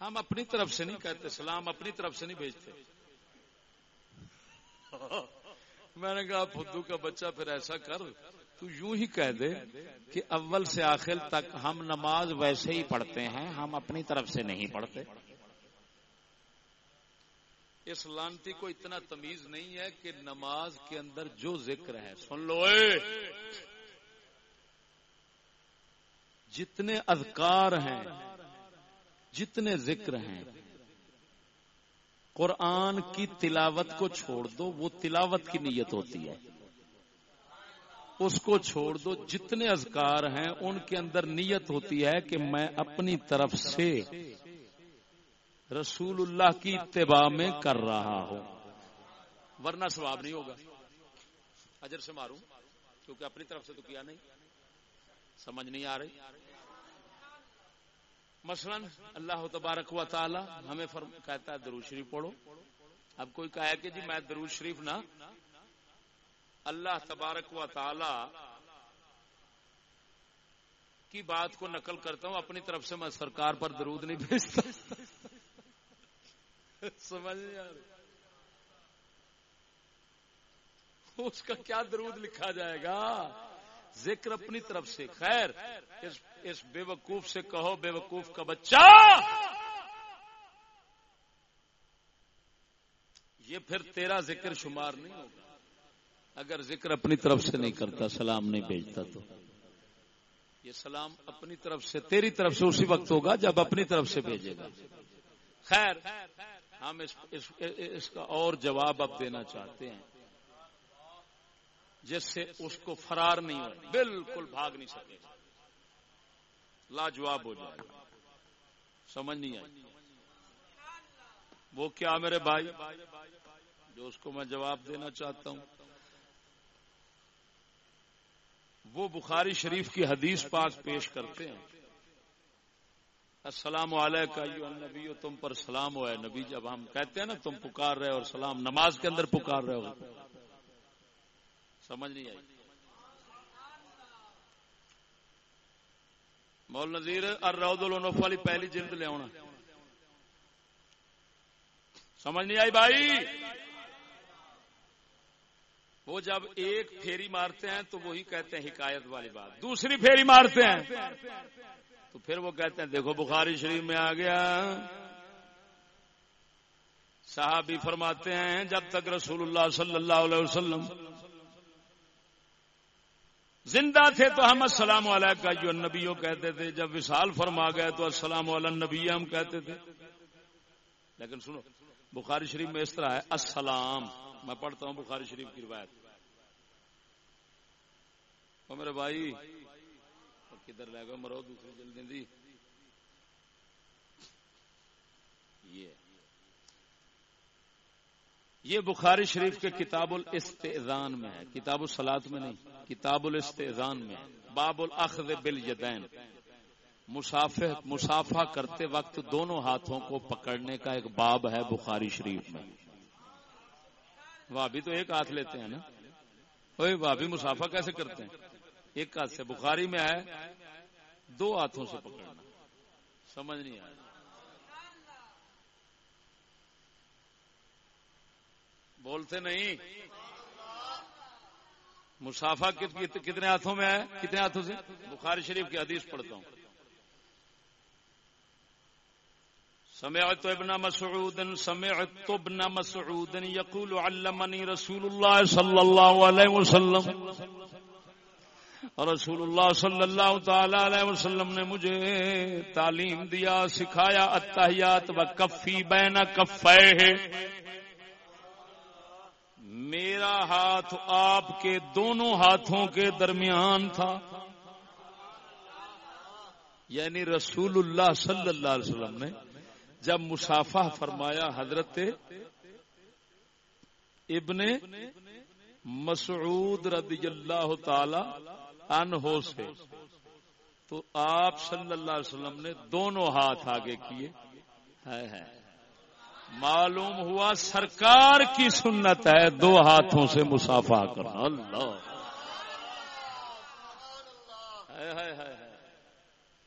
ہم اپنی طرف سے نہیں کہتے، سلام اپنی طرف سے نہیں بھیجتے۔ میں نے کہا، فدو کا بچہ پھر ایسا کر، تو یوں ہی کہہ دے کہ اول سے آخر تک ہم نماز ویسے ہی پڑھتے ہیں، ہم اپنی طرف سے نہیں پڑھتے۔ اس لانتی کو اتنا تمیز نہیں ہے کہ نماز کے اندر جو ذکر ہے، سن لو اے۔ جتنے اذکار ہیں، جتنے ذکر ہیں، قرآن کی تلاوت کو چھوڑ دو، وہ تلاوت کی نیت ہوتی ہے۔ اس کو چھوڑ دو، جتنے اذکار ہیں، ان کے اندر نیت ہوتی ہے کہ میں اپنی طرف سے رسول اللہ کی اتباع میں کر رہا ہوں۔ ورنہ سواب نہیں ہوگا۔ اجر سے ماروں کیونکہ اپنی طرف سے تو کیا نہیں۔ سمجھ نہیں آ رہی۔ مثلا اللہ تبارک و تعالی ہمیں کہتا ہے، درود شریف پڑھو۔ اب کوئی کہا ہے کہ جی میں درود شریف نہ۔ اللہ تبارک و تعالی کی بات کو نقل کرتا ہوں، اپنی طرف سے میں سرکار پر درود نہیں بھیجتا۔ سمجھ نہیں آ رہی۔ اس کا کیا درود لکھا جائے گا؟ ذکر اپنی طرف سے۔ خیر، اس اس بے وقوف سے کہو بے وقوف کا بچہ۔ یہ پھر تیرا ذکر شمار نہیں ہوگا۔ اگر ذکر اپنی طرف سے نہیں کرتا، سلام نہیں بھیجتا تو۔ یہ سلام اپنی طرف سے، تیری طرف سے اسی وقت ہوگا جب اپنی طرف سے بھیجے گا۔ خیر ہم اس, اس, اس کا اور جواب اب دینا چاہتے ہیں جس سے اس کو فرار نہیں ہو بالکل بھاگ نہیں سکے۔ لاجواب ہو جائے۔ سمجھ نہیں آئی۔ وہ کیا میرے بھائی؟ جو اس کو میں جواب دینا چاہتا ہوں۔ وہ بخاری شریف کی حدیث پاک پیش کرتے ہیں۔ السلام علیکم نبی تم پر سلام ہوا ہے۔ نبی جب ہم کہتے ہیں نا، تم پکار رہے اور سلام نماز کے اندر پکار رہے ہو۔ سمجھ نہیں آئی۔ مول نظیر اور رود الف والی پہلی جلد لے آنا سمجھ نہیں آئی بھائی؟ وہ جب ایک پھیری مارتے ہیں تو وہی کہتے ہیں حکایت والی بات۔ دوسری پھیری مارتے ہیں۔ تو پھر وہ کہتے ہیں، دیکھو بخاری شریف میں آ گیا۔ صحابی فرماتے ہیں، جب تک رسول اللہ صلی اللہ علیہ وسلم زندہ تھے تو ہم السلام علیہ جو نبیوں کہتے تھے۔ جب وصال فرما گئے تو السلام علیہ نبی ہم کہتے تھے۔ لیکن سنو، بخاری شریف میں اس طرح ہے، السلام۔ میں پڑھتا ہوں بخاری شریف کی روایت۔ میرے بھائی کدھر لے گا مرو دوسری جلدی دی۔ یہ۔ یہ بخاری شریف کے کتاب الاستعذان میں ہے کتاب السلاد میں نہیں کتاب الاستعذان میں باب الاخذ بالیدین مسافہ مسافہ کرتے وقت دونوں ہاتھوں کو پکڑنے کا ایک باب ہے بخاری شریف میں۔ وہ بھی تو ایک ہاتھ لیتے ہیں نا۔ بھی مسافہ کیسے کرتے ہیں؟ ایک ہاتھ سے بخاری میں ہے، دو ہاتھوں سے پکڑنا۔ سمجھ نہیں آیا بولتے نہیں۔ مسافہ کتنے ہاتھوں میں ہے؟ کتنے ہاتھوں سے؟ بخاری شریف کی حدیث پڑھتا ہوں۔ سمعت ابن مسعود، سمعت ابن مسعود يقول علمني رسول الله صلى الله عليه وسلم۔ رسول اللہ صلی اللہ تعالی علیہ وسلم نے مجھے تعلیم دیا، سکھایا، اتحیات و کفی بین کفے میرا ہاتھ آپ کے دونوں ہاتھوں کے درمیان تھا۔ یعنی رسول اللہ صلی اللہ علیہ وسلم نے جب مسافہ فرمایا حضرت ابن مسعود رضی اللہ تعالی عنہ سے۔ تو آپ صلی اللہ علیہ وسلم نے دونوں ہاتھ آگے کیے۔ ہے معلوم ہوا سرکار کی سنت ہے دو ہاتھوں سے مسافہ کرنا۔ اللہ۔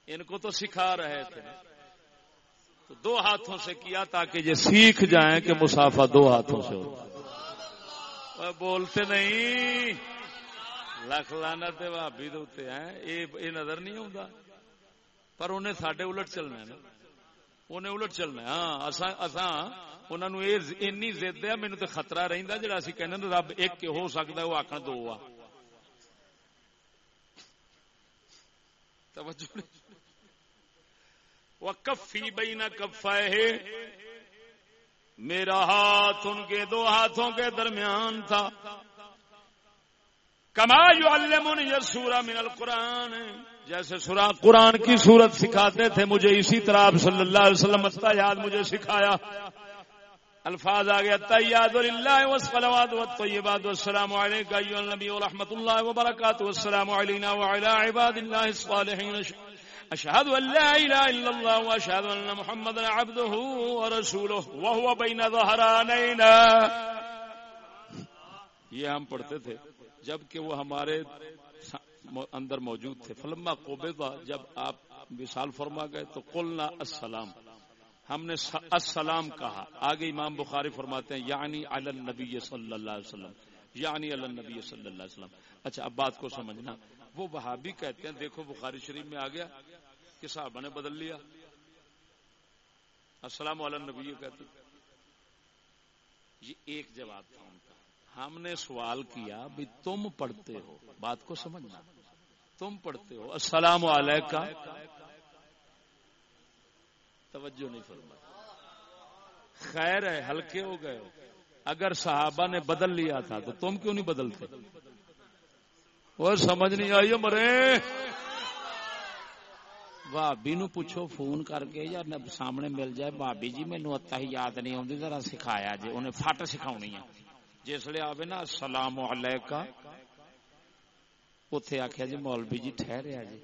ان کو تو سکھا رہے تھے۔ تو دو ہاتھوں سے کیا تاکہ یہ سیکھ جائیں کہ مسافہ دو ہاتھوں سے ہو۔ بولتے نہیں۔ لکھ لانا بھابی دے یہ نظر نہیں آتا پر انہیں سڈے الٹ چلنا ہے نا۔ انہیں الٹ چلنا ہاں انہوں این زد ہے مینو تو خطرہ رہتا جا کہ رب ایک ہو سکتا ہے، وہ آخر دو آ۔ توجہ وہ کفی بئی نہ کفا میرا ہاتھ ان کے دو ہاتھوں کے درمیان تھا۔ کما جو اللہ سورا من القرآن۔ جیسے سورا قرآن کی صورت سکھاتے تھے، مجھے اسی طرح آپ صلی اللہ علیہ وسلم یاد مجھے سکھایا۔ الفاظ آ گیا تیاد اللہ وسلمات والطیبات والسلام علیکہ ایوہ النبی ورحمت اللہ وبرکاتہ۔ والسلام علینا وعلا عباد اللہ الصالحین۔ اشهد ان لا اله الا الله واشهد ان محمدا عبده ورسوله وهو بين ظهرانينا یہ ہم پڑھتے تھے۔ جبکہ وہ ہمارے اندر موجود تھے۔ فلما قبضا جب آپ مثال فرما گئے تو قلنا السلام۔ ہم نے السلام کہا۔ آگے امام بخاری فرماتے ہیں یعنی علی النبی صلی اللہ علیہ وسلم۔ یعنی علی النبی صلی اللہ علیہ وسلم۔ اچھا اب بات کو سمجھنا۔ وہ وہابی کہتے ہیں، دیکھو بخاری شریف میں آ گیا۔ کہ صحابہ نے بدل لیا۔ السلام علیہ نبی کہتے یہ ایک جواب تھا۔ ان ہم نے سوال کیا بھی تم پڑھتے ہو۔ بات کو سمجھنا۔ تم پڑھتے ہو۔ السلام علیکم۔ توجہ نہیں فرما خیر ہے، ہلکے ہو گئے اگر صحابہ نے بدل لیا تھا تو تم کیوں نہیں بدلتے؟ وہ سمجھ نہیں آئی مرے۔ بھابی نو پوچھو، فون کر کے یا سامنے مل جائے۔ بھابی جی مینو اتا ہی یاد نہیں آتی ذرا سکھایا جی انہیں فٹ سکھاونی ہے۔ جس لیے آوے نا، السلام علیکہ اتے آخیا جی مولوی جی ٹھہریا جی۔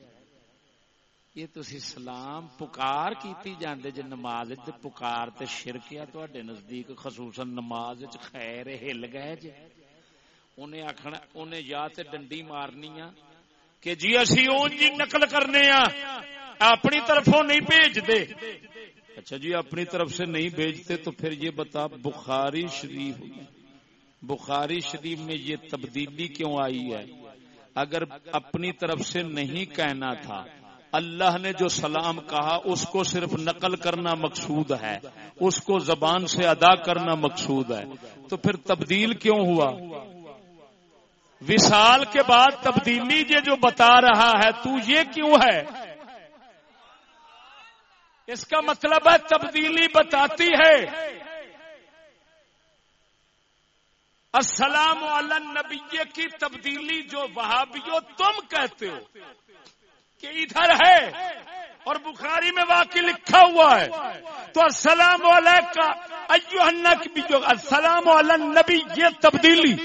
یہ تسی سلام پکار کیتی جاندے جی نماز پکار تے شرکیا تو نزدیک، خصوصا نماز خیر ہل گئے جی انہیں آخنا انہیں یا تے ڈنڈی مارنی آ کہ جی اسی اون جی نقل کرنے آ، اپنی طرفوں نہیں بھیجتے۔ اچھا جی اپنی طرف سے نہیں بھیجتے تو پھر یہ بتا، بخاری شریف۔ بخاری شریف میں یہ تبدیلی کیوں آئی ہے؟ اگر اپنی طرف سے نہیں کہنا تھا، اللہ نے جو سلام کہا، اس کو صرف نقل کرنا مقصود ہے، اس کو زبان سے ادا کرنا مقصود ہے۔ تو پھر تبدیل کیوں ہوا؟ وشال کے بعد تبدیلی یہ جو بتا رہا ہے، تو یہ کیوں ہے؟ اس کا مطلب ہے تبدیلی بتاتی ہے السلام علی نبی کی تبدیلی جو وہابیو تم کہتے ہو کہ ادھر ہے اور بخاری میں واقعی لکھا ہوا ہے، تو السلام علیہ کا جو السلام علی نبی یہ تبدیلی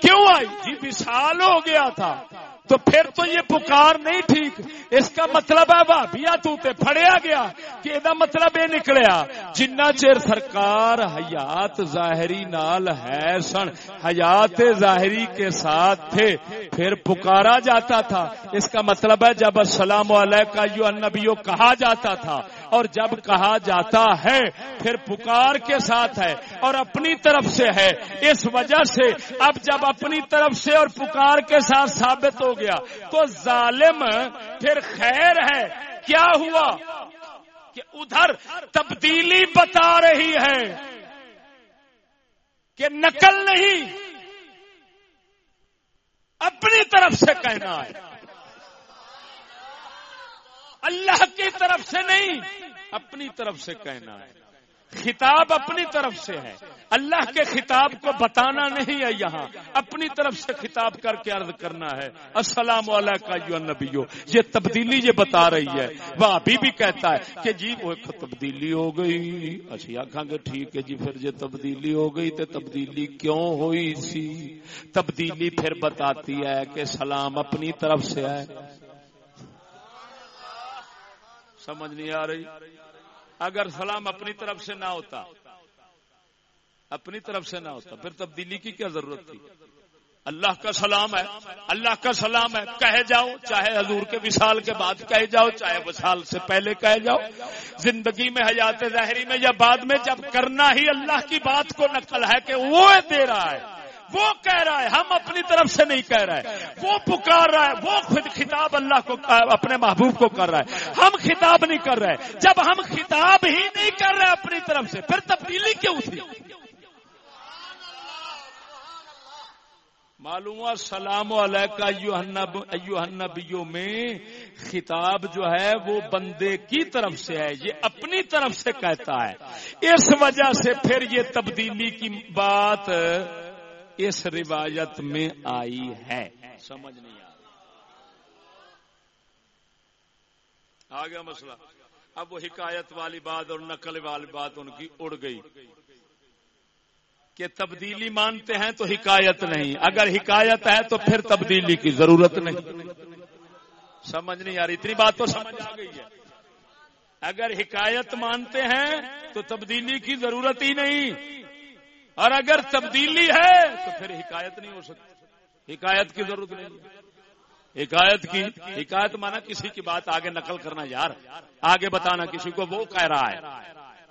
کیوں آئی؟ جی وشال ہو گیا تھا۔ تو پھر تو یہ پکار نہیں ٹھیک۔ اس کا مطلب ہے بھابیا تو تے پھڑیا گیا کہ یہ مطلب یہ نکلیا۔ جنہ چیر سرکار حیات ظاہری نال ہے سن، حیات ظاہری کے ساتھ تھے، پھر پکارا جاتا تھا۔ اس کا مطلب ہے جب السلام علیکم یو النبیو کہا جاتا تھا اور جب کہا جاتا ہے، پھر پکار کے ساتھ ہے اور اپنی طرف سے ہے۔ اس وجہ سے اب جب اپنی طرف سے اور پکار کے ساتھ ثابت ہو گیا، تو ظالم پھر خیر ہے۔ کیا ہوا؟ کہ ادھر تبدیلی بتا رہی ہے کہ نقل نہیں، اپنی طرف سے کہنا ہے۔ اللہ کی طرف سے نہیں، اپنی طرف سے کہنا ہے۔ خطاب اپنی طرف سے ہے۔ اللہ کے خطاب کو بتانا نہیں ہے یہاں۔ اپنی طرف سے خطاب کر کے عرض کرنا ہے۔ السلام علیکم نبیو یہ تبدیلی یہ بتا رہی ہے۔ وہ ابھی بھی کہتا ہے کہ جی وہ تبدیلی ہو گئی۔ اچھی آخا گے، ٹھیک ہے جی پھر یہ تبدیلی ہو گئی تو تبدیلی کیوں ہوئی سی؟ تبدیلی پھر بتاتی ہے کہ سلام اپنی طرف سے ہے۔ سمجھ نہیں آ رہی۔ اگر سلام اپنی طرف سے نہ ہوتا، اپنی طرف سے نہ ہوتا، پھر تبدیلی کی کیا ضرورت تھی؟ اللہ کا سلام ہے، اللہ کا سلام ہے کہہ جاؤ، چاہے حضور کے وشال کے بعد کہہ جاؤ، چاہے وشال سے پہلے کہہ جاؤ۔ زندگی میں، حیات ظاہری میں یا بعد میں، جب کرنا ہی اللہ کی بات کو نقل ہے کہ وہ دے رہا ہے۔ وہ کہہ رہا ہے، ہم اپنی طرف سے نہیں کہہ رہے۔ وہ پکار رہا ہے، وہ خود خطاب اللہ کو اپنے محبوب کو کر رہا ہے۔ ہم خطاب نہیں کر رہے۔ جب ہم خطاب ہی نہیں کر رہے اپنی طرف سے، پھر تبدیلی کیوں تھی معلوم سلام علیکم میں خطاب جو ہے، وہ بندے کی طرف سے ہے، یہ اپنی طرف سے کہتا ہے۔ اس وجہ سے پھر یہ تبدیلی کی بات اس روایت میں آئی ہے۔ سمجھ نہیں آ گیا مسئلہ۔ اب وہ حکایت والی بات اور نقل والی بات ان کی اڑ گئی۔ کہ تبدیلی مانتے ہیں تو حکایت نہیں۔ اگر حکایت ہے تو پھر تبدیلی کی ضرورت نہیں۔ سمجھ نہیں آ رہی۔ اتنی بات تو سمجھ آ گئی ہے۔ اگر حکایت مانتے ہیں تو تبدیلی کی ضرورت ہی نہیں۔ اور اگر تبدیلی ہے تو پھر حکایت نہیں ہو سکتی۔ حکایت کی ضرورت نہیں حکایت کی حکایت مانا کسی کی بات آگے نقل کرنا یار۔ آگے بتانا کسی کو وہ کہہ رہا ہے۔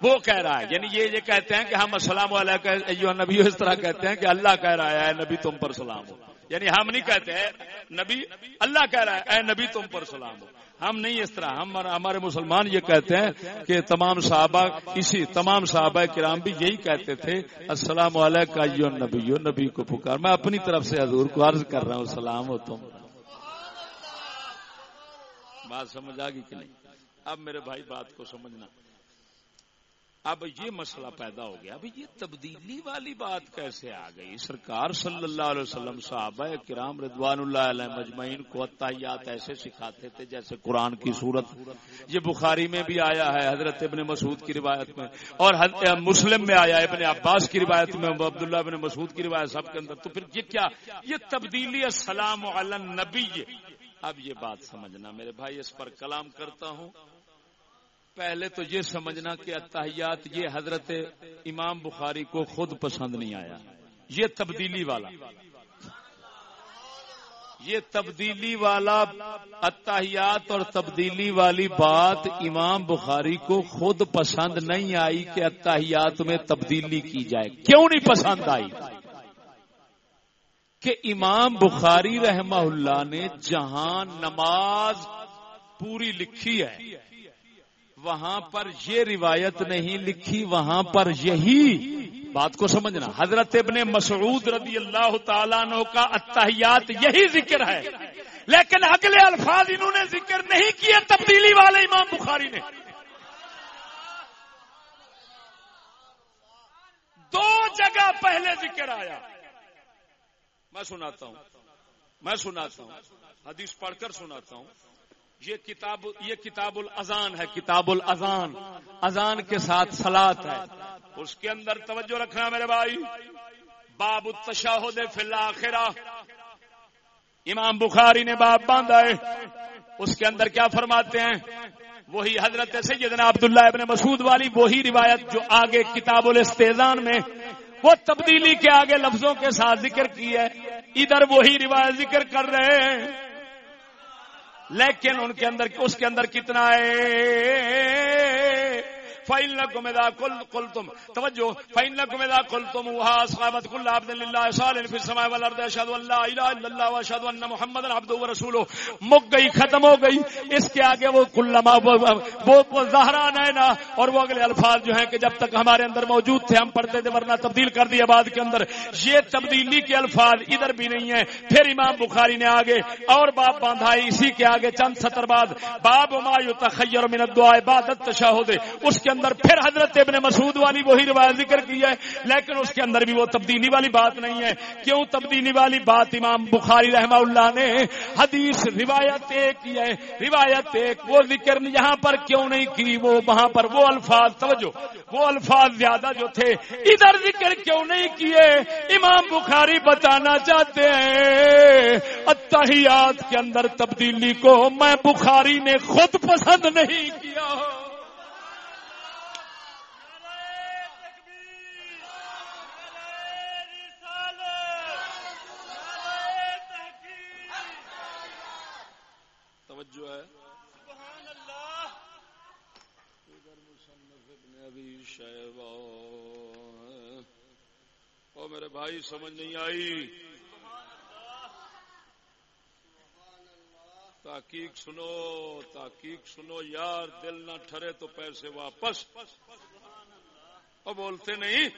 وہ کہہ رہا ہے۔ یعنی یہ یہ کہتے ہیں کہ ہم السلام علیکم نبی اس طرح کہتے ہیں کہ اللہ کہہ رہا ہے، اے نبی تم پر سلام ہو۔ یعنی ہم نہیں کہتے ہیں نبی اللہ کہہ رہا ہے، اے نبی تم پر سلام ہو۔ ہم نہیں اس طرح، ہم ہمارے مسلمان یہ کہتے ہیں کہ تمام صحابہ، اسی تمام صحابہ کرام بھی یہی کہتے تھے، السلام علیکم نبی نبی کو پکار۔ میں اپنی طرف سے حضور کو عرض کر رہا ہوں، سلام ہو تم۔ بات سمجھ آ گئی کہ نہیں؟ اب میرے بھائی بات کو سمجھنا۔ اب یہ مسئلہ پیدا ہو گیا۔ اب یہ تبدیلی والی بات کیسے آ گئی؟ سرکار صلی اللہ علیہ وسلم صحابہ کرام رضوان اللہ علیہ مجمعین کو اتحیات ایسے سکھاتے تھے جیسے قرآن کی صورت۔ یہ بخاری میں بھی آیا ہے، حضرت ابن مسعود کی روایت میں۔ اور مسلم میں آیا، ابن عباس کی روایت میں عبداللہ ابن مسعود کی روایت سب کے اندر۔ تو پھر یہ کیا؟ یہ تبدیلی السلام علی نبی اب یہ بات سمجھنا میرے بھائی، اس پر کلام کرتا ہوں۔ پہلے تو یہ سمجھنا کہ اتحیات یہ حضرت امام بخاری کو خود پسند نہیں آیا۔ یہ تبدیلی والا۔ یہ تبدیلی والا اتحیات اور تبدیلی والی بات امام بخاری کو خود پسند نہیں آئی کہ اتحیات میں تبدیلی کی جائے۔ کیوں نہیں پسند آئی؟ کہ امام بخاری رحمہ اللہ نے جہاں نماز پوری لکھی ہے وہاں پر یہ روایت نہیں لکھی، وہاں پر یہی بات کو سمجھنا۔ حضرت ابن مسعود رضی اللہ تعالیٰ عنہ کا اتحیات یہی ذکر ہے۔ لیکن اگلے الفاظ انہوں نے ذکر نہیں کیے، تبدیلی والے امام بخاری نے۔ دو جگہ پہلے ذکر آیا۔ میں سناتا ہوں، میں سناتا ہوں، حدیث پڑھ کر سناتا ہوں۔ یہ کتاب یہ کتاب الازان ہے، کتاب الازان اذان کے ساتھ سلاد ہے۔ اس کے اندر توجہ رکھنا میرے بھائی۔ باب التشاہد فی الاخرہ۔ امام بخاری نے باب باندھا ہے۔ اس کے اندر کیا فرماتے ہیں؟ وہی حضرت سیدنا عبداللہ ابن مسعود والی، وہی روایت جو آگے کتاب الاستیزان میں وہ تبدیلی کے آگے لفظوں کے ساتھ ذکر کی ہے۔ ادھر وہی روایت ذکر کر رہے ہیں۔ لیکن ان کے اندر اس کے اندر کتنا ہے فائن لکم اذا قلتم، توجہ فائن لکم اذا قلتم وها صحابت كل عبد لله صالح في السماء والارض اشهد ان لا اله الا الله واشهد ان محمد عبده ورسوله۔ مک گئی، ختم ہو گئی، اس کے آگے وہ کلما وہ زہرا نینا اور وہ اگلے الفاظ جو ہیں کہ جب تک ہمارے اندر موجود تھے، ہم پڑھتے تھے، ورنہ تبدیل کر دیا بعد کے اندر۔ یہ تبدیلی کے الفاظ ادھر بھی نہیں ہیں۔ پھر امام بخاری نے آگے اور باب باندھائی، اسی کے آگے چند سطر بعد، باب ما یتخیر من الدعاء عبادت تشہد اس کے اندر پھر حضرت ابن مسعود والی وہی روایت ذکر کی ہے، لیکن اس کے اندر بھی وہ تبدیلی والی بات نہیں ہے۔ کیوں تبدیلی والی بات؟ امام بخاری رحمہ اللہ نے حدیث روایت ایک کی ہے، روایت ایک، وہ ذکر یہاں پر کیوں نہیں کی؟ وہ وہاں پر وہ الفاظ، توجہ، وہ الفاظ زیادہ جو تھے، ادھر ذکر کیوں نہیں کیے؟ امام بخاری بتانا چاہتے ہیں اتحیات کے اندر تبدیلی کو میں بخاری نے خود پسند نہیں کیا۔ میرے بھائی، سمجھ نہیں آئی۔ تحقیق سنو تحقیق سنو، یار، دل نہ ٹھرے تو پیسے واپس۔ وہ بولتے نہیں۔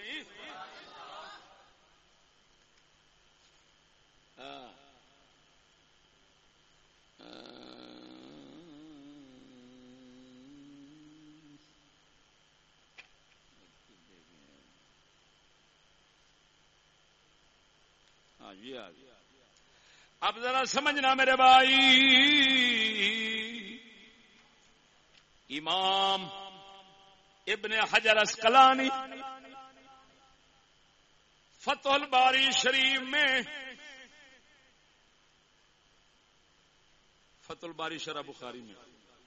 ہاں۔, ہاں۔ جی،, جی اب ذرا سمجھنا میرے بھائی، امام ابن حجر اسکلانی فتح الباری شریف میں، فتح الباری شرح بخاری میں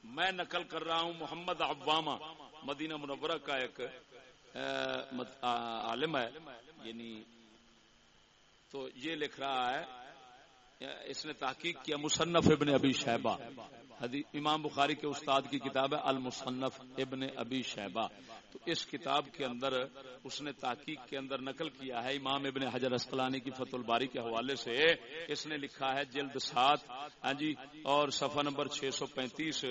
میں نقل کر رہا ہوں محمد عوامہ، مدینہ منورہ کا ایک عالم ہے یعنی تو یہ لکھ رہا ہے، اس نے تحقیق کیا، مصنف ابن ابی شہبہ امام بخاری کے استاد کی کتاب ہے، المصنف ابن ابی شہبہ تو اس کتاب کے اندر اس نے تحقیق کے اندر نقل کیا ہے، امام ابن حجر اسقلانی کی فت الباری کے حوالے سے۔ اس نے لکھا ہے، جلد سات۔ ہاں جی اور صفحہ نمبر چھ سو پینتیس۔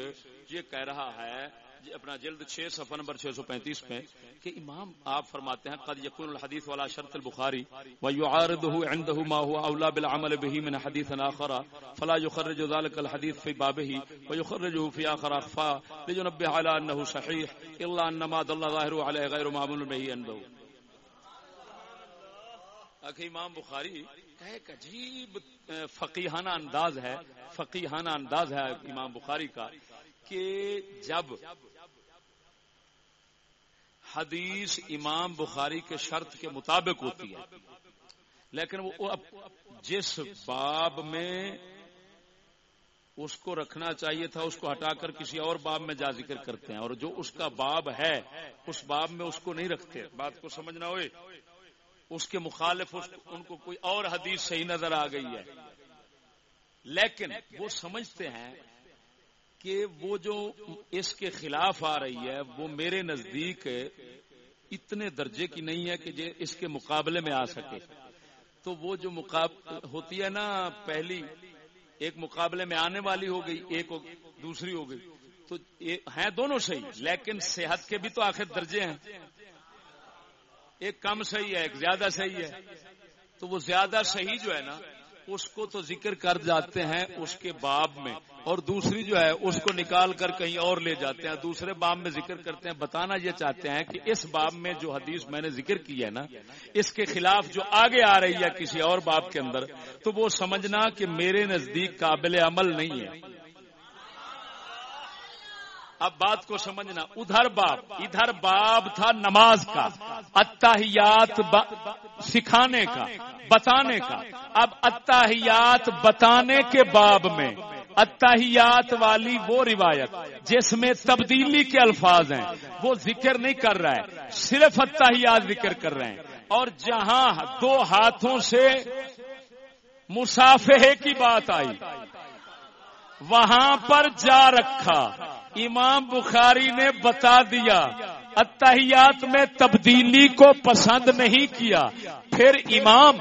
یہ کہہ رہا ہے جی، اپنا جلد چھ صفحہ نمبر چھ سو پینتیس میں کہ امام آپ فرماتے ہیں، قد یقون الحدیث والا شرط البخاری ويعارضه عنده ما هو اولى بالعمل به من حديث اخر فلا يخرج ذلك الحديث في بابه ويخرجه في اخر اخفى لينبه على انه صحيح الا ان ما دل ظاهر عليه غير معمول به عنده اکھے امام بخاری کا ایک عجیب فقیحانہ انداز ہے، فقیحانہ انداز ہے امام بخاری کا کہ جب حدیث امام بخاری کے شرط کے مطابق ہوتی ہے، لیکن وہ جس باب میں اس کو رکھنا چاہیے تھا، اس کو ہٹا کر کسی اور باب میں جا ذکر کرتے ہیں، اور جو اس کا باب ہے، اس باب میں اس کو نہیں رکھتے، بات کو سمجھنا ہوئے، اس کے مخالف ان کو کوئی اور حدیث صحیح نظر آ گئی ہے۔ لیکن وہ سمجھتے ہیں کہ وہ جو اس کے خلاف آ رہی ہے، وہ میرے نزدیک اتنے درجے کی نہیں ہے کہ اس کے مقابلے میں آ سکے۔ تو وہ جو ہوتی ہے نا، پہلی ایک مقابلے میں آنے والی ہو گئی، ایک دوسری ہو گئی۔ تو ہیں دونوں صحیح، لیکن صحت کے بھی تو آخر درجے ہیں۔ ایک کم صحیح ہے، ایک زیادہ صحیح ہے۔ تو وہ زیادہ صحیح جو ہے نا اس کو تو ذکر کر جاتے ہیں اس کے باب میں اور دوسری جو ہے اس کو نکال کر کہیں اور لے جاتے ہیں دوسرے باب میں ذکر کرتے ہیں بتانا یہ چاہتے ہیں کہ اس باب میں جو حدیث میں نے ذکر کی ہے نا، اس کے خلاف جو آگے آ رہی ہے کسی اور باب کے اندر، تو وہ سمجھنا کہ میرے نزدیک قابل عمل نہیں ہے۔ اب بات کو سمجھنا، ادھر باب ادھر باب تھا نماز کا اتحیات سکھانے کا، بتانے کا۔ اب اتحیات بتانے کے باب میں اتحیات والی وہ روایت جس میں تبدیلی کے الفاظ ہیں، وہ ذکر نہیں کر رہا ہے، صرف اتحیات ذکر کر رہے ہیں۔ اور جہاں دو ہاتھوں سے مسافے کی بات آئی، وہاں پر جا رکھا۔ امام بخاری نے بتا دیا اتحیات میں تبدیلی کو پسند نہیں کیا۔ پھر امام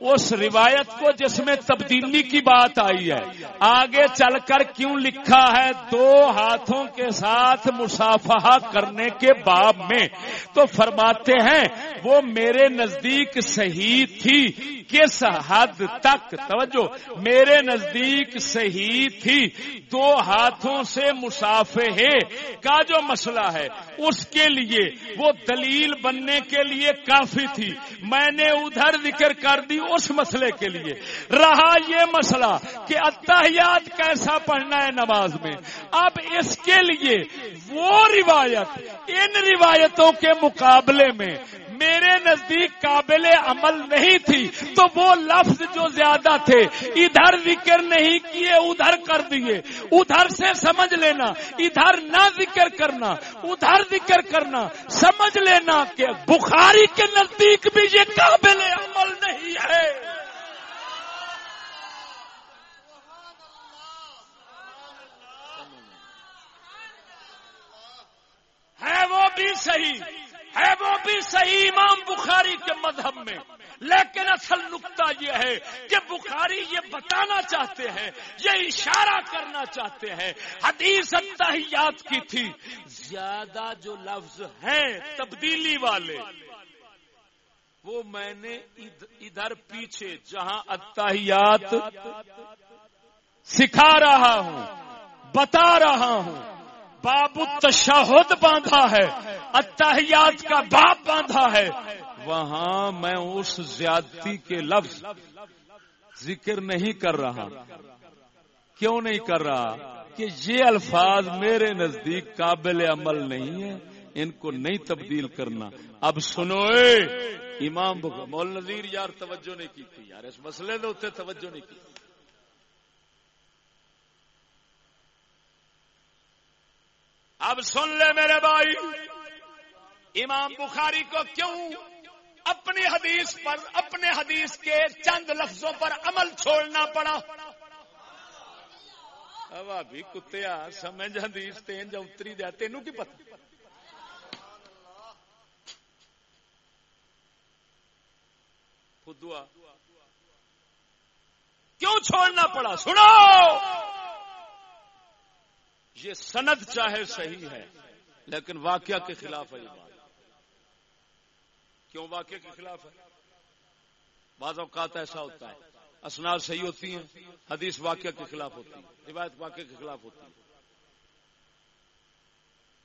اس روایت کو جس میں تبدیلی کی بات آئی ہے، آگے چل کر کیوں لکھا ہے، دو ہاتھوں کے ساتھ مسافہ کرنے کے باب میں۔ تو فرماتے ہیں، وہ میرے نزدیک صحیح تھی کس حد تک؟ توجہ، میرے نزدیک صحیح تھی۔ دو ہاتھوں سے مسافے کا جو مسئلہ ہے، اس کے لیے وہ دلیل بننے کے لیے کافی تھی۔ میں نے ادھر ذکر کر دی اس مسئلے کے لیے۔ رہا یہ مسئلہ کہ اتحیات کیسا پڑھنا ہے نماز میں۔ اب اس کے لیے وہ روایت، ان روایتوں کے مقابلے میں میرے نزدیک قابل عمل نہیں تھی، تو وہ لفظ جو زیادہ تھے، ادھر ذکر نہیں کیے، ادھر کر دیے۔ ادھر سے سمجھ لینا، ادھر نہ ذکر کرنا، ادھر ذکر کرنا۔ سمجھ لینا کہ بخاری کے نزدیک بھی یہ قابل عمل نہیں ہے۔ ہے وہ بھی صحیح۔ ہے وہ بھی صحیح امام بخاری کے مذہب میں۔ لیکن اصل نقطہ یہ ہے کہ بخاری یہ بتانا چاہتے ہیں، یہ اشارہ کرنا چاہتے ہیں۔ حدیث اتحیات کی تھی، زیادہ جو لفظ ہیں تبدیلی والے، وہ میں نے ادھر پیچھے جہاں اتحیات سکھا رہا ہوں، بتا رہا ہوں۔ باب تشہد باندھا ہے، اتحیات کا باب باندھا ہے۔ وہاں میں اس زیادتی کے لفظ ذکر نہیں کر رہا۔ کیوں نہیں کر رہا؟ کہ یہ الفاظ میرے نزدیک قابل عمل نہیں ہے ان کو نہیں تبدیل کرنا۔ اب سنو امام مول نظیر یار توجہ نہیں کی تھی یار، اس مسئلے نے اتنے توجہ نہیں کی اب سن لے میرے بھائی، امام بخاری کو کیوں اپنی حدیث پر، اپنے حدیث کے چند لفظوں پر عمل چھوڑنا پڑا؟ ابھی کتیا، سمجھ حدیث تین جا اتری دیا، تینوں کی پتہ؟ خدوا کیوں چھوڑنا پڑا؟ سنو! یہ سند چاہے صحیح ہے، لیکن واقعہ کے خلاف ہے یہ بات۔ کیوں واقعہ کے خلاف ہے؟ بعض اوقات ایسا ہوتا ہے، اسناد صحیح ہوتی ہیں، حدیث واقعہ کے خلاف ہوتی ہے روایت واقعہ کے خلاف ہوتی ہے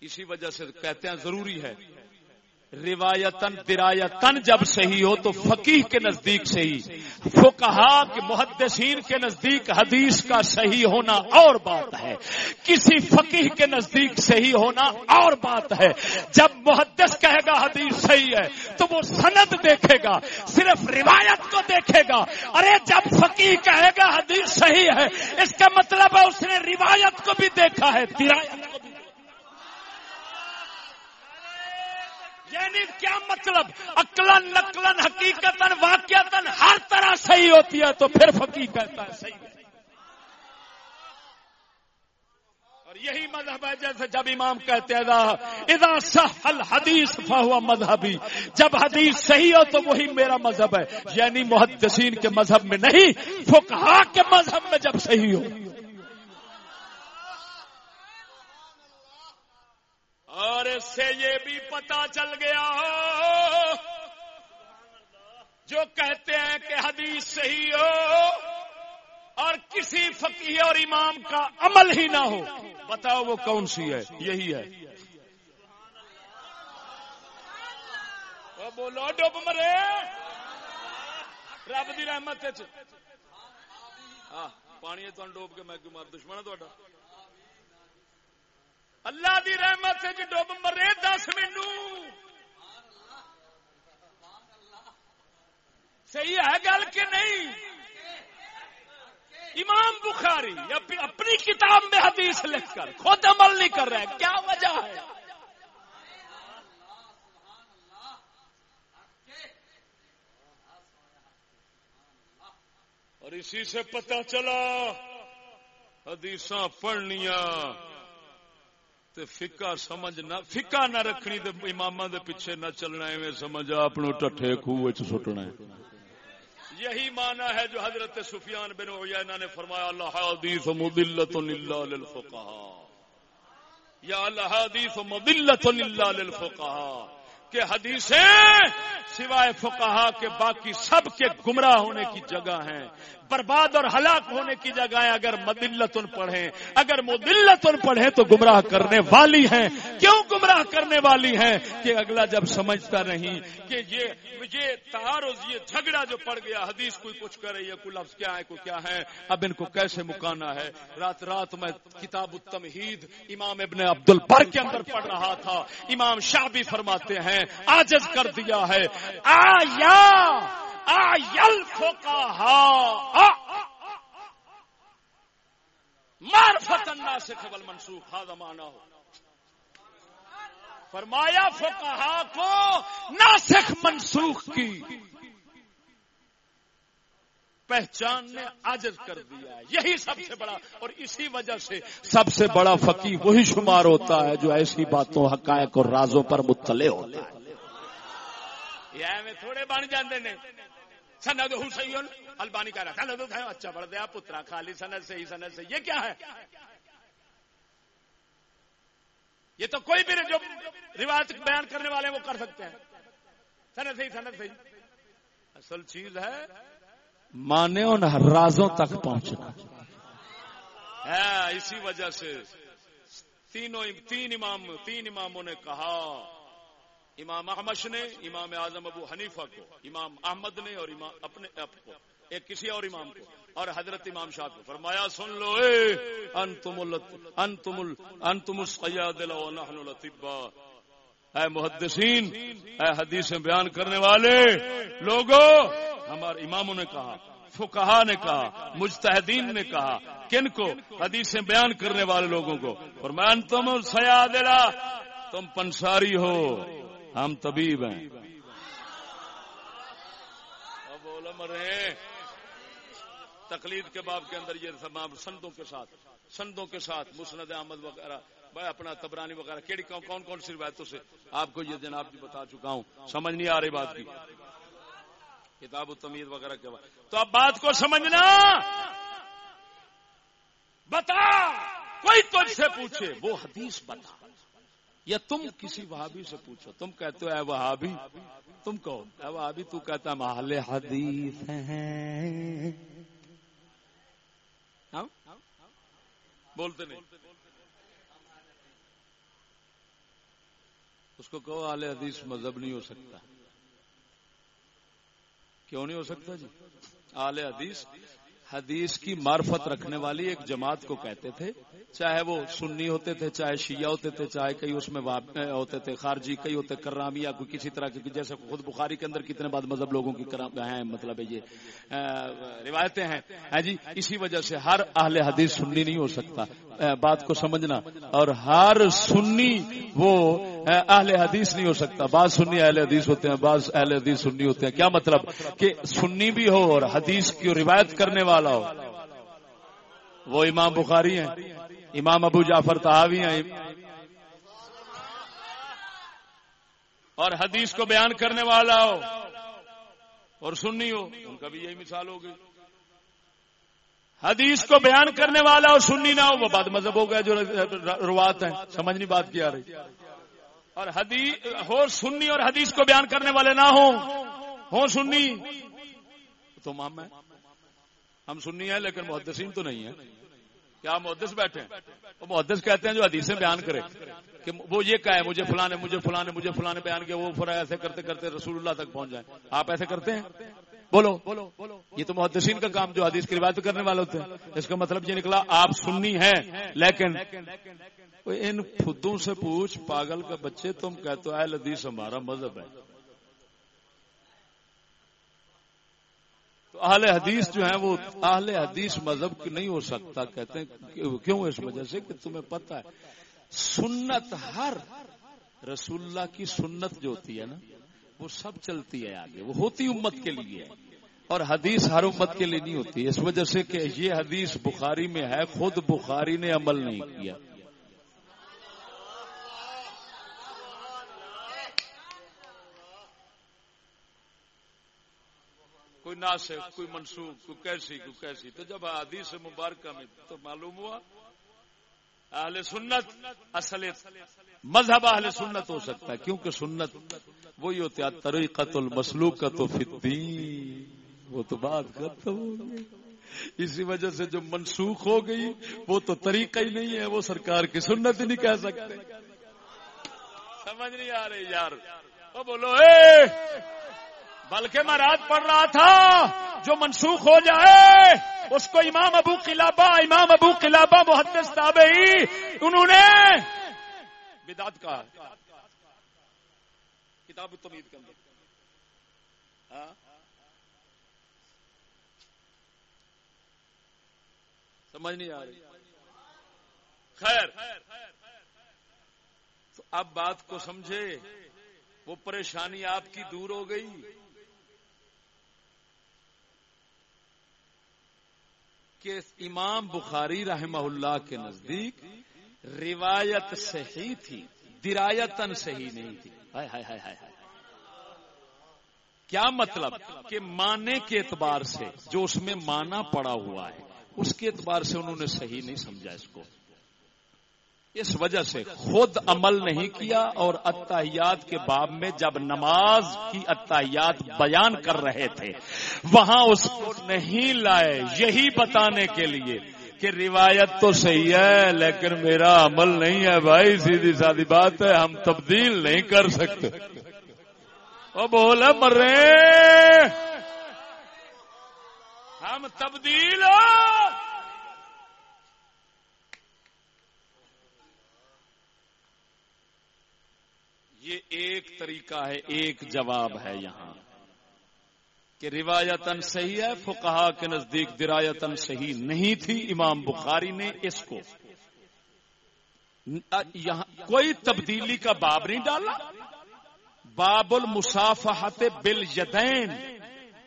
اسی وجہ سے کہتے ہیں ضروری ہے روایتن درایتن جب صحیح ہو تو فقیح کے نزدیک صحیح۔ فقہا کے محدثین کے نزدیک حدیث کا صحیح ہونا اور بات ہے۔ کسی فقیح کے نزدیک صحیح ہونا اور بات ہے۔ جب محدث کہے گا حدیث صحیح ہے، تو وہ سند دیکھے گا، صرف روایت کو دیکھے گا۔ ارے، جب فقیح کہے گا حدیث صحیح ہے، اس کا مطلب ہے اس نے روایت کو بھی دیکھا ہے، درایت کو بھی یعنی کیا مطلب؟ اکلن نقلن حقیقت واقعات ہر طرح صحیح ہوتی ہے تو پھر فقی کہتا ہے صحیح اور یہی مذہب ہے جیسے جب امام کہتے ہیں ادا صح الحدیث فہو مذہبی۔ جب حدیث صحیح ہو تو وہی میرا مذہب ہے۔ یعنی محدثین کے مذہب میں نہیں، فقہا کے مذہب میں جب صحیح ہو۔ اور اس سے یہ بھی پتا چل گیا جو کہتے ہیں کہ حدیث صحیح ہو اور کسی فقیر اور امام کا عمل ہی نہ ہو۔ بتاؤ وہ کون سی ہے؟ یہی ہے۔ بولو ڈب مرے۔ رب کی رحمت ہاں، پانی تو ڈوب کے میں کیوں مار، دشمن ہے تا اللہ دی رحمت ڈب مرے، دس مینو صحیح ہے گل کہ نہیں؟ امام بخاری اپنی کتاب میں حدیث لکھ کر خود عمل نہیں کر رہے، کیا وجہ ہے؟ اور اسی سے پتا چلا حدیث پڑھنیا فکا سمجھ نہ فکا نہ رکھنی تے امام دے پیچھے نہ چلنا ایویں سمجھ آپ ٹھے خوہ سٹنا یہی مانا ہے جو حضرت سفیان بن عیینہ نے فرمایا، اللہ حدیث مدلت للہ للفقہا یا اللہ حدیث مدلت للہ للفقہا کہ حدیثیں سوائے فقہا کے باقی سب کے گمراہ ہونے کی جگہ ہیں۔ برباد اور ہلاک ہونے کی جگہ اگر مدلتن پڑھیں، اگر مدلتن پڑھیں تو گمراہ کرنے والی ہیں۔ کیوں گمراہ کرنے والی ہیں؟ کہ اگلا جب سمجھتا نہیں کہ یہ یہ تعارض، یہ جھگڑا جو پڑ گیا، حدیث کوئی کچھ کرے یہ کوئی لفظ کیا ہے، کوئی کیا ہے، اب ان کو کیسے مکانا ہے؟ رات رات میں کتاب التمہید امام ابن عبد البر کے اندر پڑھ رہا تھا۔ امام شاہ بھی فرماتے ہیں آجز کر دیا ہے۔ آیا مار فتنا سے قبل منسوخ ہاں مانا ہو فرمایا، فقہا کو ناسخ منسوخ کی۔ پہچان نے آجز کر دیا یہی سب سے بڑا اور اسی وجہ سے سب سے بڑا فقی وہی شمار ہوتا ہے جو ایسی باتوں حقائق اور رازوں پر مطلع ہوتا ہے۔ یہ تھوڑے بن جاندے نے۔ سند حسین البانی کہہ رہا سند ہے اچھا بڑھ دیا پترا خالی سند سے ہی سند سے یہ کیا ہے؟ یہ تو کوئی بھی جو روایت بیان کرنے والے وہ کر سکتے ہیں۔ سند سے ہی سند سے اصل چیز ہے مانے ان رازوں تک پہنچنا۔ ہے، اسی وجہ سے تینوں تین امام تین اماموں نے کہا، امام احمش نے، امام اعظم ابو حنیفہ کو، امام احمد نے اور امام اپنے آپ کو، ایک کسی اور امام کو، اور حضرت امام شاہ کو۔ فرمایا، سن لو، اے، انتم انتم انتم الصیاد لو نحن الاطباء۔ اے محدثین، اے حدیثیں بیان کرنے والے لوگوں ہمارے اماموں نے کہا فکہا نے کہا، مجتہدین نے کہا، کن کو؟ حدیثیں بیان کرنے والے لوگوں کو۔ اور میں انتم الصیاد تم پنساری ہو، ہم طبیب ہیں۔ مرے تقلید کے باب کے اندر یہ سندوں کے ساتھ، سندوں کے ساتھ مسند احمد وغیرہ اپنا تبرانی وغیرہ، کیڑی کون کون سی روایتوں سے آپ کو یہ جناب جی بتا چکا ہوں۔ سمجھ نہیں آ رہی بات کی۔ کتاب و تمید وغیرہ کے بعد تو اب بات کو سمجھنا۔ بتا۔ کوئی تجھ سے پوچھے، وہ حدیث بتا۔ یا تم کسی وہابی سے پوچھو۔ تم کہتے ہو، اے وہابی، تم کہو، اے وہابی، تو کہتا محل حدیث ہاں؟ بولتے نہیں۔ اس کو کہو، اہل حدیث مذہب نہیں ہو سکتا۔ کیوں نہیں ہو سکتا جی؟ اہل حدیث حدیث کی معرفت رکھنے والی ایک جماعت کو کہتے تھے، چاہے وہ سنی ہوتے تھے، چاہے شیعہ ہوتے تھے، چاہے کئی اس میں ہوتے تھے، خارجی، کئی ہوتے کرامی یا کوئی کسی طرح کی جیسے خود بخاری کے اندر کتنے بعد مذہب لوگوں کی ہیں مطلب یہ روایتیں ہیں جی اسی وجہ سے ہر اہل حدیث سنی نہیں ہو سکتا۔ بات کو سمجھنا۔ اور ہر سنی وہ اہل حدیث نہیں ہو سکتا۔ بعض سنی اہل حدیث ہوتے ہیں، بعض اہل حدیث سنی ہوتے ہیں۔ کیا مطلب؟ کہ سنی بھی ہو اور حدیث کی روایت کرنے والا ہو۔ وہ امام بخاری ہیں، امام ابو جعفر تحاوی ہیں۔ اور حدیث کو بیان کرنے والا ہو اور سننی ہو، ان کا بھی یہی مثال ہوگی حدیث کو بیان کرنے والا اور سننی نہ ہو، وہ بات مذہب ہو گیا جو روات ہیں سمجھنی بات کیا رہی۔ اور حدیث، ہو سننی اور حدیث کو بیان کرنے والے نہ ہوں ہو سننی تو مام ہے ہم سننی ہیں لیکن محدثین تو نہیں ہیں۔ کیا محدث بیٹھے ہیں؟ وہ محدث کہتے ہیں جو حدیثیں بیان کرے، کہ وہ یہ کہا ہے مجھے فلانے مجھے فلانے مجھے فلانے بیان کے وہ فرا ایسے کرتے کرتے رسول اللہ تک پہنچ جائیں۔ آپ ایسے کرتے ہیں؟ بولو، یہ تو محدثین کا کام جو حدیث کی روایت کرنے والے ہوتے ہیں۔ اس کا مطلب یہ نکلا، آپ سننی ہے لیکن ان خدوں سے پوچھ، پاگل کا بچے، تم کہتے ہو، اہل حدیث ہمارا مذہب ہے۔ تو اہل حدیث جو ہے وہ اہل حدیث مذہب نہیں ہو سکتا، کہتے ہیں، کیوں اس وجہ سے کہ تمہیں پتا ہے؟ سنت ہر رسول اللہ کی سنت جو ہوتی ہے نا وہ سب چلتی ہے آگے، وہ ہوتی امت کے لیے اور حدیث ہر امت کے لیے نہیں ہوتی، اس وجہ سے کہ یہ حدیث بخاری میں ہے، خود بخاری نے عمل نہیں کیا۔ کوئی ناسک کوئی منسوخ، کوئی کیسی کوئی کیسی۔ تو جب حدیث مبارکہ میں تو معلوم ہوا اہل سنت اصل مذہب اہل سنت ہو سکتا ہے، کیونکہ سنت وہی ہوتی ہے طریقت المسلوق کا تو فتی وہ تو بات ختم ہو گئی۔ اسی وجہ سے جو منسوخ ہو گئی، وہ تو طریقہ ہی نہیں ہے، وہ سرکار کی سنت ہی نہیں کہہ سکتے۔ سمجھ نہیں آ رہی یار۔ وہ بولو، اے! بلکہ میں رات پڑھ رہا تھا، جو منسوخ ہو جائے، اس کو امام ابو قلابہ، امام ابو قلابہ محدث تابعی، انہوں نے بدعت کہا۔ کتاب التمید کے اندر۔ ہاں؟ سمجھ نہیں آ رہی۔ خیر۔ تو اب بات کو سمجھے، وہ پریشانی آپ کی دور ہو گئی۔ کہ امام بخاری رحمہ اللہ کے نزدیک روایت صحیح تھی درایتن صحیح نہیں تھی۔ ہائے ہائے ہائے ہائے کیا مطلب کہ مانے کے اعتبار سے جو اس میں مانا پڑا ہوا ہے، اس کے اعتبار سے انہوں نے صحیح نہیں سمجھا اس کو۔ اس وجہ سے خود عمل نہیں کیا اور اتحیات کے باب میں جب نماز کی اتحیات بیان کر رہے تھے، وہاں اس کو نہیں لائے۔ یہی بتانے کے لیے کہ روایت تو صحیح ہے، لیکن میرا عمل نہیں ہے بھائی، سیدھی سادی بات ہے، ہم تبدیل نہیں کر سکتے۔ وہ بولے مر رہے ہم تبدیل یہ ایک طریقہ ہے، ایک جواب ہے یہاں کہ روایتن صحیح ہے فقہا کے نزدیک درایتن صحیح نہیں تھی، امام بخاری نے اس کو۔ یہاں کوئی تبدیلی کا باب نہیں ڈالا۔ باب المسافحت بل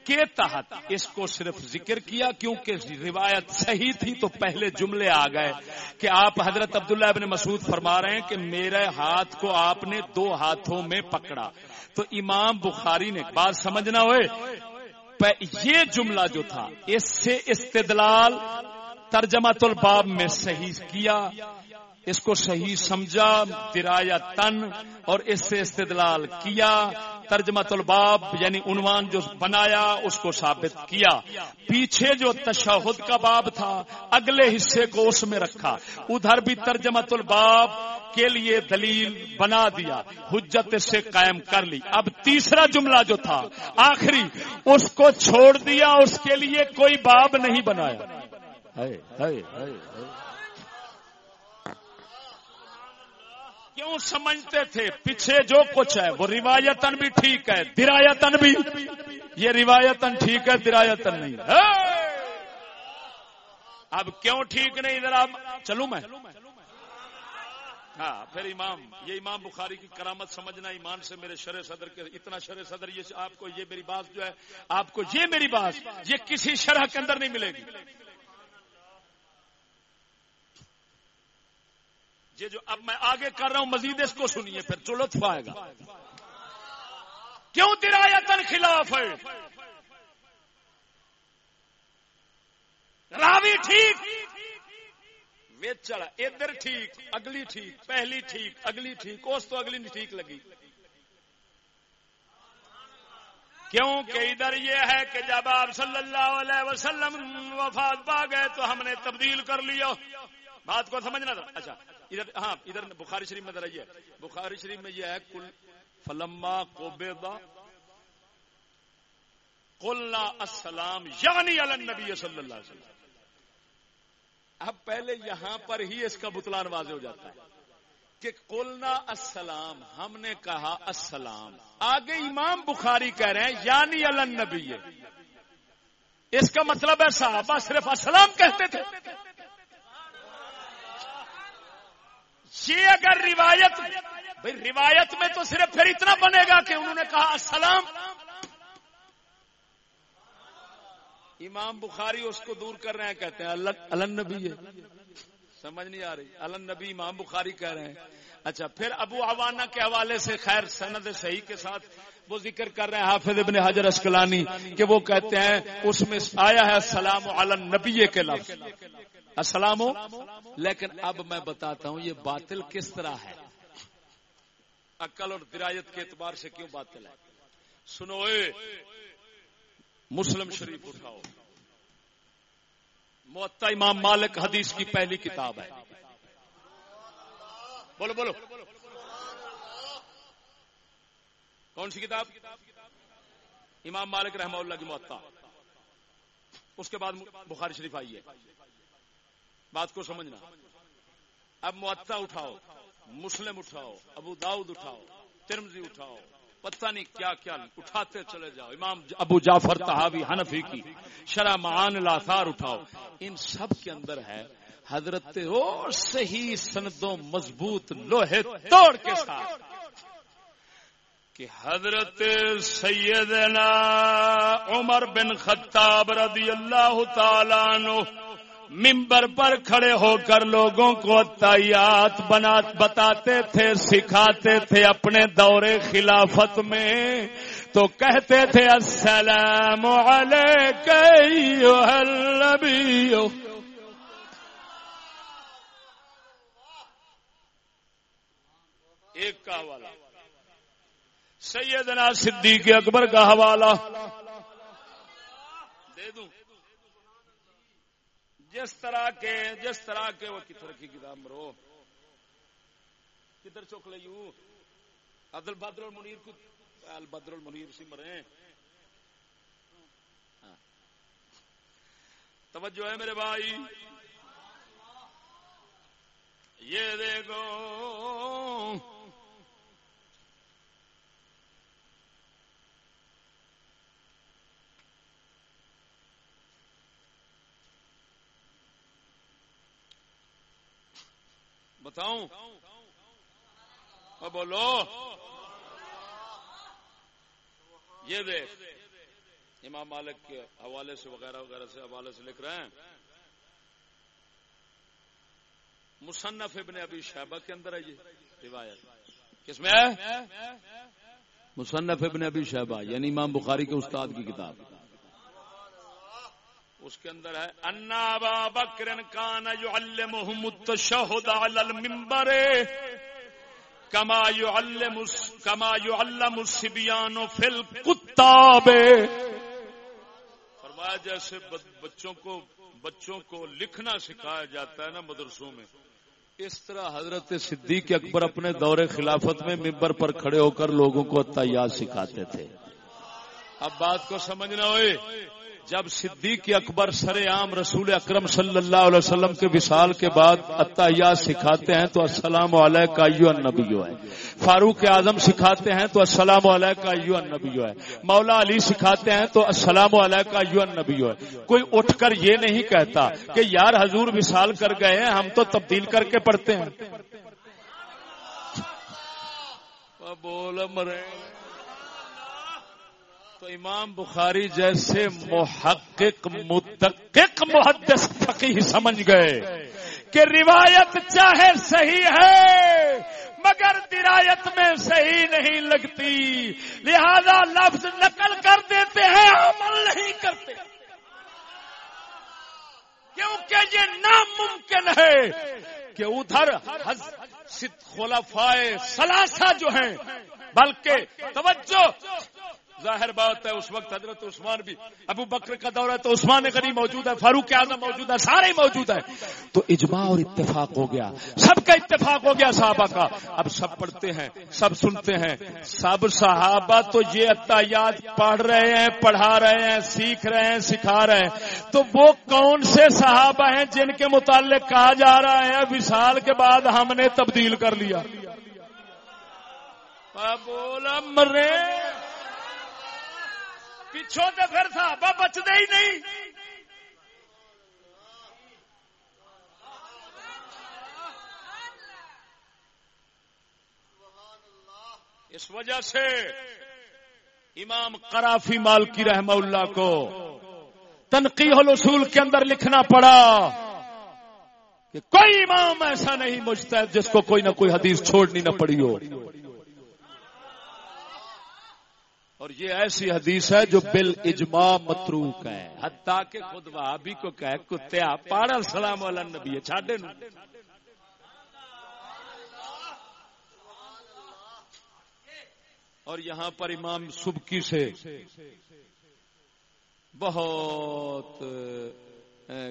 کے تحت اس کو صرف ذکر کیا، کیونکہ روایت صحیح تھی تو پہلے جملے آ گئے کہ آپ حضرت عبداللہ ابن مسعود فرما رہے ہیں کہ میرے ہاتھ کو آپ نے دو ہاتھوں میں پکڑا۔ تو امام بخاری نے بات سمجھنا ہوئے۔ یہ جملہ جو تھا، اس سے استدلال ترجمہ الباب میں صحیح کیا۔ اس کو صحیح سمجھا، درایا تن اور اس سے استدلال کیا ترجمہ الباب یعنی عنوان جو بنایا، اس کو ثابت کیا۔ پیچھے جو تشہد کا باب تھا، اگلے حصے کو اس میں رکھا۔ ادھر بھی ترجمہ الباب کے لیے دلیل بنا دیا، حجت سے قائم کر لی۔ اب تیسرا جملہ جو تھا، آخری، اس کو چھوڑ دیا، اس کے لیے کوئی باب نہیں بنایا۔ کیوں سمجھتے تھے؟ پیچھے جو کچھ ہے، وہ روایتن بھی ٹھیک ہے درایتن بھی۔ یہ روایتن ٹھیک ہے درایتن نہیں۔ ہاں۔ اب کیوں ٹھیک نہیں؟ ادھر آپ چلوں میں۔ ہاں پھر امام، یہ امام بخاری کی کرامت سمجھنا، ایمان سے میرے شرح صدر کے اتنا شرح صدر، یہ آپ کو یہ میری بات جو ہے، آپ کو یہ میری بات، یہ کسی شرح کے اندر نہیں ملے گی۔ یہ جو اب میں آگے کر رہا ہوں، مزید اس کو سنیے، پھر جو لطف آئے گا۔ کیوں درایتن خلاف ہے؟ راوی ٹھیک چڑھا ادھر ٹھیک، اگلی ٹھیک، پہلی ٹھیک، اگلی ٹھیک، اس تو اگلی نہیں ٹھیک لگی۔ کیوں کہ ادھر یہ ہے کہ جب آپ صلی اللہ علیہ وسلم وفات پا گئے تو ہم نے تبدیل کر لیا۔ بات کو سمجھنا تھا؟ اچھا۔ ادھر ہاں ادھر بخاری شریف میں ذرا یہ بخاری شریف میں یہ ہے کل فلما کوبیدا قلنا السلام یعنی علی النبی صلی اللہ علیہ وسلم۔ اب پہلے یہاں پر ہی اس کا بتلان واضح ہو جاتا ہے کہ قلنا السلام، ہم نے کہا السلام۔ آگے امام بخاری کہہ رہے ہیں یعنی علی النبی۔ اس کا مطلب ہے صحابہ صرف السلام کہتے تھے۔ یہ اگر روایت بھائی روایت میں تو صرف پھر اتنا بنے گا کہ انہوں نے کہا السلام۔ امام بخاری اس کو دور کر رہے ہیں، کہتے ہیں الن نبی ہے۔ سمجھ نہیں آ رہی۔ الن نبی امام بخاری کہہ رہے ہیں۔ اچھا پھر ابو عوانہ کے حوالے سے خیر سند صحیح کے ساتھ وہ ذکر کر رہے ہیں حافظ ابن حجر اسکلانی کہ وہ کہتے ہیں، اس میں آیا ہے السلام علن نبی کے لفظ۔ السلام لیکن اب میں بتاتا ہوں یہ باطل کس طرح ہے؟ عقل اور درایت کے اعتبار سے کیوں باطل ہے؟ سنو مسلم شریف اٹھاؤ۔ معطا امام مالک حدیث کی پہلی کتاب ہے۔ بولو بولو۔ کون سی کتاب؟ امام مالک رحمہ اللہ کی معطا اس کے بعد بخاری شریف آئی ہے بات کو سمجھنا۔ اب معطا اٹھاؤ، مسلم اٹھاؤ، ابو داؤد اٹھاؤ ترمزی اٹھاؤ، پتہ نہیں کیا کیا اٹھاتے چلے جاؤ۔ امام ابو جعفر تحاوی حنفی کی شرح معان الاثار اٹھاؤ۔ ان سب کے اندر ہے حضرت او صحیح سندوں مضبوط لوہے توڑ کے ساتھ کہ حضرت سیدنا عمر بن خطاب رضی اللہ تعالیٰ عنہ ممبر پر کھڑے ہو کر لوگوں کو تعیات بنا بتاتے تھے، سکھاتے تھے اپنے دور خلافت میں۔ تو کہتے تھے، السلام ایک کا حوالہ۔ سیدنا صدیق اکبر کا حوالہ۔ دے دوں۔ جس طرح کے جس طرح کے وہ کتر کی کتاب مرو؟ کدھر چوک لو عدل بدر المنیر کو بدر المنیر سی مرے۔ ہاں۔ توجہ ہے میرے بھائی۔ یہ دیکھو۔ بتاؤں؟ بولو۔ یہ دیکھ، امام مالک کے حوالے سے وغیرہ وغیرہ سے حوالے سے لکھ رہے ہیں۔ مصنف ابن ابھی شہبہ کے اندر ہے یہ روایت۔ کس میں ہے؟ مصنف ابن ابھی شہبہ یعنی امام بخاری کے استاد کی کتاب۔ اس کے اندر ہے انا با بکرن کان يعلمهم التشهد على المنبر كما يعلم كما يعلم الصبيان في الكتاب فرمایا جیسے بچوں کو بچوں کو لکھنا سکھایا جاتا ہے نا مدرسوں میں۔ اس طرح حضرت صدیق اکبر اپنے دور خلافت میں ممبر پر کھڑے ہو کر لوگوں کو اتیات سکھاتے تھے۔ اب بات کو سمجھنا ہوئے۔ جب صدیق اکبر سر عام رسول اکرم صلی اللہ علیہ وسلم کے وصال کے بعد اتحیات سکھاتے ہیں تو السلام علیہ کا یو النبی ہے۔ فاروق اعظم سکھاتے ہیں تو السلام علیہ کا یو النبی ہے۔ مولا علی سکھاتے ہیں تو السلام علیہ کا یو النبی ہے۔ کوئی اٹھ کر یہ نہیں کہتا کہ یار حضور وصال کر گئے ہیں، ہم تو تبدیل کر کے پڑھتے ہیں۔ بول مرے۔ تو امام بخاری جیسے محقق، متقق، محدث فقی سمجھ گئے کہ روایت چاہے صحیح ہے، مگر درایت میں صحیح نہیں لگتی۔ لہذا لفظ نقل کر دیتے ہیں، عمل نہیں کرتے۔ کیونکہ یہ ناممکن ہے کہ ادھر خلفائے سلاسا جو ہیں، بلکہ توجہ ظاہر بات ہے، اس وقت حضرت عثمان بھی، ابو بکر کا دور ہے تو عثمان غنی موجود ہے، فاروق اعظم موجود ہے، سارے موجود ہے تو اجماع اور اتفاق ہو گیا، سب کا اتفاق ہو گیا صحابہ کا۔ اب سب پڑھتے ہیں، سب سنتے ہیں۔ سب صحابہ تو یہ اتیات پڑھ رہے ہیں، پڑھا رہے ہیں، سیکھ رہے ہیں، سکھا رہے ہیں۔ تو وہ کون سے صحابہ ہیں جن کے متعلق کہا جا رہا ہے وشال کے بعد ہم نے تبدیل کر لیا؟ بولا مرے پچھوں تو پھر صحابہ بچتے ہی نہیں۔ اس وجہ سے امام قرافی مالکی رحمہ اللہ کو تنقیح الاصول کے اندر لکھنا پڑا کہ کوئی امام ایسا نہیں مجھتا جس کو کوئی نہ کوئی حدیث چھوڑنی نہ پڑی ہو۔ اور یہ ایسی حدیث ہے جو بل اجماع متروک ہے۔ حتیٰ کہ خود وہابی کو کہے، کتے پاڑا، سلام والا نبی چھاڈے نو۔ اور یہاں پر امام سبکی سے بہت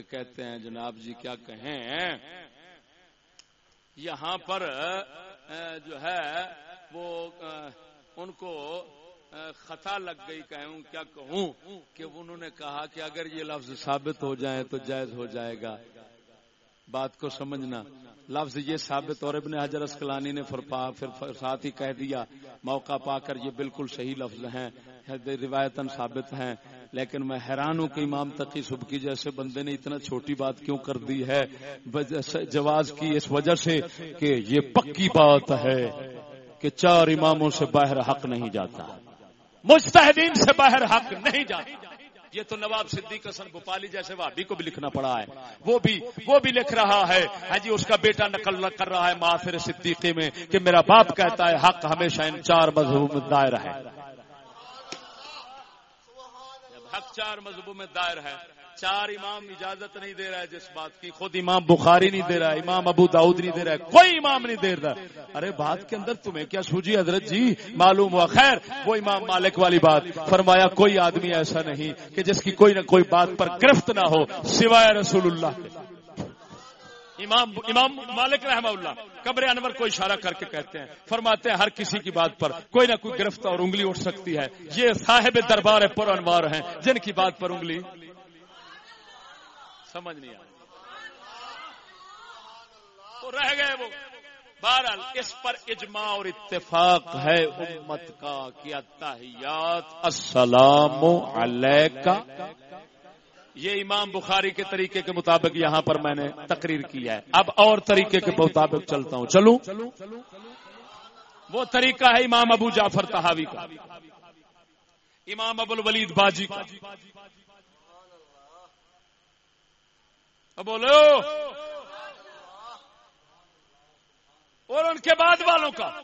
کہتے ہیں، جناب جی کیا کہیں؟ یہاں پر جو ہے، وہ ان کو خطا لگ گئی کہوں، کیا کہوں؟ کہ انہوں نے کہا کہ اگر یہ لفظ ثابت ہو جائے تو جائز ہو جائے گا۔ بات کو سمجھنا۔ لفظ یہ ثابت اور ابن حجر اسکلانی نے پھر ساتھ ہی کہہ دیا، موقع پا کر یہ بالکل صحیح لفظ ہیں روایتاً ثابت ہیں۔ لیکن میں حیران ہوں کہ امام تقی سبکی جیسے بندے نے اتنا چھوٹی بات کیوں کر دی ہے؟ جواز کی اس وجہ سے کہ یہ پکی بات ہے کہ چار اماموں سے باہر حق نہیں جاتا۔ مستحدین سے باہر حق نہیں جاتا۔ یہ تو نواب صدیق حسن بھوپالی جیسے وابی کو بھی لکھنا پڑا ہے۔ وہ بھی وہ بھی لکھ رہا ہے۔ ہاں جی اس کا بیٹا نقل کر رہا ہے معافر صدیقی میں کہ میرا باپ کہتا ہے حق ہمیشہ ان چار مذہبوں میں دائر ہے۔ حق چار مذہبوں میں دائر ہے۔ چار امام اجازت نہیں دے رہا ہے جس بات کی، خود امام بخاری نہیں دے رہا ہے امام ابو داؤد نہیں دے رہا ہے، کوئی امام نہیں دے رہا۔ ارے، بات کے اندر تمہیں کیا سوجی حضرت جی؟ معلوم ہوا۔ خیر، وہ امام مالک والی بات۔ فرمایا، کوئی آدمی ایسا نہیں کہ جس کی کوئی نہ کوئی بات پر گرفت نہ ہو، سوائے رسول اللہ امام امام مالک رحمہ اللہ، قبر انور کو اشارہ کر کے کہتے ہیں۔ فرماتے ہیں، ہر کسی کی بات پر کوئی نہ کوئی گرفت اور انگلی اٹھ سکتی ہے۔ یہ صاحب دربار پر انوار ہیں۔ جن کی بات پر انگلی سمجھ نہیں آئی۔ تو رہ گئے وہ۔ بہرحال اس پر اجماع اور اتفاق ہے امت کا کیا تحیات السلام علیکہ۔ یہ امام بخاری کے طریقے کے مطابق یہاں پر میں نے تقریر کیا ہے۔ اب اور طریقے کے مطابق چلتا ہوں۔ چلوں۔ وہ طریقہ ہے امام ابو جعفر تحاوی کا۔ امام ابو الولید باجی کا۔ بولو اور ان کے بعد والوں کا۔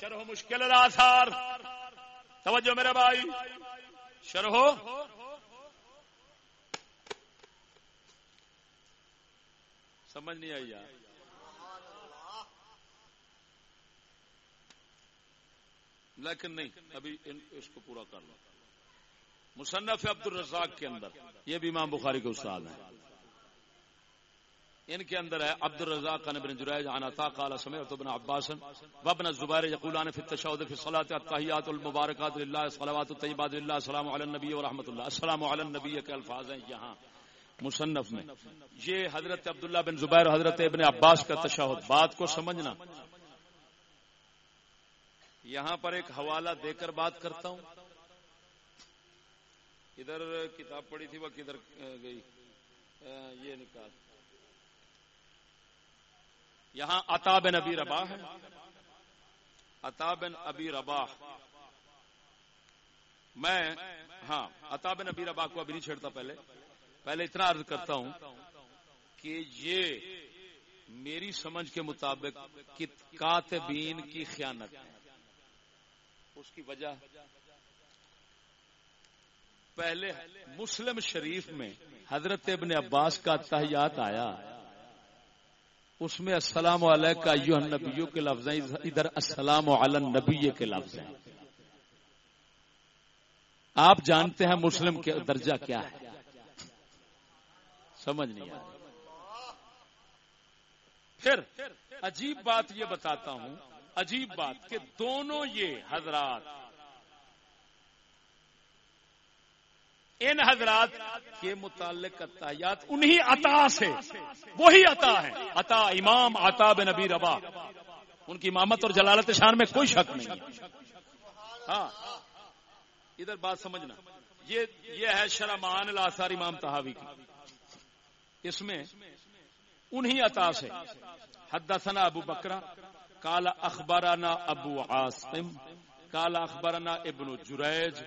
شرح مشکل آثار توجہ میرے بھائی۔ شرح سمجھ نہیں آئی یار۔ لیکن نہیں، ابھی اس کو پورا کر لو۔ مصنف عبد الرزاق کے اندر، یہ بھی امام بخاری کے استاد ہیں۔ ان کے اندر ہے عبد الرزاق عن ابن جريج عن عطاء قال سمعت ابن عباس وابن الزبير يقولان في التشهد في الصلاه التحيات المباركات لله الصلوات الطيبات لله السلام على النبي ورحمه الله السلام على النبي کے الفاظ ہیں یہاں مصنف میں۔ یہ حضرت عبداللہ بن زبیر اور حضرت ابن عباس کا تشہد۔ بات کو سمجھنا۔ یہاں پر ایک حوالہ دے کر بات کرتا ہوں۔ ادھر کتاب پڑھی تھی، وہ کدھر گئی۔ یہ نکال۔ یہاں عطا بن ابی ربا ہے۔ عطا بن ابی ربا میں ہاں عطا بن ابی ربا کو ابھی نہیں چھیڑتا پہلے۔ پہلے اتنا عرض کرتا ہوں کہ یہ میری سمجھ کے مطابق کاتبین کی خیانت ہے۔ اس کی وجہ پہلے مسلم شریف میں حضرت ابن عباس کا تحیات آیا۔ اس میں السلام علیہ کا یو نبیوں کے لفظ ہیں، ادھر السلام علی نبی کے لفظ ہیں۔ آپ جانتے ہیں مسلم کے درجہ کیا ہے؟ سمجھ نہیں آ پھر عجیب بات یہ بتاتا ہوں، عجیب بات کہ دونوں یہ حضرات ان حضرات کے متعلق عطایات، انہی عطا سے، وہی عطا ہے عطا امام عطا بن نبی ربا ان کی امامت اور جلالت شان میں کوئی شک نہیں۔ ہاں ادھر بات سمجھنا۔ یہ یہ ہے شرمان الاثار امام تحاوی کی۔ اس میں انہی عطا سے۔ حدثنا ابو بکرا کالا اخبارانہ ابو عاصم کالا اخبارانہ ابن جریج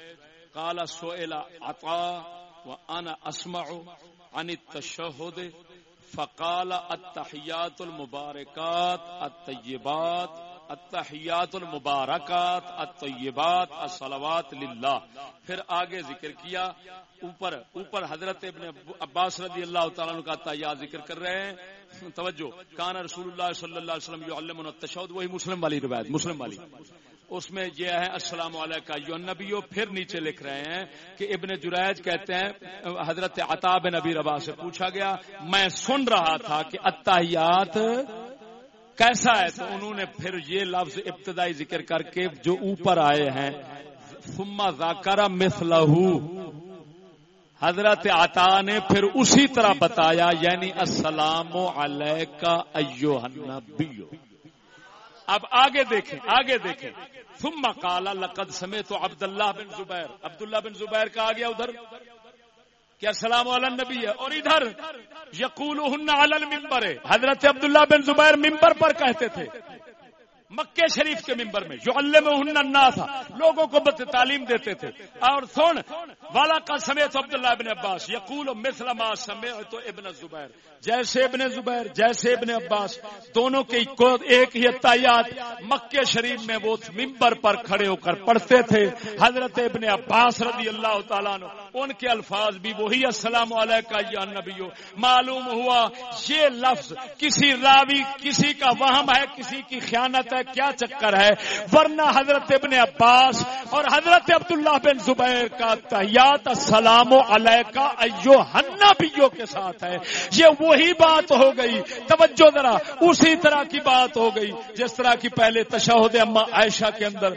قال سئل عطاء وانا اسمع عن التشهد فقال التحيات المباركات الطيبات التحیات المبارکات، الطیبات، الصلوات للہ۔ پھر آگے ذکر کیا، اوپر اوپر حضرت ابن عباس رضی اللہ تعالیٰ کا تیار ذکر کر رہے ہیں۔ توجہ، کان رسول اللہ صلی اللہ علیہ وسلم یعلمنا التشہد، وہی مسلم والی روایت، مسلم والی۔ اس میں یہ ہے، السلام علیکم نبیو پھر نیچے لکھ رہے ہیں کہ ابن جرائج کہتے ہیں، حضرت عطاب نبی ربا سے پوچھا گیا، میں سن رہا تھا کہ اتحیات کیسا ہے؟ تو انہوں نے پھر یہ لفظ ابتدائی ذکر کر کے جو اوپر آئے ہیں، ثم ذاکر مثلہ حضرت عطا نے پھر اسی طرح بتایا یعنی السلام علیکہ ایوہ النبیو۔ اب آگے دیکھیں آگے دیکھیں۔ ثم قال، لقد سمعت عبد بن زبیر۔ عبداللہ بن زبیر کا آ گیا ادھر۔ کیا سلام علی النبی ہے؟ اور ادھر یقولهن علی ہے حضرت عبداللہ بن زبیر ممبر پر کہتے تھے۔ مکے شریف کے ممبر میں جو اللہ الناس، لوگوں کو بت تعلیم دیتے تھے۔ اور سن، والا کا سمیت عبداللہ ابن عباس، یقول مثل ما سمیت ابن زبیر جیسے ابن زبیر جیسے ابن عباس۔ دونوں کے ایک ہی تعیات مکے شریف میں وہ ممبر پر کھڑے ہو کر پڑھتے تھے۔ حضرت ابن عباس رضی اللہ تعالیٰ نے ان کے الفاظ بھی وہی السلام علیکم یا نبیو معلوم ہوا یہ لفظ کسی راوی، کسی کا وہم ہے، کسی کی خیانت ہے کیا چکر ہے؟ ورنہ حضرت ابن عباس اور حضرت عبداللہ بن زبیر کا تحیات السلام علیکہ ایو نبیو کے ساتھ ہے۔ یہ وہی بات ہو گئی۔ توجہ ذرا، اسی طرح کی بات ہو گئی۔ جس طرح کی پہلے تشہد اما عائشہ کے اندر۔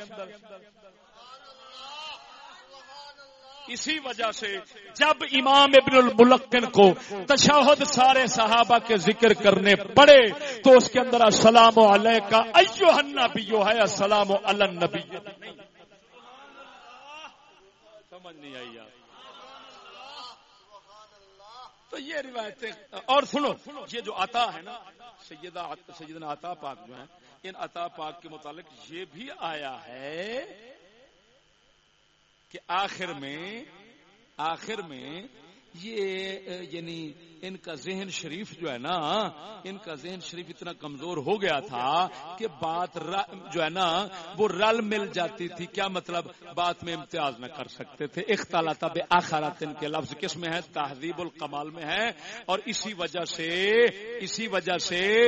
اسی وجہ سے جب امام ابن الملقن کو تشہد سارے صحابہ کے ذکر کرنے پڑے تو اس کے اندر السلام علیہ کا ایو النبیو ہے، السلام علی النبی۔ سمجھ نہیں آئی تو یہ روایتیں، اور سنو، یہ جو عطا ہے نا، سیدہ سیدنا عطا پاک جو ہے ان عطا پاک کے متعلق یہ بھی آیا ہے کہ آخر میں آخر میں یہ یعنی ان کا ذہن شریف جو ہے نا، ان کا ذہن شریف اتنا کمزور ہو گیا تھا کہ بات جو ہے نا، وہ رل مل جاتی تھی۔ کیا مطلب؟ بات میں امتیاز نہ کر سکتے تھے۔ اختلاط آخرات ان کے لفظ کس میں ہے؟ تہذیب القمال میں ہے۔ اور اسی وجہ سے، اسی وجہ سے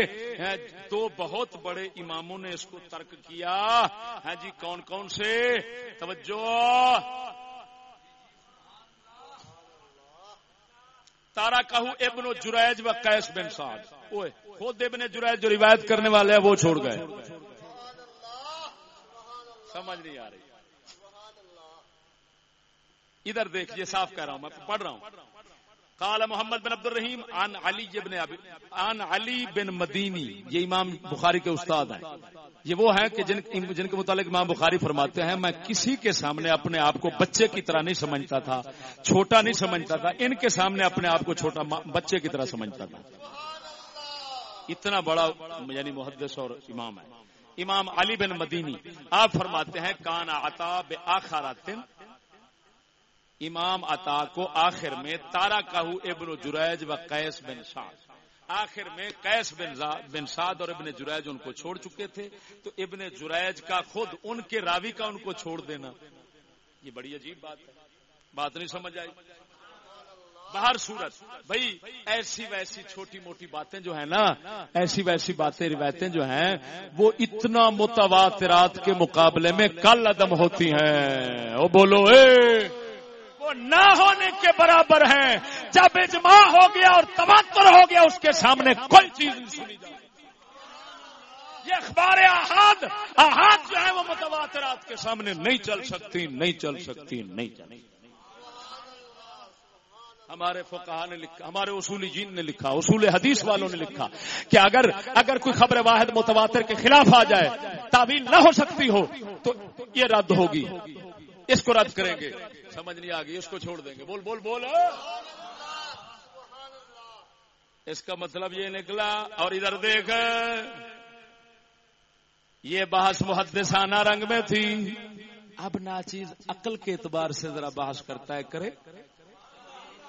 دو بہت بڑے اماموں نے اس کو ترک کیا۔ ہے جی کون کون سے؟ توجہ! تارا کہو ابن و جریج و قیس بن سعد۔ خود ابن جریج جو روایت کرنے والے ہیں، وہ چھوڑ گئے۔ سمجھ نہیں آ رہی۔ ادھر دیکھیے صاف کہہ رہا ہوں، میں پڑھ رہا ہوں۔ قال محمد بن عبد الرحیم عن علی بن عن علی بن مدینی، یہ امام بخاری کے استاد ہیں۔ یہ وہ ہیں کہ جن جن کے متعلق امام بخاری فرماتے ہیں، میں کسی کے سامنے اپنے آپ کو بچے کی طرح نہیں سمجھتا تھا، چھوٹا نہیں سمجھتا تھا، ان کے سامنے اپنے آپ کو چھوٹا بچے کی طرح سمجھتا تھا۔ اتنا بڑا یعنی محدث اور امام ہے۔ امام علی بن مدینی، آپ فرماتے ہیں، کانا عطا بے آخرات امام عطا کو آخر میں تارا کہو ابن جریج و قیس بن سعد۔ آخر میں قیس بن بن سعد اور ابن جریج ان کو چھوڑ چکے تھے۔ تو ابن جریج کا خود ان کے راوی کا ان کو چھوڑ دینا۔ یہ بڑی عجیب بات ہے۔ بات نہیں سمجھ آئی۔ باہر صورت۔ بھائی ایسی ویسی چھوٹی موٹی باتیں جو ہیں نا، ایسی ویسی باتیں، روایتیں جو ہیں، وہ اتنا متواترات کے مقابلے میں کل عدم ہوتی ہیں۔ وہ بولو، اے! وہ نہ ہونے کے برابر ہیں۔ جب اجماع ہو گیا اور تباتر ہو گیا، اس کے سامنے کوئی چیز نہیں سنی جاتی یہ اخبار احاد احاد جو ہے وہ متواترات کے سامنے نہیں چل سکتی، نہیں چل سکتی، نہیں چل ہمارے فقہ نے لکھا، ہمارے اصولی جین نے لکھا، اصول حدیث والوں نے لکھا کہ اگر اگر کوئی خبر واحد متواتر کے خلاف آ جائے، تعویل نہ ہو سکتی ہو، تو یہ رد ہوگی۔ اس کو رد کریں گے۔ سمجھ نہیں آ گئی اس کو چھوڑ دیں گے۔ بول بول بول۔ اس کا مطلب یہ نکلا اور ادھر دیکھ۔ یہ بحث محدثانہ رنگ میں تھی۔ اب ناچیز عقل کے اعتبار سے ذرا بحث کرتا ہے کرے۔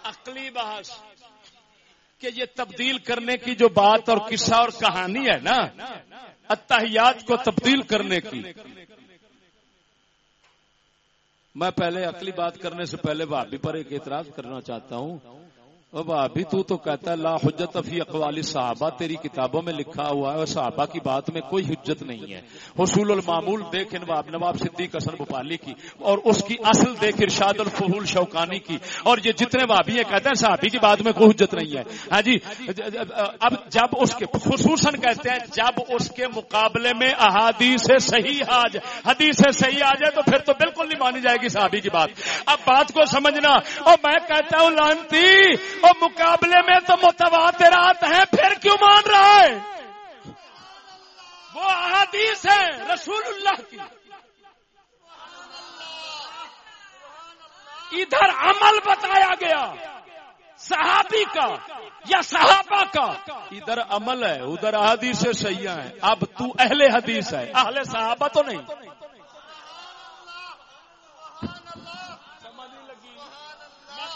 عقلی بحث۔ کہ یہ تبدیل کرنے کی جو بات اور قصہ اور کہانی ہے نا اتحیات کو تبدیل کرنے کی۔ میں پہلے عقلی بات کرنے سے پہلے بھابی پر ایک اعتراض کرنا چاہتا ہوں ابھی تو تو کہتا ہے، لا حجت فی اقوال صحابہ، تیری کتابوں میں لکھا ہوا ہے اور صحابہ کی بات میں کوئی حجت نہیں ہے۔ حصول المعمول دیکھ نواب نواب صدیق حسن بپالی کی، اور اس کی اصل دیکھ، ارشاد الفحول شوکانی کی۔ اور یہ جتنے بابی ہیں کہتے ہیں، صحابی کی بات میں کوئی حجت نہیں ہے۔ ہاں جی اب جب اس کے، خصوصاً کہتے ہیں، جب اس کے مقابلے میں احادیث صحیح آج، حدیث صحیح آ جائے تو پھر تو بالکل نہیں مانی جائے گی صحابی کی بات۔ اب بات کو سمجھنا، اور میں کہتا ہوں، لانتی اور مقابلے میں تو متواترات ہیں پھر کیوں مان رہا ہے؟ وہ احادیث ہے رسول اللہ کی۔ ادھر عمل بتایا گیا صحابی کا یا صحابہ کا۔ ادھر عمل ہے ادھر احادیث سیاح ہیں۔ اب تو اہل حدیث ہے۔ اہل صحابہ تو نہیں۔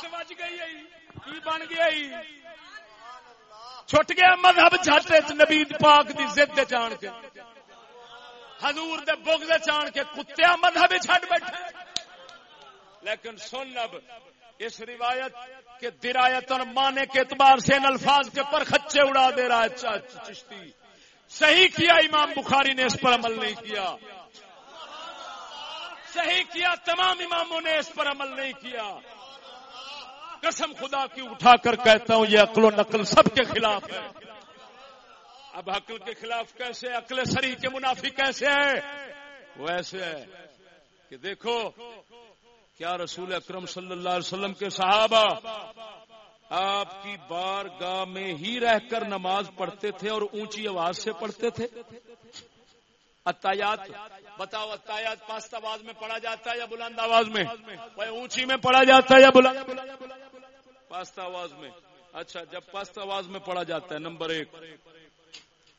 سمجھ گئی بن گیا چھٹ گیا مذہب جھٹ نبی پاک دی زد جان کے۔ حضور دے بغض چان کے کتیا مذہب چھٹ بیٹھے۔ لیکن سن اب، اس روایت کے درایت اور مانے کے اعتبار سے ان الفاظ کے پر خچے اڑا دے رہا ہے چشتی۔ صحیح کیا امام بخاری نے اس پر عمل نہیں کیا؟ صحیح کیا تمام اماموں نے اس پر عمل نہیں کیا؟ قسم خدا کی اٹھا کر کہتا ہوں، یہ عقل و نقل سب کے خلاف ہے۔ اب عقل کے خلاف کیسے؟ عقل سری کے منافی کیسے ہے؟ وہ ایسے ہے کہ دیکھو، کیا رسول اکرم صلی اللہ علیہ وسلم کے صحابہ آپ کی بار گاہ میں ہی رہ کر نماز پڑھتے تھے اور اونچی آواز سے پڑھتے تھے؟ اتایات، بتاؤ اتایات پاست آواز میں پڑھا جاتا ہے یا بلند آواز میں؟ اونچی میں پڑھا جاتا ہے یا بلند؟ پاست آواز میں۔ اچھا جب پاست آواز میں پڑھا جاتا ہے، نمبر ایک۔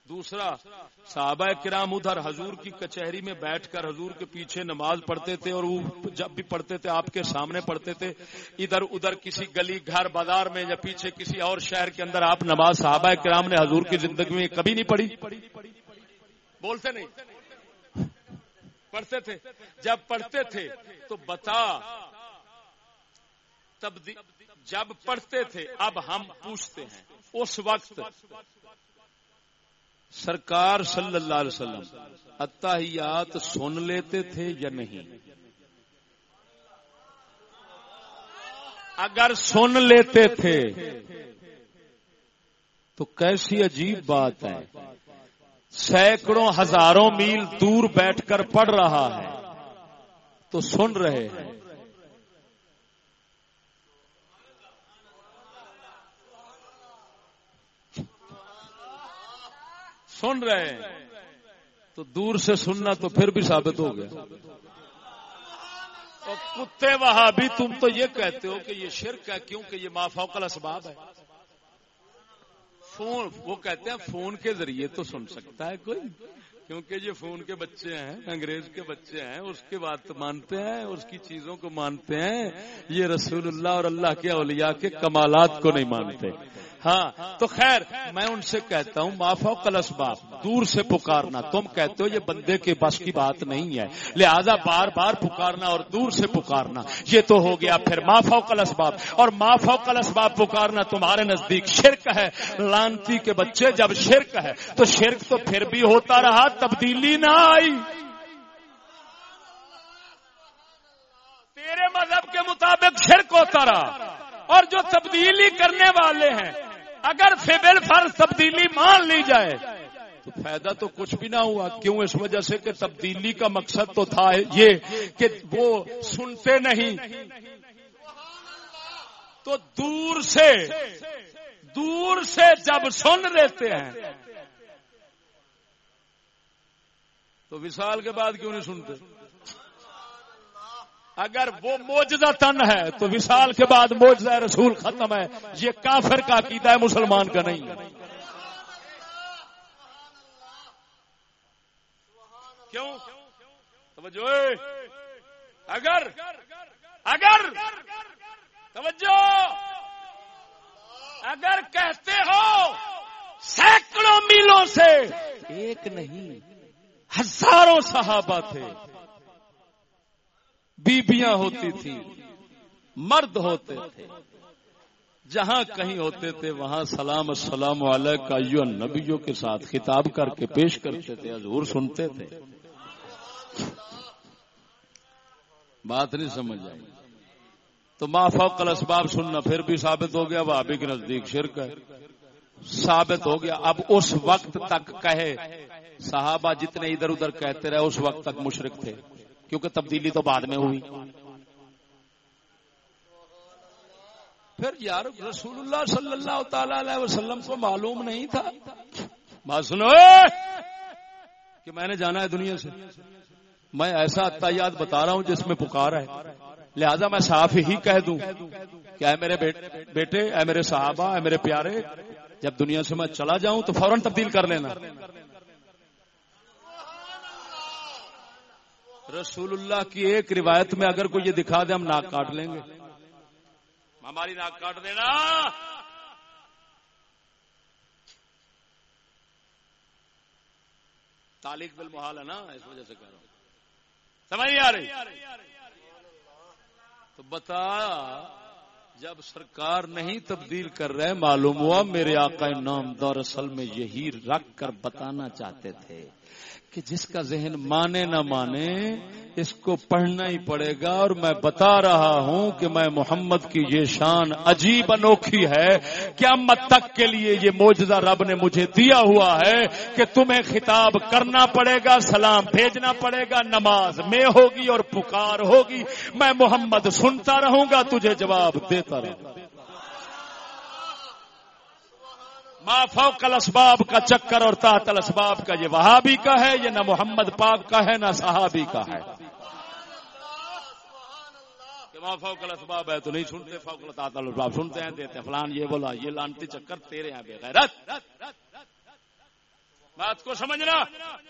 دوسرا، صحابہ کرام ادھر حضور کی کچہری میں بیٹھ کر حضور کے پیچھے نماز پڑھتے تھے اور وہ جب بھی پڑھتے تھے، آپ کے سامنے پڑھتے تھے۔ ادھر ادھر کسی گلی، گھر، بازار میں یا پیچھے کسی اور شہر کے اندر آپ نماز صحابہ کرام نے حضور کی زندگی میں کبھی نہیں پڑھی؟ بولتے نہیں۔ پڑھتے تھے۔ جب پڑھتے تھے تو بتا جب پڑھتے تھے، اب ہم پوچھتے ہیں۔ اس وقت سرکار صلی اللہ علیہ وسلم اتحیات سن لیتے تھے یا نہیں؟ اگر سن لیتے تھے، تو کیسی عجیب بات ہے۔ سینکڑوں ہزاروں میل دور بیٹھ کر پڑھ رہا ہے، تو سن رہے ہیں۔ سن رہے ہیں۔ تو دور سے سننا تو پھر بھی ثابت ہو گیا۔ اور کتے وہاں بھی تم تو یہ کہتے ہو کہ یہ شرک ہے کیونکہ یہ مافوق اسباب ہے۔ فون، وہ کہتے ہیں فون کے ذریعے تو سن سکتا ہے کوئی، کیونکہ یہ فون کے بچے ہیں، انگریز کے بچے ہیں، اس کے بات مانتے ہیں، اس کی چیزوں کو مانتے ہیں۔ یہ رسول اللہ اور اللہ کے اولیاء کے کمالات کو نہیں مانتے۔ ہاں تو خیر، میں ان سے کہتا ہوں، معاف اسباب دور سے پکارنا، تم کہتے ہو یہ بندے کے بس کی بات نہیں ہے، لہذا بار بار پکارنا اور دور سے پکارنا، یہ تو ہو گیا، پھر معافو اسباب اور معافو اسباب پکارنا تمہارے نزدیک شرک ہے، لانتی کے بچے جب شرک ہے، تو شرک تو پھر بھی ہوتا رہا، تبدیلی نہ آئی۔ تیرے مذہب کے مطابق شرک کرا اور جو تبدیلی کرنے والے ہیں اگر فیبل فرض تبدیلی مان لی جائے، تو فائدہ تو کچھ بھی نہ ہوا۔ کیوں اس وجہ سے کہ تبدیلی کا مقصد تو تھا یہ کہ وہ سنتے نہیں۔ تو دور سے دور سے جب سن لیتے ہیں، تو وشال کے بعد کیوں نہیں سنتے؟ اگر وہ موجودہ تن ہے تو وشال کے بعد موجودہ رسول ختم ہے۔ یہ کافر کا عقیدہ ہے، مسلمان کا نہیں۔ کیوں؟ توجہ۔ اگر اگر، توجہ۔ اگر کہتے ہو سینکڑوں میلوں سے، ایک نہیں، ہزاروں صحابہ تھے۔ بیبیاں ہوتی تھی، مرد ہوتے تھے۔ جہاں کہیں ہوتے تھے، وہاں سلام، السلام علیہ نبیوں کے ساتھ خطاب کر کے پیش کرتے تھے، حضور سنتے تھے۔ بات نہیں سمجھ آئی۔ تو ما فوق الاسباب سننا پھر بھی ثابت ہو گیا بھابی کے نزدیک شرک ہے۔ ثابت ہو گیا۔ اب اس وقت تک کہے، صحابہ جتنے ادھر ادھر کہتے رہے، اس وقت تک مشرق تھے۔ کیونکہ تبدیلی تو بعد میں ہوئی۔ پھر یار رسول اللہ صلی اللہ تعالی علیہ وسلم کو معلوم نہیں تھا۔ بات سنو۔ کہ میں نے جانا ہے دنیا سے۔ میں ایسا اتیات بتا رہا ہوں جس میں پکار ہے۔ لہذا میں صاف ہی کہہ دوں کہ اے میرے بیٹے، اے میرے صحابہ، اے میرے پیارے، جب دنیا سے میں چلا جاؤں تو فوراً تبدیل کر لینا۔ رسول اللہ کی ایک روایت میں اگر کوئی یہ دکھا دے ہم ناک کاٹ لیں گے۔ ہماری ناک کاٹ دینا۔ تالک بل محال ہے نا، اس وجہ سے کہہ رہا ہوں۔ سمجھ نہیں آ رہی؟ تو بتا، جب سرکار نہیں تبدیل کر رہے، معلوم ہوا میرے آقا نام دور اصل میں یہی رکھ کر بتانا چاہتے تھے۔ کہ جس کا ذہن مانے نہ مانے، اس کو پڑھنا ہی پڑے گا اور میں بتا رہا ہوں کہ میں محمد کی یہ شان عجیب انوکھی ہے۔ قیامت تک کے لیے یہ موجودہ رب نے مجھے دیا ہوا ہے کہ تمہیں خطاب کرنا پڑے گا، سلام بھیجنا پڑے گا، نماز میں ہوگی اور پکار ہوگی۔ میں محمد سنتا رہوں گا، تجھے جواب دیتا رہوں گا۔ ما فوق الاسباب کا چکر اور تحت الاسباب کا، یہ وہابی کا ہے، یہ نہ محمد پاک کا ہے، نہ صحابی کا ہے۔ ما فوق الاسباب ہے تو نہیں سنتے، فوق الاسباب الاسباب سنتے ہیں، دیتے فلان یہ بولا، یہ لانتی چکر تیرے ہیں بے غیرت۔ بات کو سمجھنا۔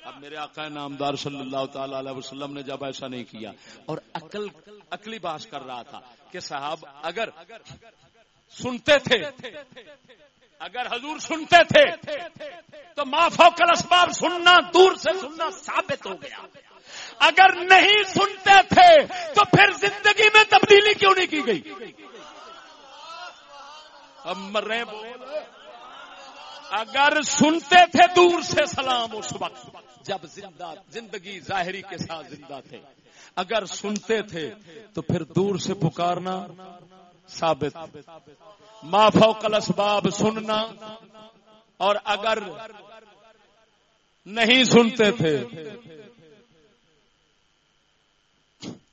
اب میرے آقا نامدار صلی اللہ تعالی علیہ وسلم نے جب ایسا نہیں کیا اور عقل، عقلی باس کر رہا تھا کہ صاحب، اگر سنتے تھے اگر حضور سنتے تھے تو ما فوق الاسباب سننا دور سے سننا ثابت ہو گیا۔ اگر نہیں سنتے تھے تو پھر زندگی میں تبدیلی کیوں نہیں کی گئی؟ اب مر رہے اگر سنتے تھے دور سے سلام اس وقت، جب زندہ، زندگی ظاہری کے ساتھ زندہ تھے۔ اگر سنتے تھے تو پھر دور سے پکارنا ثابت۔ ما فوق الاسباب سننا، اور اگر نہیں سنتے تھے،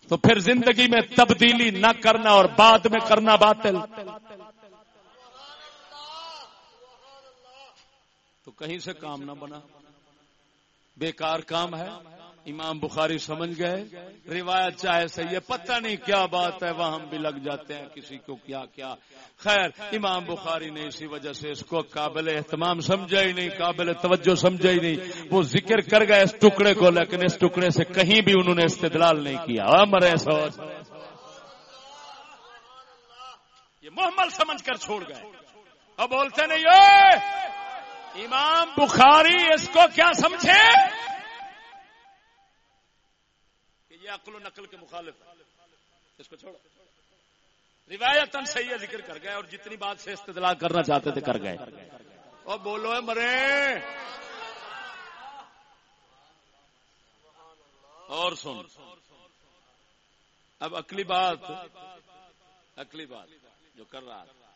تو پھر زندگی میں تبدیلی نہ کرنا اور بعد میں کرنا باطل۔ تو کہیں سے کام نہ بنا؟ بیکار کام ہے۔ امام بخاری سمجھ گئے، روایت چاہے صحیح ہے، پتہ نہیں کیا بات ہے، وہاں بھی لگ جاتے ہیں کسی کو کیا کیا۔ خیر، امام بخاری نے اسی وجہ سے اس کو قابل اہتمام سمجھا ہی نہیں، قابل توجہ سمجھا ہی نہیں۔ وہ ذکر کر گئے اس ٹکڑے کو، لیکن اس ٹکڑے سے کہیں بھی انہوں نے استدلال نہیں کیا۔ مرے سوچ۔ یہ محمد سمجھ کر چھوڑ گئے۔ اب بولتے نہیں امام بخاری اس کو کیا سمجھے؟ یہ عقل و نقل کے مخالف اس کو چھوڑو۔ روایت صحیح ذکر کر گئے اور جتنی بات سے استدلال کرنا چاہتے تھے کر گئے۔ اور بولو ہے مرے۔ اور سن۔ اب اگلی بات اگلی بات جو کر رہا تھا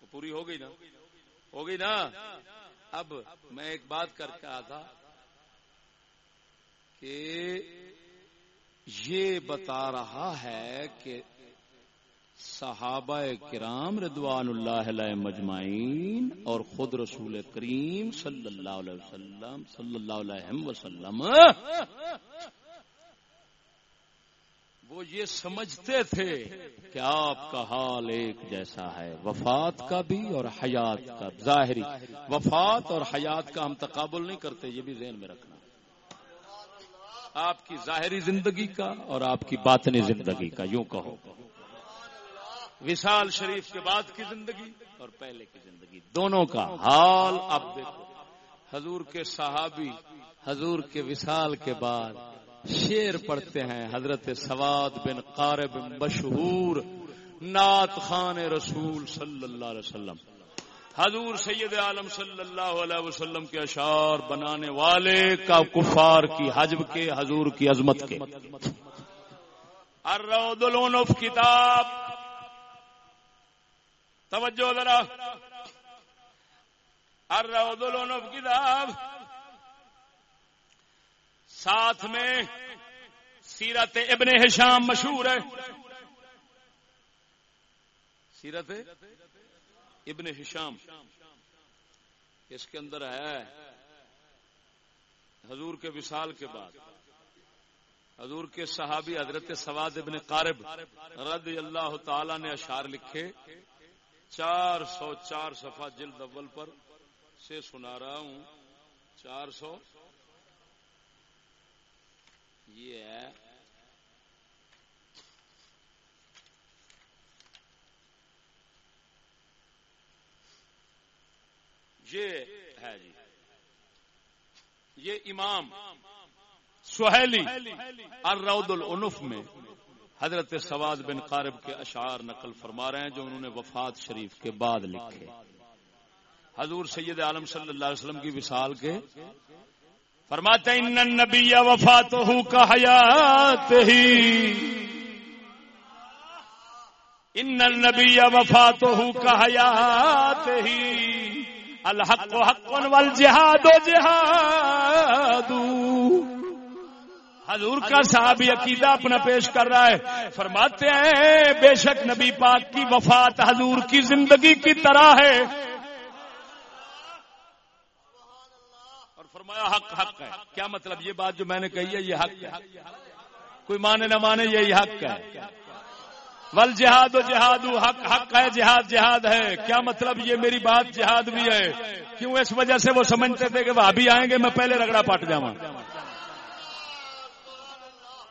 وہ پوری ہو گئی نا؟ ہو گئی نا؟ اب میں ایک بات کر کے آ تھا کہ یہ بتا رہا ہے کہ صحابہ کرام ردوان اللہ علیہ مجمعین اور خود رسول کریم صلی اللہ علیہ وسلم، صلی اللہ علیہ وسلم، وہ یہ سمجھتے تھے کہ آپ کا حال ایک جیسا ہے، وفات کا بھی اور حیات کا، ظاہری، وفات اور حیات کا ہم تقابل نہیں کرتے، یہ بھی ذہن میں رکھنا۔ آپ کی ظاہری زندگی کا اور آپ کی باطنی زندگی کا یوں کہو۔ وشال شریف کے بعد کی زندگی اور پہلے کی زندگی۔ دونوں کا حال اب دیکھو۔ حضور کے صحابی، حضور کے وشال کے بعد شیر پڑھتے ہیں حضرت سواد بن قارب مشہور نعت خان رسول صلی اللہ علیہ وسلم۔ حضور سید عالم صلی اللہ علیہ وسلم کے اشعار بنانے والے کا کفار کی حجب کے، حضور کی عظمت کے۔ الرود العنف کتاب۔ توجہ ذرا۔ الرود العنف کتاب۔ ساتھ میں سیرت ابن ہشام مشہور ہے۔ سیرت ابن ہشام، اس کے اندر ہے، حضور کے وصال کے بعد۔ حضور کے صحابی حضرت سواد ابن قارب رضی اللہ تعالی نے اشار لکھے، چار سو چار صفحہ جلد اول پر سے سنا رہا ہوں۔ چار سو۔ یہ ہے۔ یہ ہے جی۔ یہ امام سہیلی الرود العنف میں حضرت سواد بن قارب کے اشعار نقل فرما رہے ہیں جو انہوں نے وفات شریف کے بعد لکھے حضور سید عالم صلی اللہ علیہ وسلم کی وصال کے فرماتے ان النبی وفات ہو کا حیات ہی۔ ان النبی وفات ہو کا حیات ہی۔ الحق حق والجہاد و جہاد. حضور کا صحابی عقیدہ اپنا پیش کر رہا ہے. فرماتے ہیں، بے شک نبی پاک کی وفات حضور کی زندگی کی طرح ہے. اور فرمایا، حق حق ہے. کیا مطلب؟ یہ بات جو میں نے کہی ہے، یہ حق ہے. کوئی مانے نہ مانے، یہی حق ہے. ول جہاد و جہاد حق حق ہے، جہاد جہاد ہے۔ کیا مطلب یہ میری بات جہاد بھی ہے؟ کیوں اس وجہ سے وہ سمجھتے تھے کہ وہ ابھی آئیں گے، میں پہلے رگڑا پاٹ جاؤں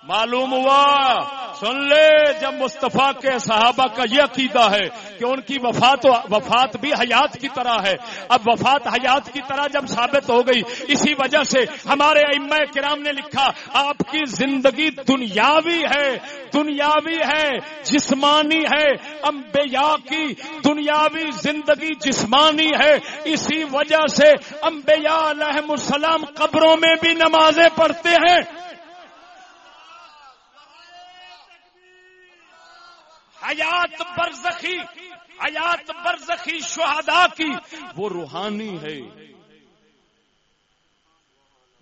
معلوم ہوا؟ سن لے، جب مصطفیٰ کے صحابہ کا یہ عقیدہ ہے کہ ان کی وفات وفات بھی حیات کی طرح ہے۔ اب وفات حیات کی طرح جب ثابت ہو گئی، اسی وجہ سے ہمارے ام کرام نے لکھا، آپ کی زندگی دنیاوی ہے دنیاوی ہے، جسمانی ہے۔ امبیا کی دنیاوی زندگی جسمانی ہے۔ اسی وجہ سے امبیا علیہ السلام قبروں میں بھی نمازیں پڑھتے ہیں۔ حیات برزخی حیات برزخی شہدا کی، وہ روحانی ہے۔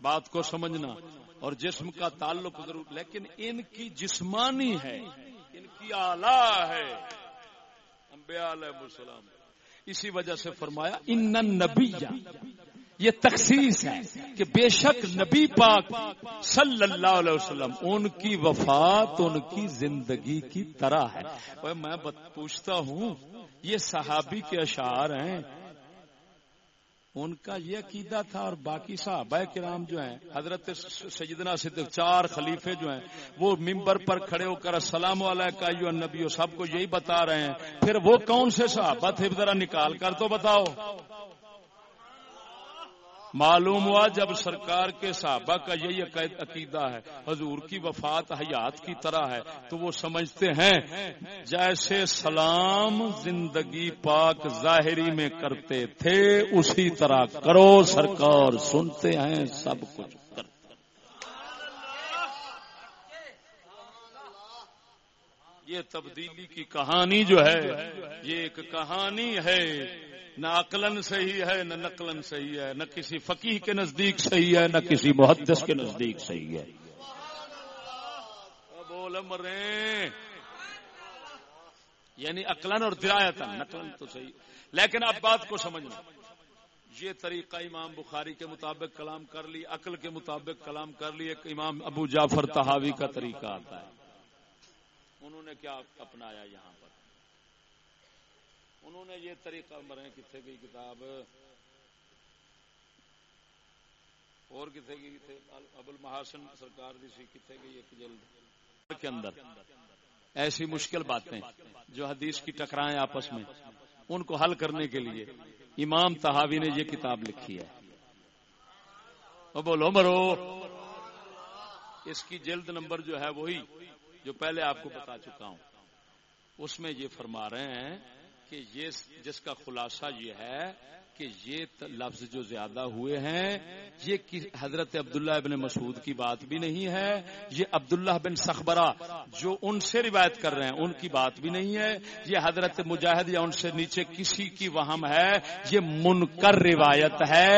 بات کو سمجھنا اور جسم کا تعلق ضرور، لیکن ان کی جسمانی ہے، ان کی آلہ ہے۔ انبیاء علیہ السلام، اسی وجہ سے فرمایا، ان نبی یہ تخصیص ہے کہ بے شک نبی پاک صلی اللہ علیہ وسلم، ان کی وفات، ان کی زندگی کی طرح ہے۔ میں پوچھتا ہوں، یہ صحابی کے اشعار ہیں؟ ان کا یہ عقیدہ تھا اور باقی صحابہ کرام جو ہیں، حضرت سیدنا صدق چار خلیفے جو ہیں، وہ ممبر پر کھڑے ہو کر السلام علیہ نبی سب کو یہی بتا رہے ہیں۔ پھر وہ کون سے صحابہ تھے؟ ذرا نکال کر تو بتاؤ۔ معلوم ہوا جب سرکار کے صحابہ کا یہی عقیدہ ہے، حضور کی وفات حیات کی طرح ہے، تو وہ سمجھتے ہیں، جیسے سلام زندگی پاک ظاہری میں کرتے تھے، اسی طرح کرو سرکار، سنتے ہیں سب کچھ۔ یہ تبدیلی کی کہانی جو ہے، یہ ایک کہانی ہے۔ نہ عقلن صحیح ہے، نہ نقلن صحیح ہے۔ نہ کسی فقیح کے نزدیک صحیح ہے، نہ کسی محدث کے نزدیک صحیح ہے۔ بول مرے۔ یعنی عقلن اور درایتن نقلن تو صحیح۔ لیکن اب بات کو سمجھنا۔ یہ طریقہ امام بخاری کے مطابق کلام کر لی، عقل کے مطابق کلام کر لی، ایک امام ابو جعفر تحاوی کا طریقہ آتا ہے۔ انہوں نے کیا اپنایا یہاں پر؟ انہوں نے یہ طریقہ مرے کتنے گئی کتاب؟ اور کتنے گئی تھے ابو المحاسن سرکار دی سی کتنے گئی ایک جلد؟ کے اندر ایسی مشکل باتیں جو حدیث کی ٹکرائیں آپس میں، ان کو حل کرنے کے لیے امام تحاوی نے یہ کتاب لکھی ہے۔ بولو، مرو۔ اس کی جلد نمبر جو ہے وہی۔ جو پہلے آپ کو بتا چکا ہوں، اس میں یہ فرما رہے ہیں کہ یہ جس کا خلاصہ یہ ہے کہ یہ لفظ جو زیادہ ہوئے ہیں، یہ حضرت عبداللہ ابن مسعود کی بات بھی نہیں ہے، یہ عبداللہ بن سخبرہ جو ان سے روایت کر رہے ہیں، ان کی بات بھی نہیں ہے، یہ حضرت مجاہد یا ان سے نیچے کسی کی وہم ہے، یہ منکر روایت ہے،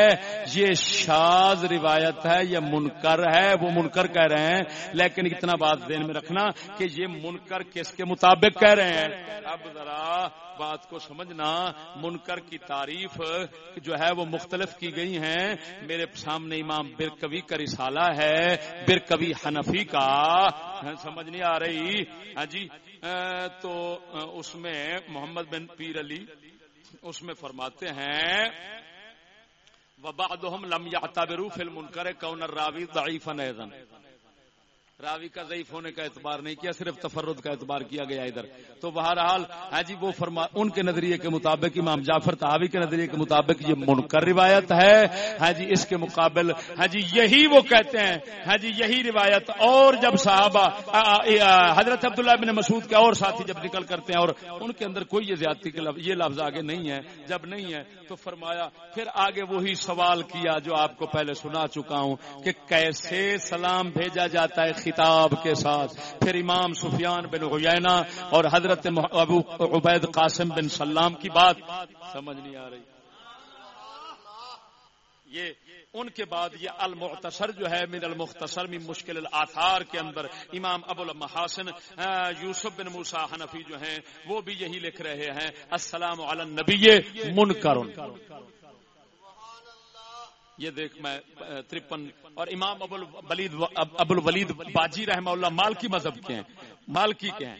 یہ شاز روایت ہے، یہ منکر ہے، وہ منکر کہہ رہے ہیں، لیکن اتنا بات ذہن میں رکھنا کہ یہ منکر کس کے مطابق کہہ رہے ہیں؟ اب ذرا بات کو سمجھنا منکر کی تعریف جو ہے وہ مختلف کی گئی ہیں۔ میرے سامنے امام برکوی کا رسالہ ہے برکوی حنفی کا۔ ہاں، سمجھ نہیں آ رہی۔ ہاں جی تو اس میں محمد بن پیر علی اس میں فرماتے ہیں وبعدهم لم يعتبروا في المنكر كون الراوي ضعيفا ايضا راوی کا ضعیف ہونے کا اعتبار نہیں کیا، صرف تفرد کا اعتبار کیا گیا ادھر۔ تو بہرحال ہاں جی وہ فرما، ان کے نظریے کے مطابق امام جعفر تحاوی کے نظریے کے مطابق یہ منکر روایت ہے۔ ہاں جی اس کے مقابل ہاں جی یہی وہ کہتے ہیں ہاں جی یہی روایت۔ اور جب صحابہ حضرت عبداللہ بن مسعود کے اور ساتھی جب نکل کرتے ہیں اور ان کے اندر کوئی یہ زیادتی کے لفظ، یہ لفظ آگے نہیں ہے، جب نہیں ہے، تو فرمایا، پھر آگے وہی سوال کیا جو آپ کو پہلے سنا چکا ہوں کہ کیسے سلام بھیجا جاتا ہے خطاب کے ساتھ پھر امام سفیان بن غینا اور حضرت ابو عبید قاسم بن سلام کی بات سمجھ نہیں آ رہی۔ یہ ان کے بعد یہ المختصر جو ہے من المختصر من مشکل الاثار کے اندر امام ابو المحاسن یوسف بن موسا حنفی جو ہیں وہ بھی یہی لکھ رہے ہیں، السلام علی النبی منکر یہ دیکھ میں ترپن اور امام ابو الولید باجی رحمہ اللہ مالکی مذہب کے ہیں، مالکی کے ہیں۔